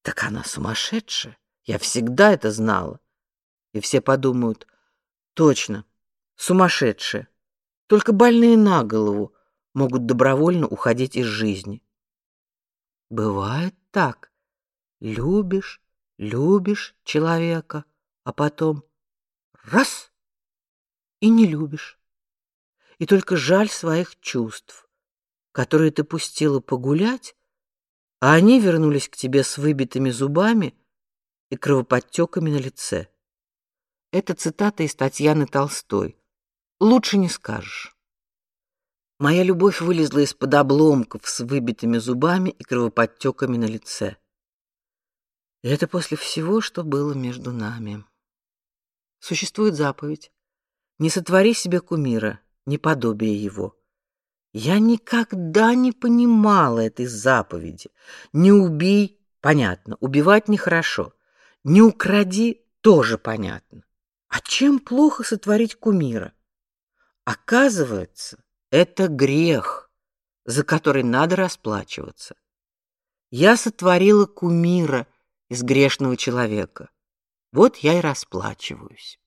"Так она сумасшедшая. Я всегда это знала". И все подумают: "Точно, сумасшедшая. Только больные на голову могут добровольно уходить из жизни". Бывает так. Любишь, любишь человека, а потом раз и не любишь. И только жаль своих чувств, которые ты пустила погулять, а они вернулись к тебе с выбитыми зубами и кровоподтеками на лице. Это цитата из Татьяны Толстой. Лучше не скажешь. Моя любовь вылезла из-под обломков с выбитыми зубами и кровоподтеками на лице. И это после всего, что было между нами. Существует заповедь: не сотвори себе кумира, не подобие его. Я никогда не понимала этой заповеди. Не убей, понятно, убивать нехорошо. Не укради, тоже понятно. А чем плохо сотворить кумира? Оказывается, это грех, за который надо расплачиваться. Я сотворила кумира из грешного человека. Вот я и расплачиваюсь.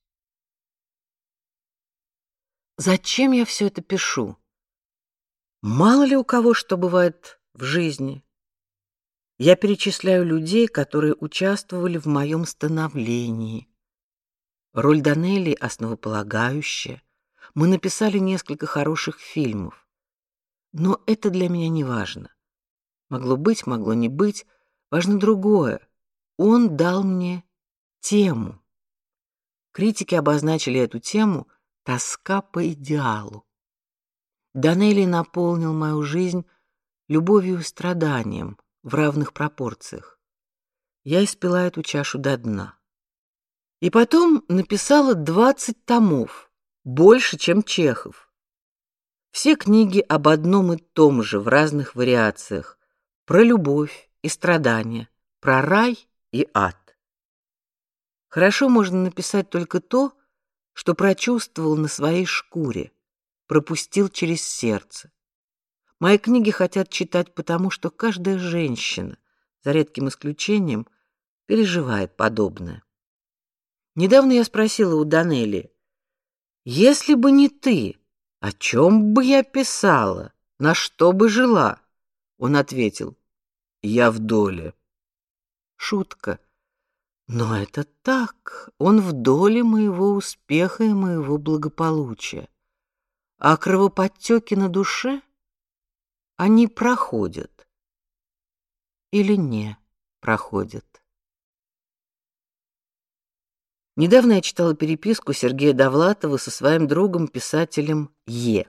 Зачем я все это пишу? Мало ли у кого что бывает в жизни. Я перечисляю людей, которые участвовали в моем становлении. Роль Данелли основополагающая, мы написали несколько хороших фильмов. Но это для меня не важно. Могло быть, могло не быть, важно другое. Он дал мне тему. Критики обозначили эту тему тоска по идеалу. Данелли наполнил мою жизнь любовью и страданием в равных пропорциях. Я испила эту чашу до дна. И потом написала двадцать томов больше, чем Чехов. Все книги об одном и том же в разных вариациях: про любовь и страдания, про рай и ад. Хорошо можно написать только то, что прочувствовал на своей шкуре, пропустил через сердце. Мои книги хотят читать потому, что каждая женщина, за редким исключением, переживает подобное. Недавно я спросила у Данели, если бы не ты, о чем бы я писала, на что бы жила? Он ответил: я в доле. Шутка. Но это так. Он в доле моего успеха и моего благополучия. А кровоподтеки на душе они проходят или не проходят. Недавно я читала переписку Сергея Довлатова со своим другом-писателем Е.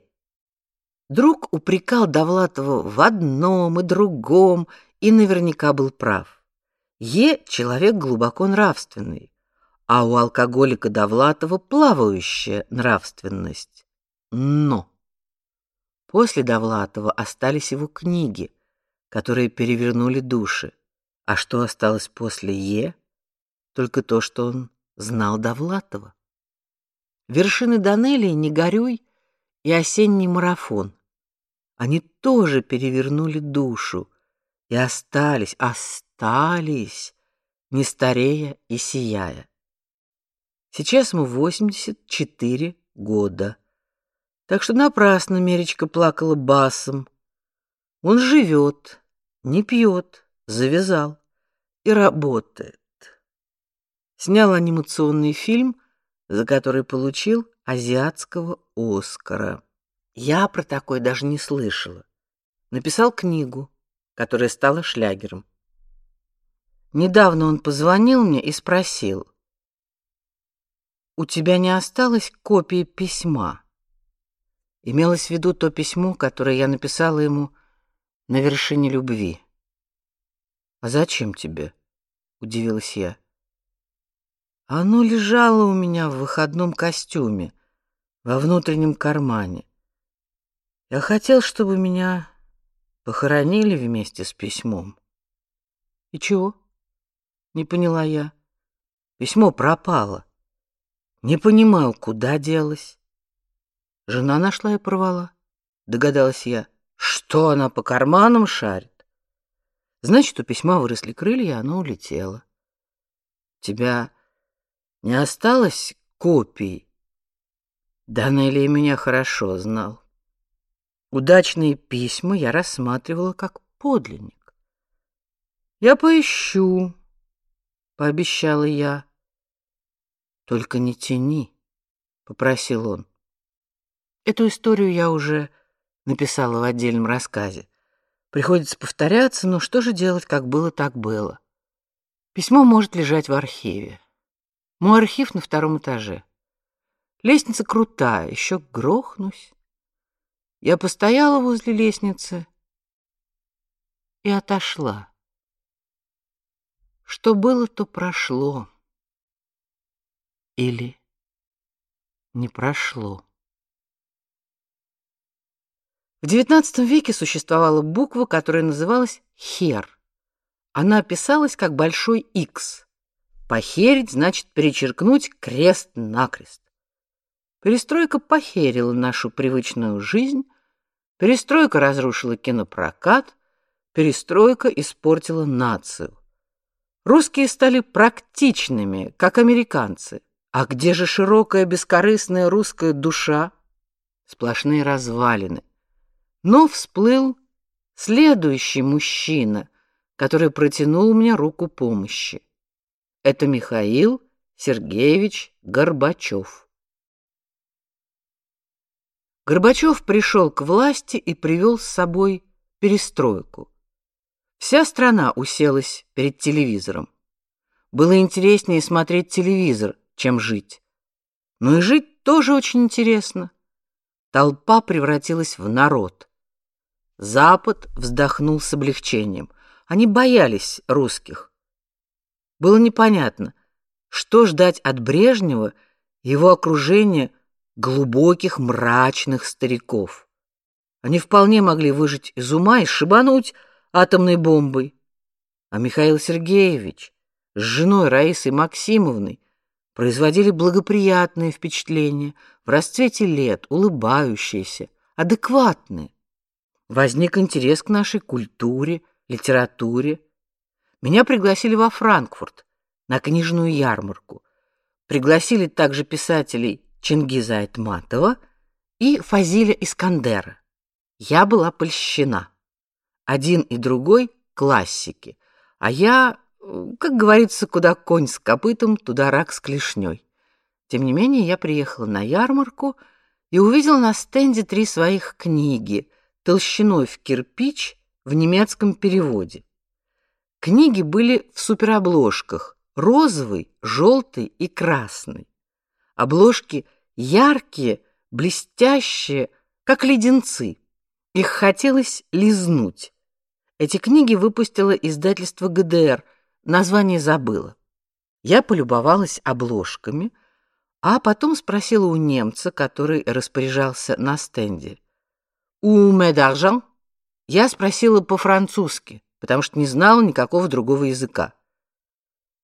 Друг упрекал Довлатова в одном и другом и наверняка был прав. Е человек глубоко нравственный, а у алкоголика Довлатова плавающая нравственность. Но после Довлатова остались его книги, которые перевернули души. А что осталось после Е? Только то, что он знал Довлатова. Вершины Данелии, не горюй и осенний марафон. Они тоже перевернули душу и остались, остались, не старея и сияя. Сейчас ему 84 года. Так что напрасно Меречка плакала басом. Он живет, не пьет, завязал и работает снял анимационный фильм, за который получил азиатского Оскара. Я про такой даже не слышала. Написал книгу, которая стала шлягером. Недавно он позвонил мне и спросил: "У тебя не осталось копии письма?" Имелось в виду то письмо, которое я написала ему на вершине любви. "А зачем тебе?" удивилась я. Оно лежало у меня в выходном костюме. во внутреннем кармане. Я хотел, чтобы меня похоронили вместе с письмом. И чего? Не поняла я. Письмо пропало. Не понимаю, куда делось. Жена нашла и порвала. Догадалась я. Что она по карманам шарит? Значит, у письма выросли крылья, и оно улетело. Тебя не осталось копий? Данелия меня хорошо знал. Удачные письма я рассматривала как подлинник. Я поищу, пообещала я. Только не тяни, попросил он. Эту историю я уже написала в отдельном рассказе. Приходится повторяться, но что же делать, как было, так было. Письмо может лежать в архиве. Мой архив на втором этаже. Лестница крутая, еще грохнусь. Я постояла возле лестницы и отошла. Что было, то прошло. Или не прошло. В XIX веке существовала буква, которая называлась хер. Она писалась как большой X. Похерить значит перечеркнуть крест-накрест. Перестройка похерила нашу привычную жизнь, перестройка разрушила кинопрокат, перестройка испортила нацию. Русские стали практичными, как американцы. А где же широкая бескорыстная русская душа? Сплошные развалины. Но всплыл следующий мужчина, который протянул мне руку помощи. Это Михаил Сергеевич Горбачев. Горбачев пришел к власти и привел с собой перестройку. Вся страна уселась перед телевизором. Было интереснее смотреть телевизор, чем жить. Но и жить тоже очень интересно. Толпа превратилась в народ. Запад вздохнул с облегчением. Они боялись русских. Было непонятно, что ждать от Брежнева его окружения глубоких мрачных стариков. Они вполне могли выжить из ума и шибануть атомной бомбой. А Михаил Сергеевич с женой Раисой Максимовной производили благоприятное впечатление, в расцвете лет, улыбающиеся, адекватные возник интерес к нашей культуре, литературе. Меня пригласили во Франкфурт на книжную ярмарку. Пригласили также писателей Чингиза Айтматова и Фазиля Искандера. Я была польщена. Один и другой классики, а я, как говорится, куда конь с копытом, туда рак с клешней. Тем не менее, я приехала на ярмарку и увидела на стенде три своих книги — толщиной в кирпич в немецком переводе. Книги были в суперобложках: розовый, желтый и красный. Обложки яркие, блестящие, как леденцы. Их хотелось лизнуть. Эти книги выпустило издательство ГДР, название забыла. Я полюбовалась обложками, а потом спросила у немца, который распоряжался на стенде: «У d'argent?» Я спросила по-французски, потому что не знала никакого другого языка.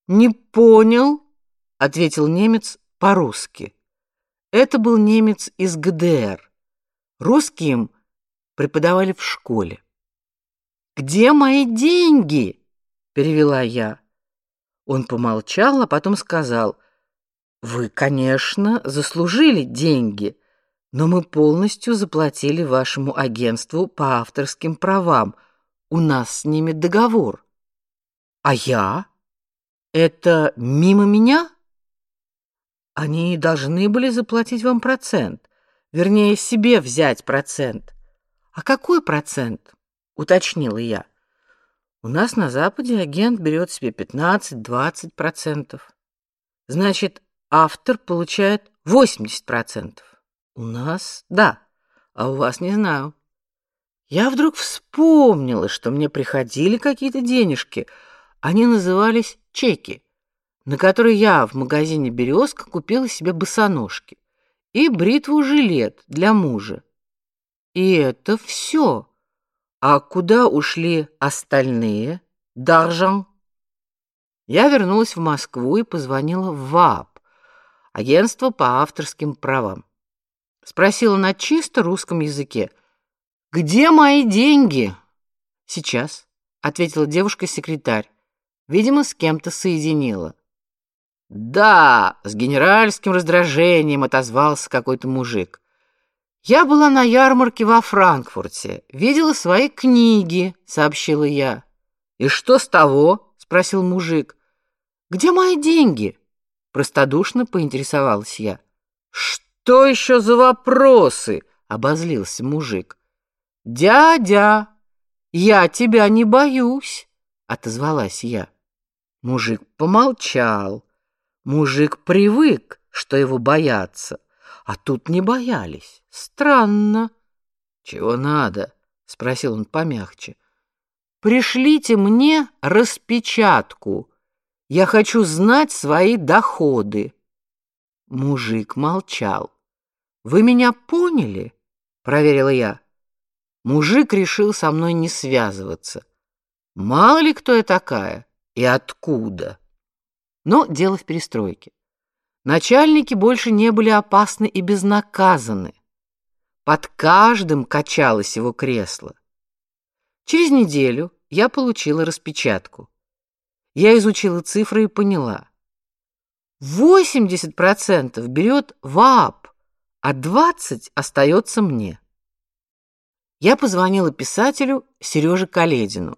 «Не понял», — ответил немец по-русски. Это был немец из ГДР. Русским преподавали в школе. «Где мои деньги?» — перевела я. Он помолчал, а потом сказал, «Вы, конечно, заслужили деньги, но мы полностью заплатили вашему агентству по авторским правам. У нас с ними договор. А я? Это мимо меня? Они должны были заплатить вам процент, вернее, себе взять процент. А какой процент? уточнила я. У нас на западе агент берет себе 15-20%. Значит, автор получает 80%. У нас, да, а у вас не знаю. Я вдруг вспомнила, что мне приходили какие-то денежки. Они назывались чеки, на которые я в магазине Березка купила себе босоножки. и бритву-жилет для мужа. И это все. А куда ушли остальные? Даржан. Я вернулась в Москву и позвонила в ВАП, агентство по авторским правам. Спросила на чисто русском языке: "Где мои деньги?" "Сейчас", ответила девушка-секретарь. Видимо, с кем-то соединила. Да, с генеральским раздражением отозвался какой-то мужик. Я была на ярмарке во Франкфурте, видела свои книги, сообщила я. И что с того? спросил мужик. Где мои деньги? простодушно поинтересовалась я. Что еще за вопросы? обозлился мужик. Дядя, я тебя не боюсь, отозвалась я. Мужик помолчал. Мужик привык, что его боятся. А тут не боялись. Странно. Чего надо? спросил он помягче. Пришлите мне распечатку. Я хочу знать свои доходы. Мужик молчал. Вы меня поняли? проверила я. Мужик решил со мной не связываться. Мало ли кто я такая и откуда. Но дело в перестройке. Начальники больше не были опасны и безнаказаны. Под каждым качалось его кресло. Через неделю я получила распечатку. Я изучила цифры и поняла. 80% берет ВАП, а 20 остается мне. Я позвонила писателю Сереже Каледину.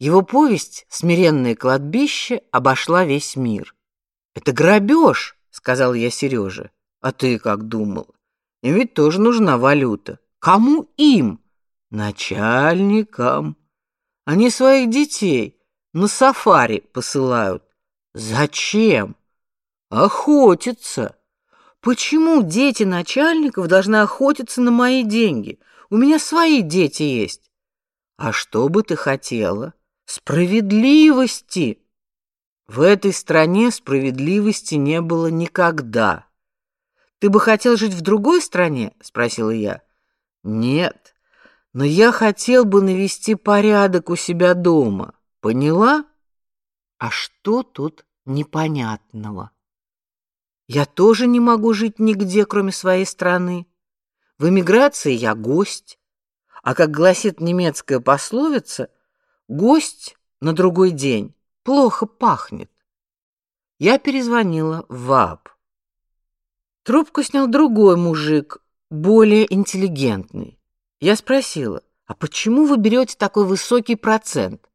Его повесть «Смиренное кладбище» обошла весь мир. Это грабеж, сказал я Сереже. А ты как думал? Им ведь тоже нужна валюта. Кому им? Начальникам. Они своих детей на сафари посылают. Зачем? Охотиться. Почему дети начальников должны охотиться на мои деньги? У меня свои дети есть. А что бы ты хотела? Справедливости. В этой стране справедливости не было никогда. Ты бы хотел жить в другой стране? спросила я. Нет, но я хотел бы навести порядок у себя дома. Поняла? А что тут непонятного? Я тоже не могу жить нигде, кроме своей страны. В эмиграции я гость, а как гласит немецкая пословица, гость на другой день плохо пахнет. Я перезвонила в ВАП. Трубку снял другой мужик, более интеллигентный. Я спросила: "А почему вы берете такой высокий процент?"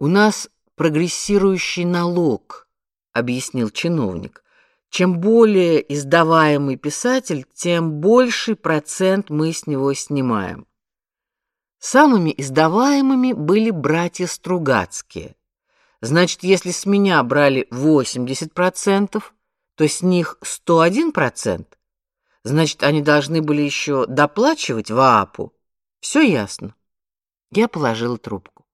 "У нас прогрессирующий налог", объяснил чиновник. "Чем более издаваемый писатель, тем больший процент мы с него снимаем". Самыми издаваемыми были братья Стругацкие. Значит, если с меня брали 80%, то с них 101%. Значит, они должны были еще доплачивать в ААПу. Все ясно. Я положила трубку.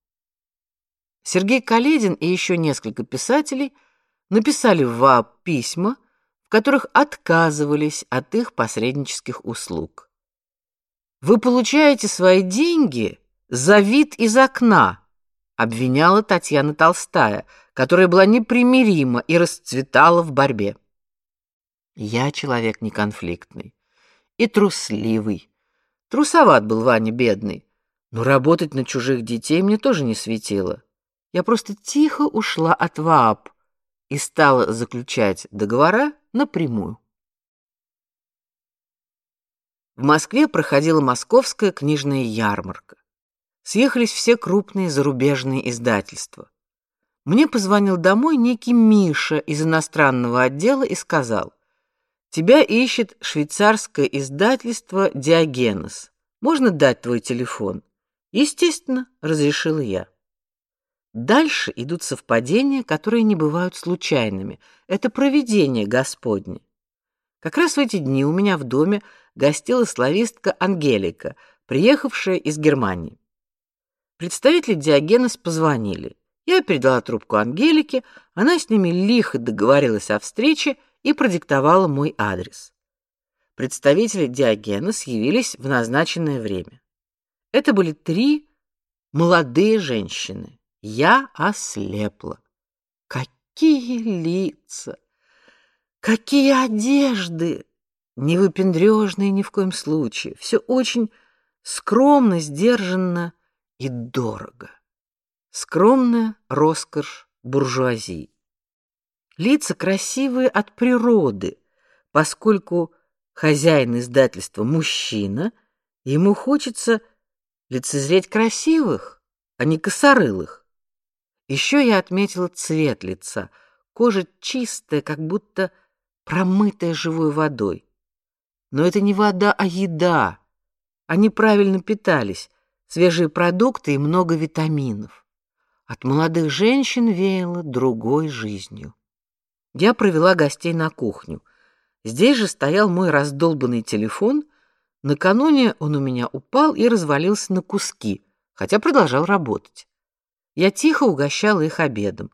Сергей Каледин и еще несколько писателей написали в ВААП письма, которых отказывались от их посреднических услуг. Вы получаете свои деньги за вид из окна, обвиняла Татьяна Толстая, которая была непримирима и расцветала в борьбе. Я человек неконфликтный и трусливый. Трусоват был Ваня бедный, но работать на чужих детей мне тоже не светило. Я просто тихо ушла от ВАП и стала заключать договора напрямую. В Москве проходила Московская книжная ярмарка съехались все крупные зарубежные издательства. Мне позвонил домой некий Миша из иностранного отдела и сказал: "Тебя ищет швейцарское издательство Диогенес. Можно дать твой телефон?" Естественно, разрешила я. Дальше идут совпадения, которые не бывают случайными. Это провидение Господне. Как раз в эти дни у меня в доме гостила славистка Ангелика, приехавшая из Германии. Представители Диогенес позвонили. Я передала трубку Ангелике, она с ними лихо договорилась о встрече и продиктовала мой адрес. представители Диогенес явились в назначенное время. Это были три молодые женщины. Я ослепла. Какие лица! Какие одежды! Не выпендрежные ни в коем случае. Все очень скромно, сдержанно и дорого. Скромная роскошь буржуазии. Лица красивые от природы, поскольку хозяин издательства мужчина, ему хочется лицезреть красивых, а не косорылых. Еще я отметила цвет лица. Кожа чистая, как будто промытая живой водой. Но это не вода, а еда. Они правильно питались, свежие продукты и много витаминов. От молодых женщин веяло другой жизнью. Я провела гостей на кухню. Здесь же стоял мой раздолбанный телефон. Накануне он у меня упал и развалился на куски, хотя продолжал работать. Я тихо угощала их обедом.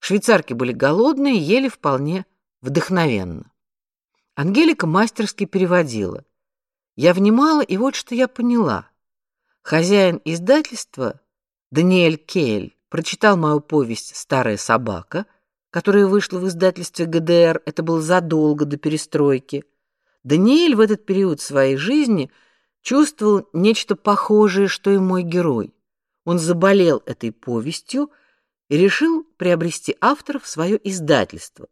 Швейцарки были голодные, ели вполне вдохновенно. Ангелика мастерски переводила. Я внимала, и вот что я поняла. Хозяин издательства, Даниэль Кель, прочитал мою повесть «Старая собака», которая вышла в издательстве ГДР, это было задолго до перестройки. Даниэль в этот период своей жизни чувствовал нечто похожее, что и мой герой. Он заболел этой повестью и решил приобрести автора в свое издательство.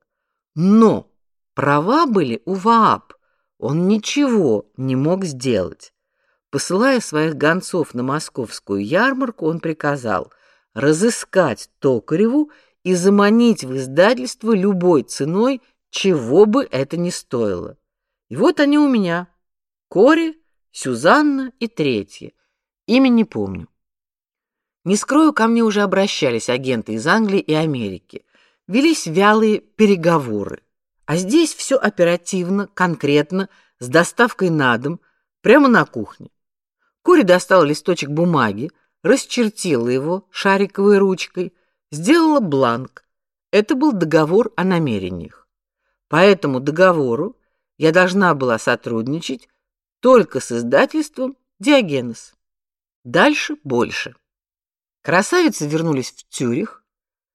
Но права были у ВААП, он ничего не мог сделать. Посылая своих гонцов на московскую ярмарку, он приказал разыскать Токареву и заманить в издательство любой ценой, чего бы это ни стоило. И вот они у меня. Кори, Сюзанна и третья. Имя не помню. Не скрою, ко мне уже обращались агенты из Англии и Америки. Велись вялые переговоры. А здесь все оперативно, конкретно, с доставкой на дом, прямо на кухне. Кори достала листочек бумаги, расчертила его шариковой ручкой, сделала бланк. Это был договор о намерениях. По этому договору я должна была сотрудничать только с издательством Диогенес. Дальше больше. Красавицы вернулись в Цюрих,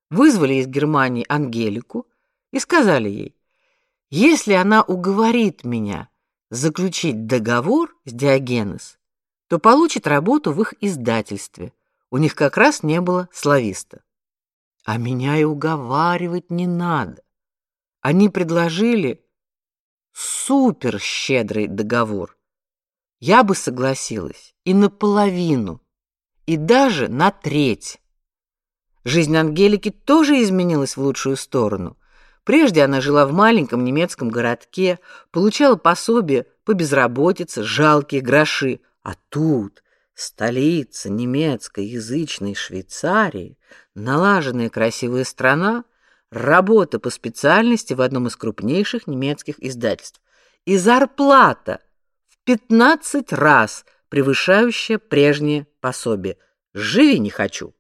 вызвали из Германии Ангелику и сказали ей: "Если она уговорит меня заключить договор с Диогенес, то получит работу в их издательстве. У них как раз не было слависта. А меня и уговаривать не надо. Они предложили супер щедрый договор. Я бы согласилась и наполовину, и даже на треть. Жизнь Ангелики тоже изменилась в лучшую сторону. Прежде она жила в маленьком немецком городке, получала пособие по безработице, жалкие гроши, а тут столица немецкой язычной Швейцарии, налаженная красивая страна, работа по специальности в одном из крупнейших немецких издательств и зарплата в 15 раз превышающая прежнее пособие. Живи не хочу.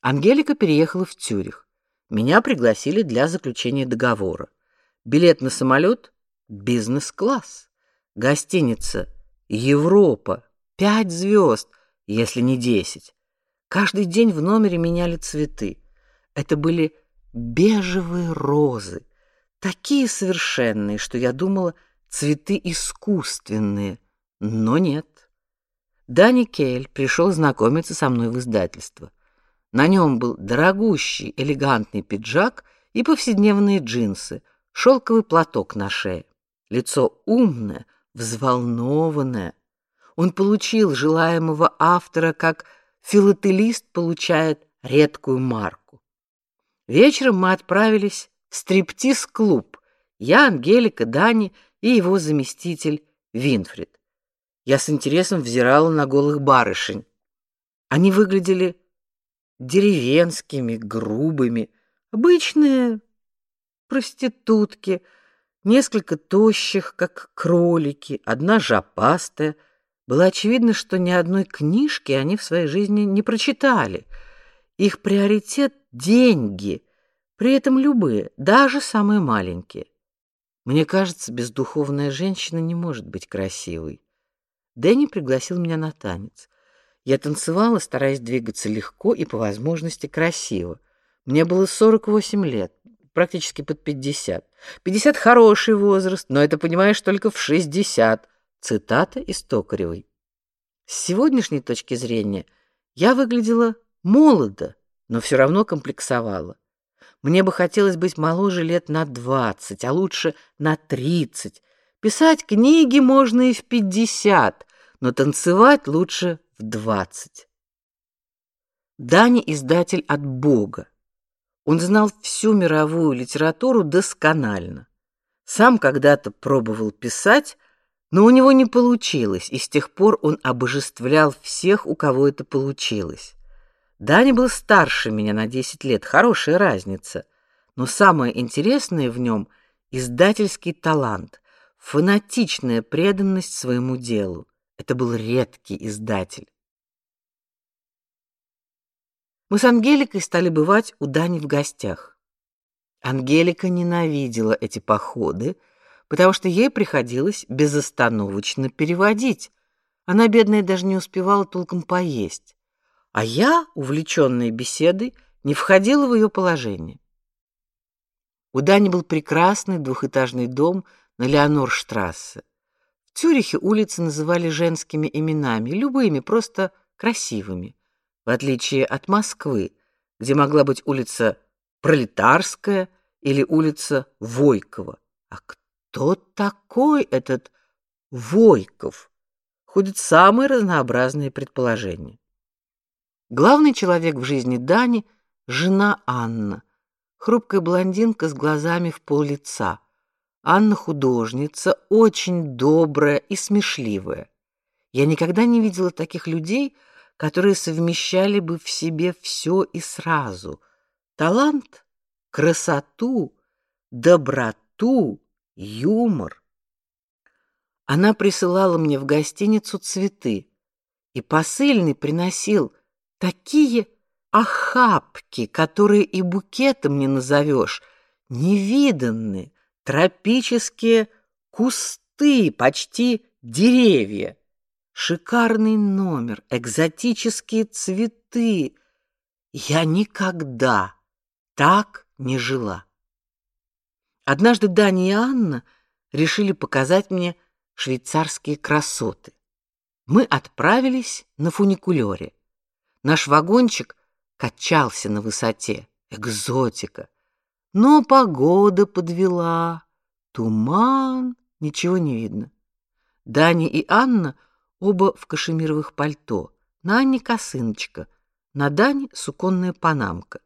Ангелика переехала в Цюрих. Меня пригласили для заключения договора. Билет на самолет бизнес-класс. Гостиница Европа. Пять звезд, если не десять. Каждый день в номере меняли цветы. Это были бежевые розы, такие совершенные, что я думала, цветы искусственные, но нет. Дани Кель пришел знакомиться со мной в издательство. На нем был дорогущий, элегантный пиджак и повседневные джинсы, шелковый платок на шее. Лицо умное, взволнованная. Он получил желаемого автора, как филателист получает редкую марку. Вечером мы отправились в стриптиз-клуб. Я, Ангелика, Дани и его заместитель Винфрид. Я с интересом взирала на голых барышень. Они выглядели деревенскими, грубыми, обычные проститутки — несколько тощих, как кролики, одна жопастая. Было очевидно, что ни одной книжки они в своей жизни не прочитали. Их приоритет деньги, при этом любые, даже самые маленькие. Мне кажется, бездуховная женщина не может быть красивой. Дэнни пригласил меня на танец. Я танцевала, стараясь двигаться легко и по возможности красиво. Мне было 48 лет, практически под 50. 50 хороший возраст, но это понимаешь только в 60. Цитата из Токаревой. С сегодняшней точки зрения я выглядела молодо, но все равно комплексовала. Мне бы хотелось быть моложе лет на 20, а лучше на 30. Писать книги можно и в 50, но танцевать лучше в 20. Дани издатель от Бога. Он знал всю мировую литературу досконально. Сам когда-то пробовал писать, но у него не получилось, и с тех пор он обожествлял всех, у кого это получилось. Даня был старше меня на 10 лет, хорошая разница. Но самое интересное в нем — издательский талант, фанатичная преданность своему делу. Это был редкий издатель. Мы с Ангеликой стали бывать у Дани в гостях. Ангелика ненавидела эти походы, потому что ей приходилось безостановочно переводить. Она бедная даже не успевала толком поесть. А я, увлеченная беседой, не входила в ее положение. У Дани был прекрасный двухэтажный дом на Леонорштрассе. В Цюрихе улицы называли женскими именами, любыми, просто красивыми в отличие от Москвы, где могла быть улица Пролетарская или улица Войкова. А кто такой этот Войков? Ходят самые разнообразные предположения. Главный человек в жизни Дани жена Анна, хрупкая блондинка с глазами в пол лица. Анна художница, очень добрая и смешливая. Я никогда не видела таких людей, которые совмещали бы в себе все и сразу: талант, красоту, доброту, юмор. Она присылала мне в гостиницу цветы, и посыльный приносил такие охапки, которые и букетом не назовешь, невиданные тропические кусты, почти деревья. Шикарный номер, экзотические цветы. Я никогда так не жила. Однажды Дани и Анна решили показать мне швейцарские красоты. Мы отправились на фуникулёре. Наш вагончик качался на высоте. Экзотика. Но погода подвела. Туман, ничего не видно. Дани и Анна оба в кашемировых пальто. На Анне косыночка, на Дане суконная панамка.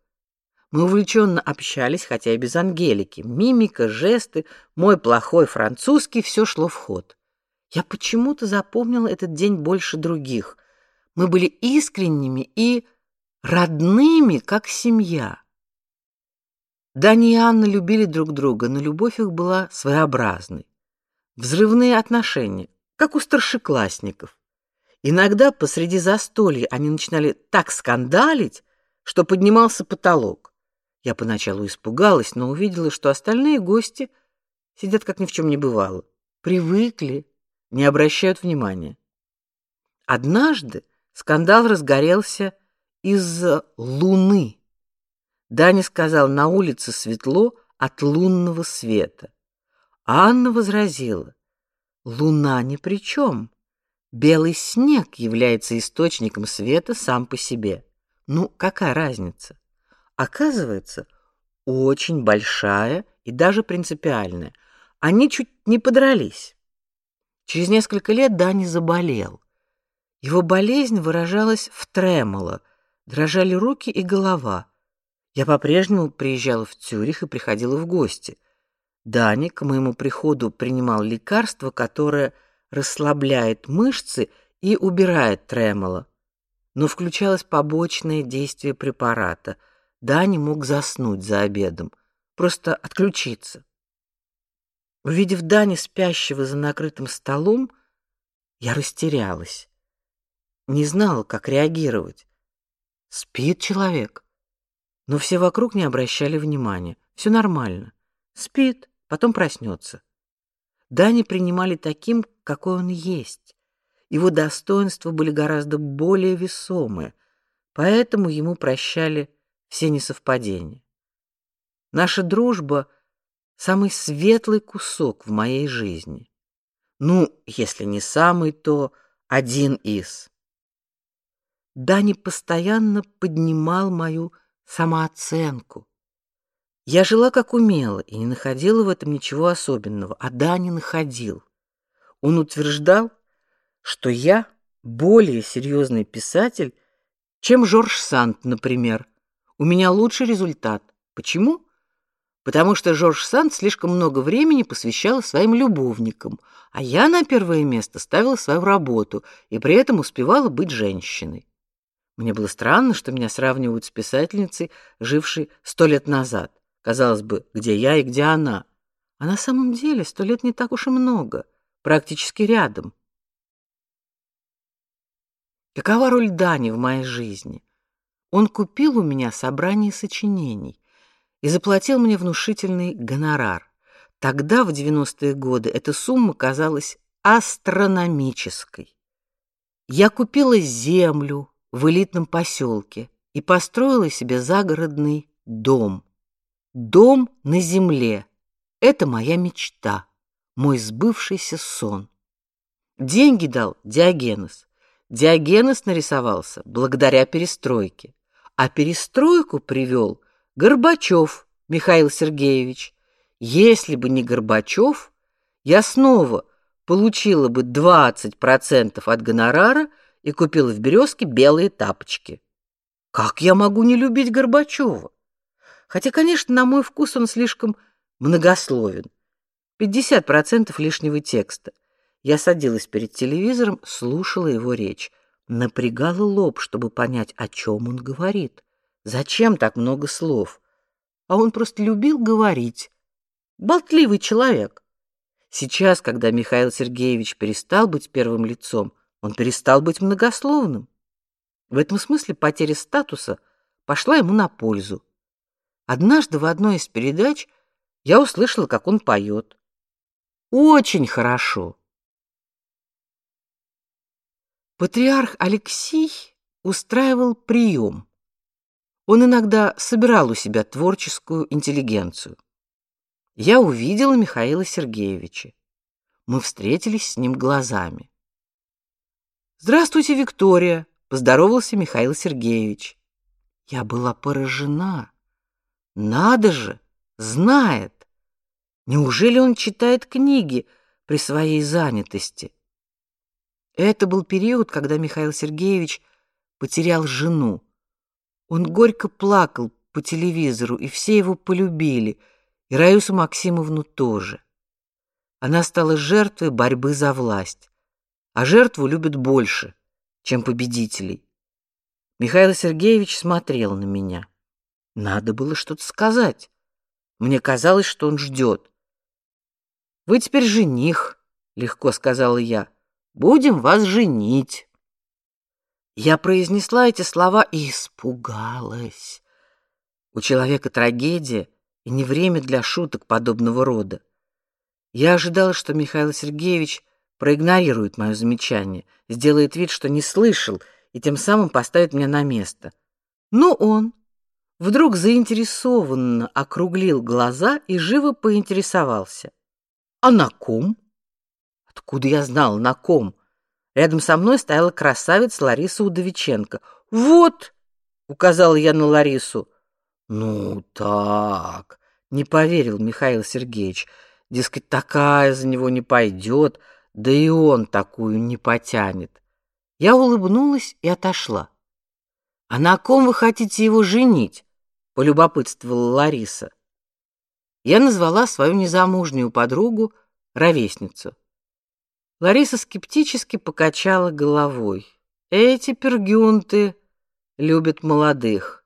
Мы увлеченно общались, хотя и без Ангелики. Мимика, жесты, мой плохой французский все шло в ход. Я почему-то запомнила этот день больше других. Мы были искренними и родными, как семья. Дани и Анна любили друг друга, но любовь их была своеобразной. Взрывные отношения, как у старшеклассников. Иногда посреди застолья они начинали так скандалить, что поднимался потолок. Я поначалу испугалась, но увидела, что остальные гости сидят как ни в чем не бывало, привыкли, не обращают внимания. Однажды скандал разгорелся из-за луны. Даня сказал: "На улице светло от лунного света". А Анна возразила: Луна ни при чем. Белый снег является источником света сам по себе. Ну, какая разница? Оказывается, очень большая и даже принципиальная. Они чуть не подрались. Через несколько лет Дани заболел. Его болезнь выражалась в тремоло, дрожали руки и голова. Я по-прежнему приезжала в Цюрих и приходила в гости. Дани к моему приходу принимал лекарство, которое расслабляет мышцы и убирает тремоло. Но включалось побочное действие препарата. Дани мог заснуть за обедом, просто отключиться. Увидев Дани спящего за накрытым столом, я растерялась. Не знала, как реагировать. Спит человек. Но все вокруг не обращали внимания. Все нормально. Спит потом проснется. Дани принимали таким, какой он есть. Его достоинства были гораздо более весомые, поэтому ему прощали все несовпадения. Наша дружба самый светлый кусок в моей жизни. Ну, если не самый, то один из. Дани постоянно поднимал мою самооценку. Я жила как умела и не находила в этом ничего особенного, а Дани находил. Он утверждал, что я более серьезный писатель, чем Жорж Санд, например. У меня лучший результат. Почему? Потому что Жорж Санд слишком много времени посвящал своим любовникам, а я на первое место ставила свою работу и при этом успевала быть женщиной. Мне было странно, что меня сравнивают с писательницей, жившей сто лет назад. Казалось бы, где я и где она. А на самом деле сто лет не так уж и много, практически рядом. Какова роль Дани в моей жизни? Он купил у меня собрание сочинений и заплатил мне внушительный гонорар. Тогда, в 90-е годы, эта сумма казалась астрономической. Я купила землю, в элитном поселке и построила себе загородный дом. Дом на земле. Это моя мечта, мой сбывшийся сон. Деньги дал Диогенес. Диогенес нарисовался благодаря перестройке, а перестройку привел Горбачев Михаил Сергеевич. Если бы не Горбачев, я снова получила бы 20% от гонорара и купила в Березке белые тапочки. Как я могу не любить Горбачева? Хотя, конечно, на мой вкус он слишком многословен. 50% лишнего текста. Я садилась перед телевизором, слушала его речь, напрягала лоб, чтобы понять, о чем он говорит. Зачем так много слов? А он просто любил говорить. Болтливый человек. Сейчас, когда Михаил Сергеевич перестал быть первым лицом, он перестал быть многословным. В этом смысле потеря статуса пошла ему на пользу. Однажды в одной из передач я услышала, как он поет. Очень хорошо. Патриарх Алексей устраивал прием. Он иногда собирал у себя творческую интеллигенцию. Я увидела Михаила Сергеевича. Мы встретились с ним глазами. Здравствуйте, Виктория, поздоровался Михаил Сергеевич. Я была поражена. Надо же, знает. Неужели он читает книги при своей занятости? Это был период, когда Михаил Сергеевич потерял жену. Он горько плакал по телевизору, и все его полюбили, и Раису Максимовну тоже. Она стала жертвой борьбы за власть а жертву любят больше, чем победителей. Михаил Сергеевич смотрел на меня. Надо было что-то сказать. Мне казалось, что он ждет. Вы теперь жених, легко сказала я. Будем вас женить. Я произнесла эти слова и испугалась. У человека трагедия и не время для шуток подобного рода. Я ожидала, что Михаил Сергеевич проигнорирует мое замечание, сделает вид, что не слышал, и тем самым поставит меня на место. Но он вдруг заинтересованно округлил глаза и живо поинтересовался: "А на ком?" Откуда я знал на ком? Рядом со мной стояла красавица Лариса Удовиченко. "Вот", указал я на Ларису. "Ну так", не поверил Михаил Сергеевич. Дескать, такая за него не пойдет, да и он такую не потянет. Я улыбнулась и отошла. А на ком вы хотите его женить? полюбопытствовала Лариса. Я назвала свою незамужнюю подругу, ровесницу. Лариса скептически покачала головой. Эти пергюнты любят молодых.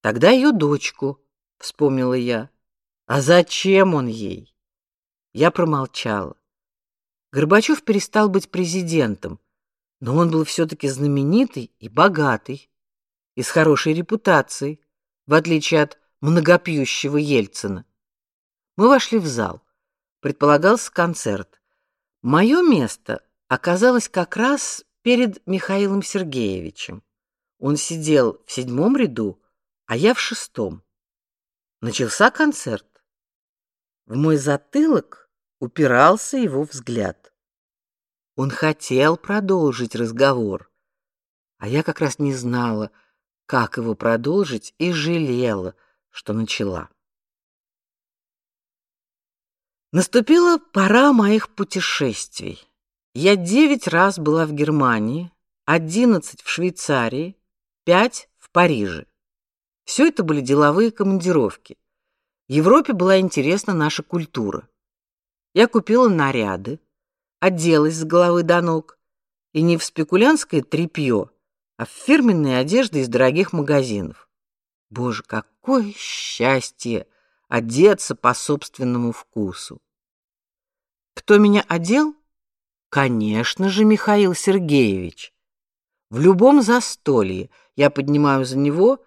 Тогда ее дочку, вспомнила я. А зачем он ей? Я промолчала. Горбачев перестал быть президентом, но он был все таки знаменитый и богатый, и с хорошей репутацией, в отличие от многопьющего Ельцина. Мы вошли в зал. предполагался концерт. Мое место оказалось как раз перед Михаилом Сергеевичем. Он сидел в седьмом ряду, а я в шестом. Начался концерт. В мой затылок упирался его взгляд. Он хотел продолжить разговор, а я как раз не знала, как его продолжить, и жалела, что начала. Наступила пора моих путешествий. Я девять раз была в Германии, одиннадцать в Швейцарии, пять в Париже. Все это были деловые командировки. Европе была интересна наша культура. Я купила наряды, оделась с головы до ног, и не в спекулянское тряпье, а в фирменные одежды из дорогих магазинов. Боже, какое счастье одеться по собственному вкусу. Кто меня одел? Конечно же, Михаил Сергеевич. В любом застолье я поднимаю за него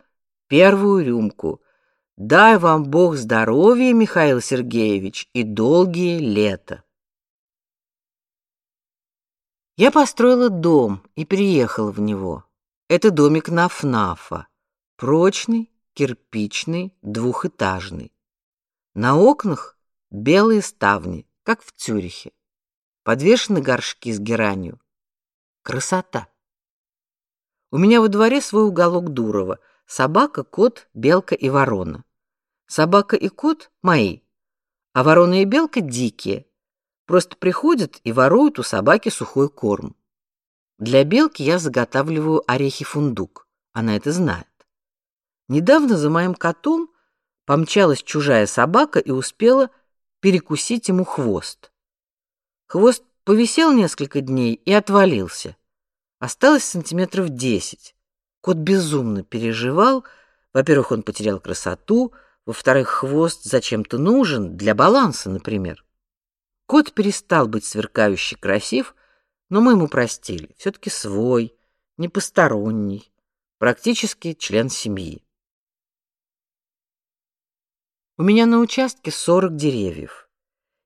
первую рюмку. Дай вам Бог здоровья, Михаил Сергеевич, и долгие лета. Я построила дом и переехала в него. Это домик Нафнафа, прочный, кирпичный, двухэтажный. На окнах белые ставни, как в Цюрихе. Подвешены горшки с геранью. Красота. У меня во дворе свой уголок Дурова. Собака, кот, белка и ворона. Собака и кот мои, а ворона и белка дикие. Просто приходят и воруют у собаки сухой корм. Для белки я заготавливаю орехи фундук. Она это знает. Недавно за моим котом помчалась чужая собака и успела перекусить ему хвост. Хвост повисел несколько дней и отвалился. Осталось сантиметров десять. Кот безумно переживал. Во-первых, он потерял красоту, во-вторых, хвост зачем-то нужен для баланса, например. Кот перестал быть сверкающе красив, но мы ему простили. все таки свой, не посторонний, практически член семьи. У меня на участке 40 деревьев.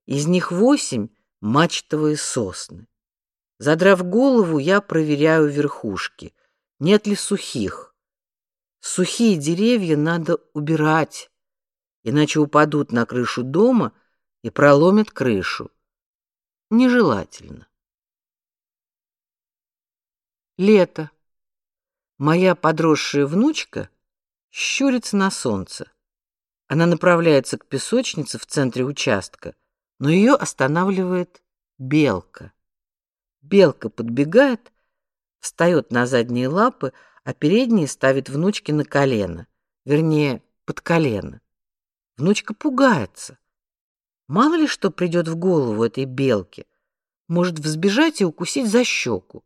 Из них восемь мачтовые сосны. Задрав голову, я проверяю верхушки, нет ли сухих. Сухие деревья надо убирать, иначе упадут на крышу дома и проломят крышу. Нежелательно. Лето. Моя подросшая внучка щурится на солнце. Она направляется к песочнице в центре участка, но ее останавливает белка. Белка подбегает, встает на задние лапы, а передние ставит внучке на колено, вернее, под колено. Внучка пугается. Мало ли что придет в голову этой белке. Может взбежать и укусить за щеку.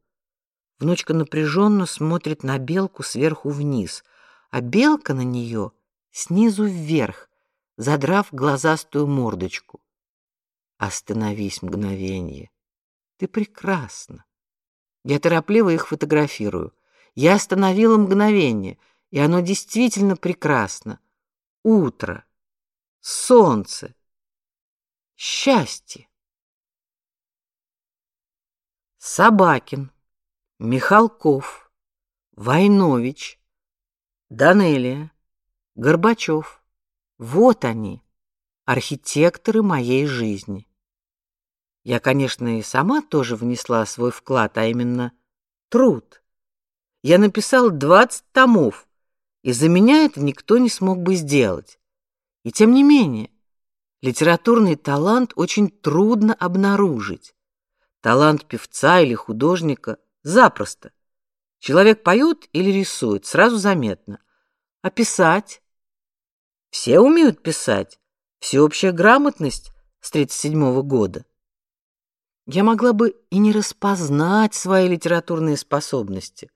Внучка напряженно смотрит на белку сверху вниз, а белка на нее снизу вверх, задрав глазастую мордочку. Остановись мгновение. Ты прекрасна. Я торопливо их фотографирую. Я остановила мгновение, и оно действительно прекрасно. Утро, солнце, счастье. Собакин Михалков, Войнович, Данелия, Горбачев. Вот они, архитекторы моей жизни. Я, конечно, и сама тоже внесла свой вклад, а именно труд. Я написал 20 томов, и за меня это никто не смог бы сделать. И тем не менее, литературный талант очень трудно обнаружить. Талант певца или художника Запросто. Человек поет или рисует, сразу заметно. А писать? Все умеют писать. Всеобщая грамотность с 37-го года. Я могла бы и не распознать свои литературные способности.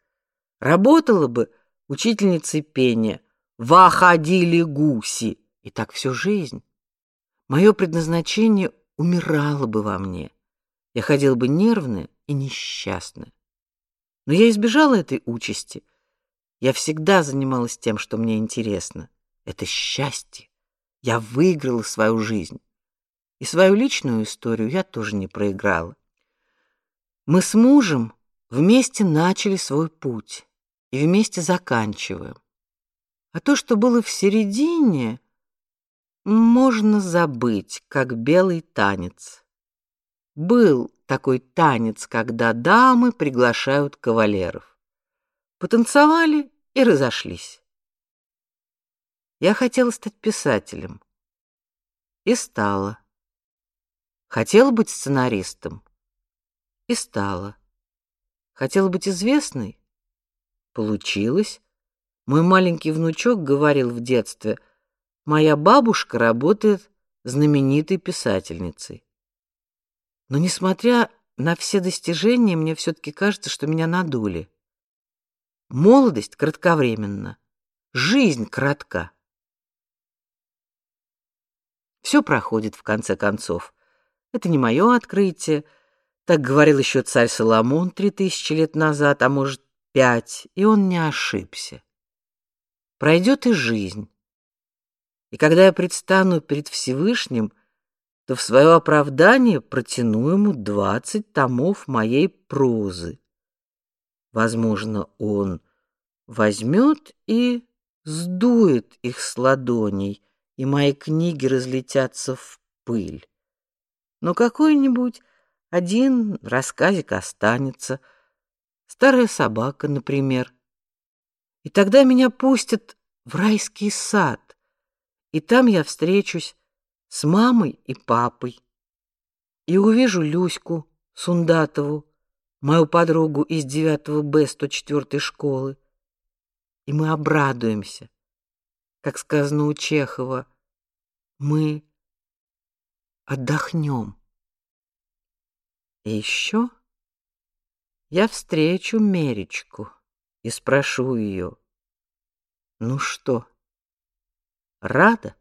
Работала бы учительницей пения, «Ваходили гуси», и так всю жизнь. Мое предназначение умирало бы во мне. Я ходила бы нервная и несчастная. Но я избежала этой участи. Я всегда занималась тем, что мне интересно. Это счастье. Я выиграла свою жизнь. И свою личную историю я тоже не проиграла. Мы с мужем вместе начали свой путь и вместе заканчиваем. А то, что было в середине, можно забыть, как белый танец. Был такой танец, когда дамы приглашают кавалеров. Потанцевали и разошлись. Я хотела стать писателем. И стала. Хотела быть сценаристом. И стала. Хотела быть известной. Получилось. Мой маленький внучок говорил в детстве: "Моя бабушка работает знаменитой писательницей". Но несмотря на все достижения, мне все таки кажется, что меня надули. Молодость кратковременна, жизнь коротка. Все проходит в конце концов. Это не мое открытие. Так говорил еще царь Соломон три тысячи лет назад, а может, пять, и он не ошибся. Пройдет и жизнь. И когда я предстану перед Всевышним, то в свое оправдание протяну ему двадцать томов моей прозы. Возможно, он возьмет и сдует их с ладоней, и мои книги разлетятся в пыль. Но какой-нибудь один рассказик останется, старая собака, например. И тогда меня пустят в райский сад, и там я встречусь с мамой и папой, и увижу Люську Сундатову, мою подругу из 9 Б 104 школы, и мы обрадуемся, как сказано у Чехова, мы отдохнем. И еще я встречу Меречку и спрошу ее, ну что, рада?